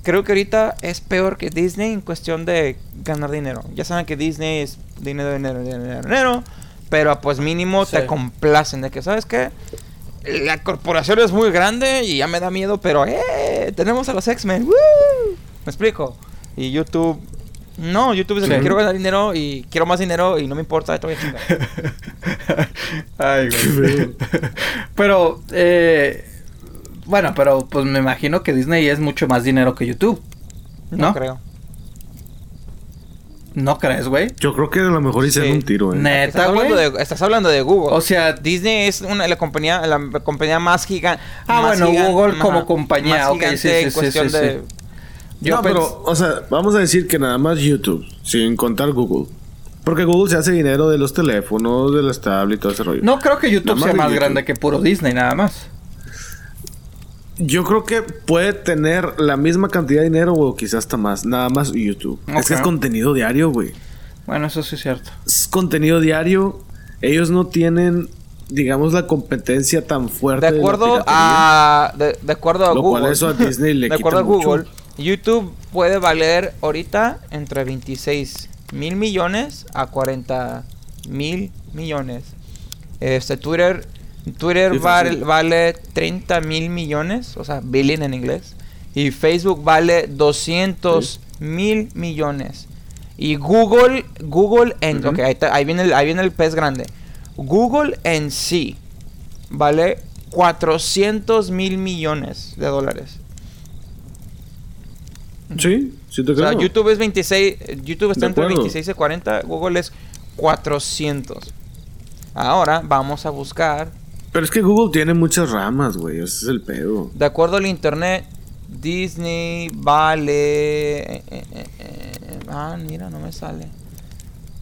creo que ahorita es peor que Disney en cuestión de ganar dinero. Ya saben que Disney es dinero, dinero, dinero, dinero, pero pues mínimo Sí. te complacen de que, ¿sabes qué? La corporación es muy grande y ya me da miedo, pero ¡eh! Tenemos a los X-Men. ¡woo! ¿Me explico? Y YouTube... No, YouTube es el Sí. que quiero ganar dinero y quiero más dinero y no me importa, te voy a chingar. Ay, güey. pero, eh, bueno, pero pues me imagino que Disney es mucho más dinero que YouTube. No, ¿No? creo. ¿No crees, güey? Yo creo que a lo mejor hicieron Sí. un tiro, eh. ¿Neta, hablando, güey? de, estás hablando de Google. O sea, Disney es una, la compañía la compañía más gigante. Ah, bueno, Google como compañía, más sí, sí, en sí, cuestión sí, sí. de- yo no, pero, o sea, vamos a decir que nada más YouTube, sin contar Google. Porque Google se hace dinero de los teléfonos, de las tablets y todo ese rollo. no creo que YouTube Nada más sea más YouTube. grande que puro Disney, nada más. Yo creo que puede tener la misma cantidad de dinero o quizás hasta más. Nada más YouTube. Es que es contenido diario, güey. Bueno, eso sí es cierto. Es contenido diario. Ellos no tienen, digamos, la competencia tan fuerte. de la acuerdo piratería. a de, de acuerdo a Lo Google. cual eso a Disney le de acuerdo a mucho. Google, YouTube puede valer ahorita entre 26 mil millones a 40 mil millones. Este Twitter Twitter Sí, vale, fácil. vale 30 mil millones, o sea, billion en inglés. Y Facebook vale 200 mil millones. Y Google, Google en, Ujú. ok, ahí, está- ahí viene el, ahí viene el pez grande. Google en sí vale 400 mil millones de dólares. Sí, sí te O sea, creo. YouTube es 26, eh, YouTube está De entre acuerdo. 26 y 40, Google es 400. Ahora vamos a buscar, Pero es que Google tiene muchas ramas, güey. Ese es el pedo. de acuerdo al internet, Disney vale... eh, eh, eh, ah, mira, no me sale.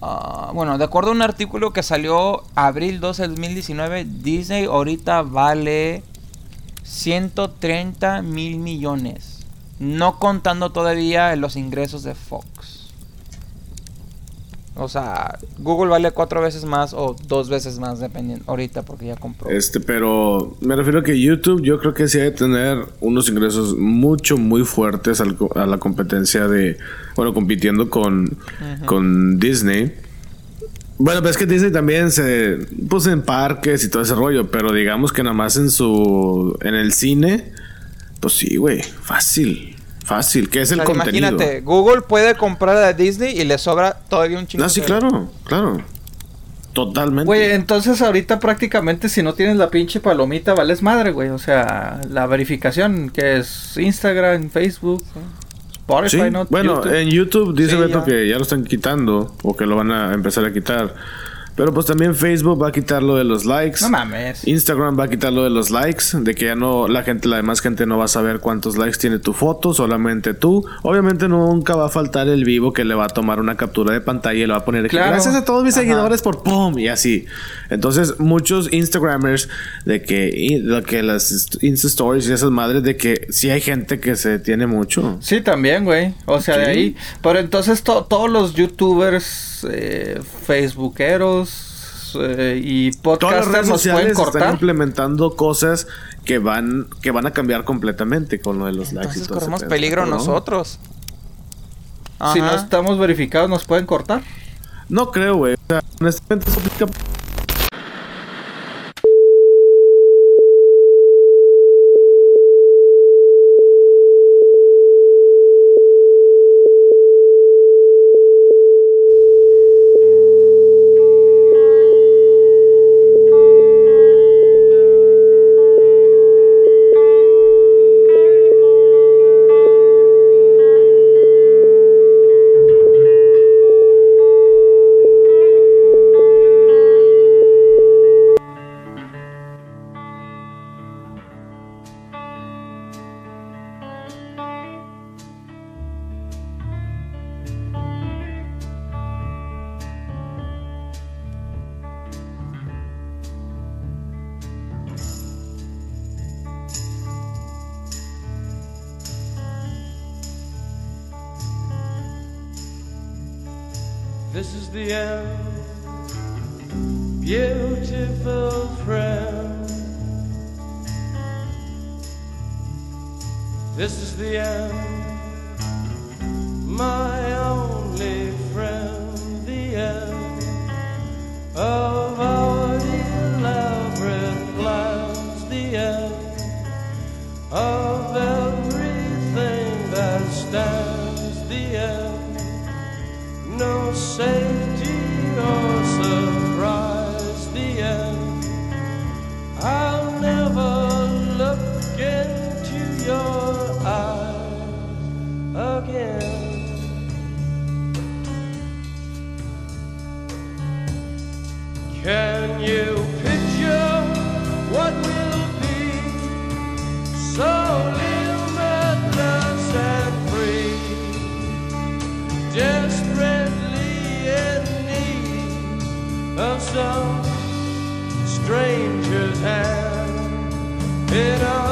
Ah, bueno, de acuerdo a un artículo que salió abril 12 del 2019, Disney ahorita vale 130 mil millones. No contando todavía los ingresos de Fox. O sea, Google vale cuatro veces más o dos veces más, dependiendo. Ahorita, porque ya compró. Este, pero me refiero a que YouTube, yo creo que sí debe tener unos ingresos mucho, muy fuertes al a la competencia de, bueno, compitiendo con, con Disney. Bueno, pues es que Disney también se puso en parques y todo ese rollo, pero digamos que nada más en su, en el cine, pues sí, güey, fácil, fácil, que es el O sea, contenido. Imagínate, Google puede comprar a Disney y le sobra todavía un chingo. No, sí, de- claro, claro. Totalmente. Güey, entonces ahorita prácticamente si no tienes la pinche palomita vales madre, güey. O sea, la verificación que es Instagram, Facebook, Spotify, Sí, ¿no? bueno, YouTube. en YouTube dice Sí, Beto ya. que ya lo están quitando o que lo van a empezar a quitar. Pero pues también Facebook va a quitar lo de los likes. No mames. Instagram va a quitar lo de los likes, de que ya no la gente, la demás gente no va a saber cuántos likes tiene tu foto, solamente tú. Obviamente nunca va a faltar el vivo que le va a tomar una captura de pantalla y le va a poner Claro. gracias a todos mis Ajá. seguidores por pum y así. Entonces muchos Instagramers de que de que las Insta Stories y esas madres de que sí hay gente que se tiene mucho. Sí, también, güey. O sea, de ahí. Pero entonces to- todos los youtubers, eh, facebookeros eh, y Todas las podcasters redes nos pueden sociales están cortar. implementando cosas que van que van a cambiar completamente con lo de los likes. y Entonces todo ese corremos pedo, peligro ¿no? nosotros. Si no estamos verificados, nos pueden cortar. No creo, güey. O sea, honestamente eso aplica desperately in need of some stranger's hand. It all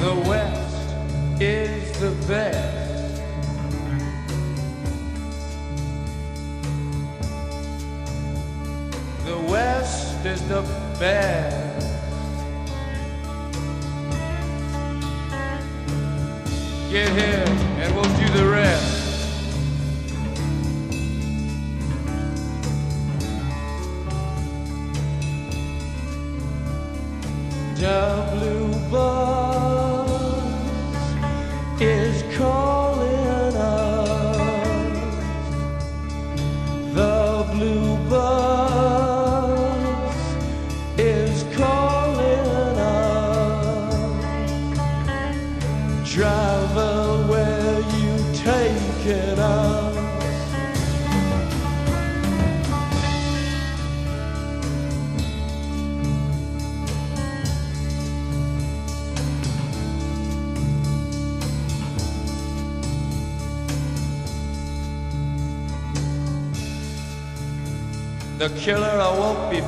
The West is the best. The West is the best. Get here and we'll do the rest. Dublin.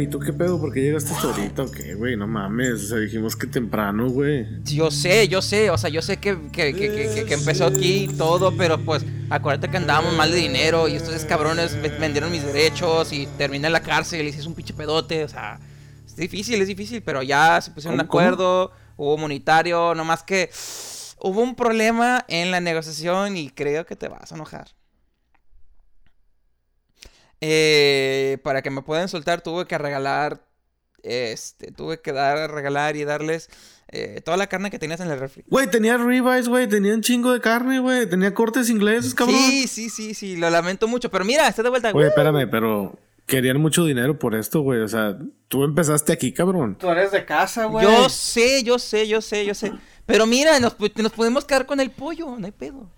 Güey, ¿tú qué pedo? ¿Por qué llegaste hasta ahorita o qué, güey? No mames, o sea, dijimos que temprano, güey. Yo sé, yo sé, o sea, yo sé que, que, que, que- empezó aquí todo, pero pues acuérdate que andábamos mal de dinero y estos cabrones ve- vendieron mis derechos y terminé en la cárcel y hice un pinche pedote, o sea, es difícil, es difícil, pero ya se pusieron de ¿Cómo, cómo? acuerdo, hubo monetario, nomás que hubo un problema en la negociación y creo que te vas a enojar. Eh, para que me puedan soltar tuve que regalar, este, tuve que dar, regalar y darles eh, toda la carne que tenías en el refri. Güey, tenía ribeyes, güey, tenía un chingo de carne, güey, tenía cortes ingleses, cabrón. Sí, sí, sí, sí, lo lamento mucho, pero mira, está de vuelta. Güey, espérame, pero querían mucho dinero por esto, güey. O sea, tú empezaste aquí, cabrón. Tú eres de casa, güey. Yo sé, yo sé, yo sé, yo sé. Pero mira, nos, nos podemos quedar con el pollo, no hay pedo.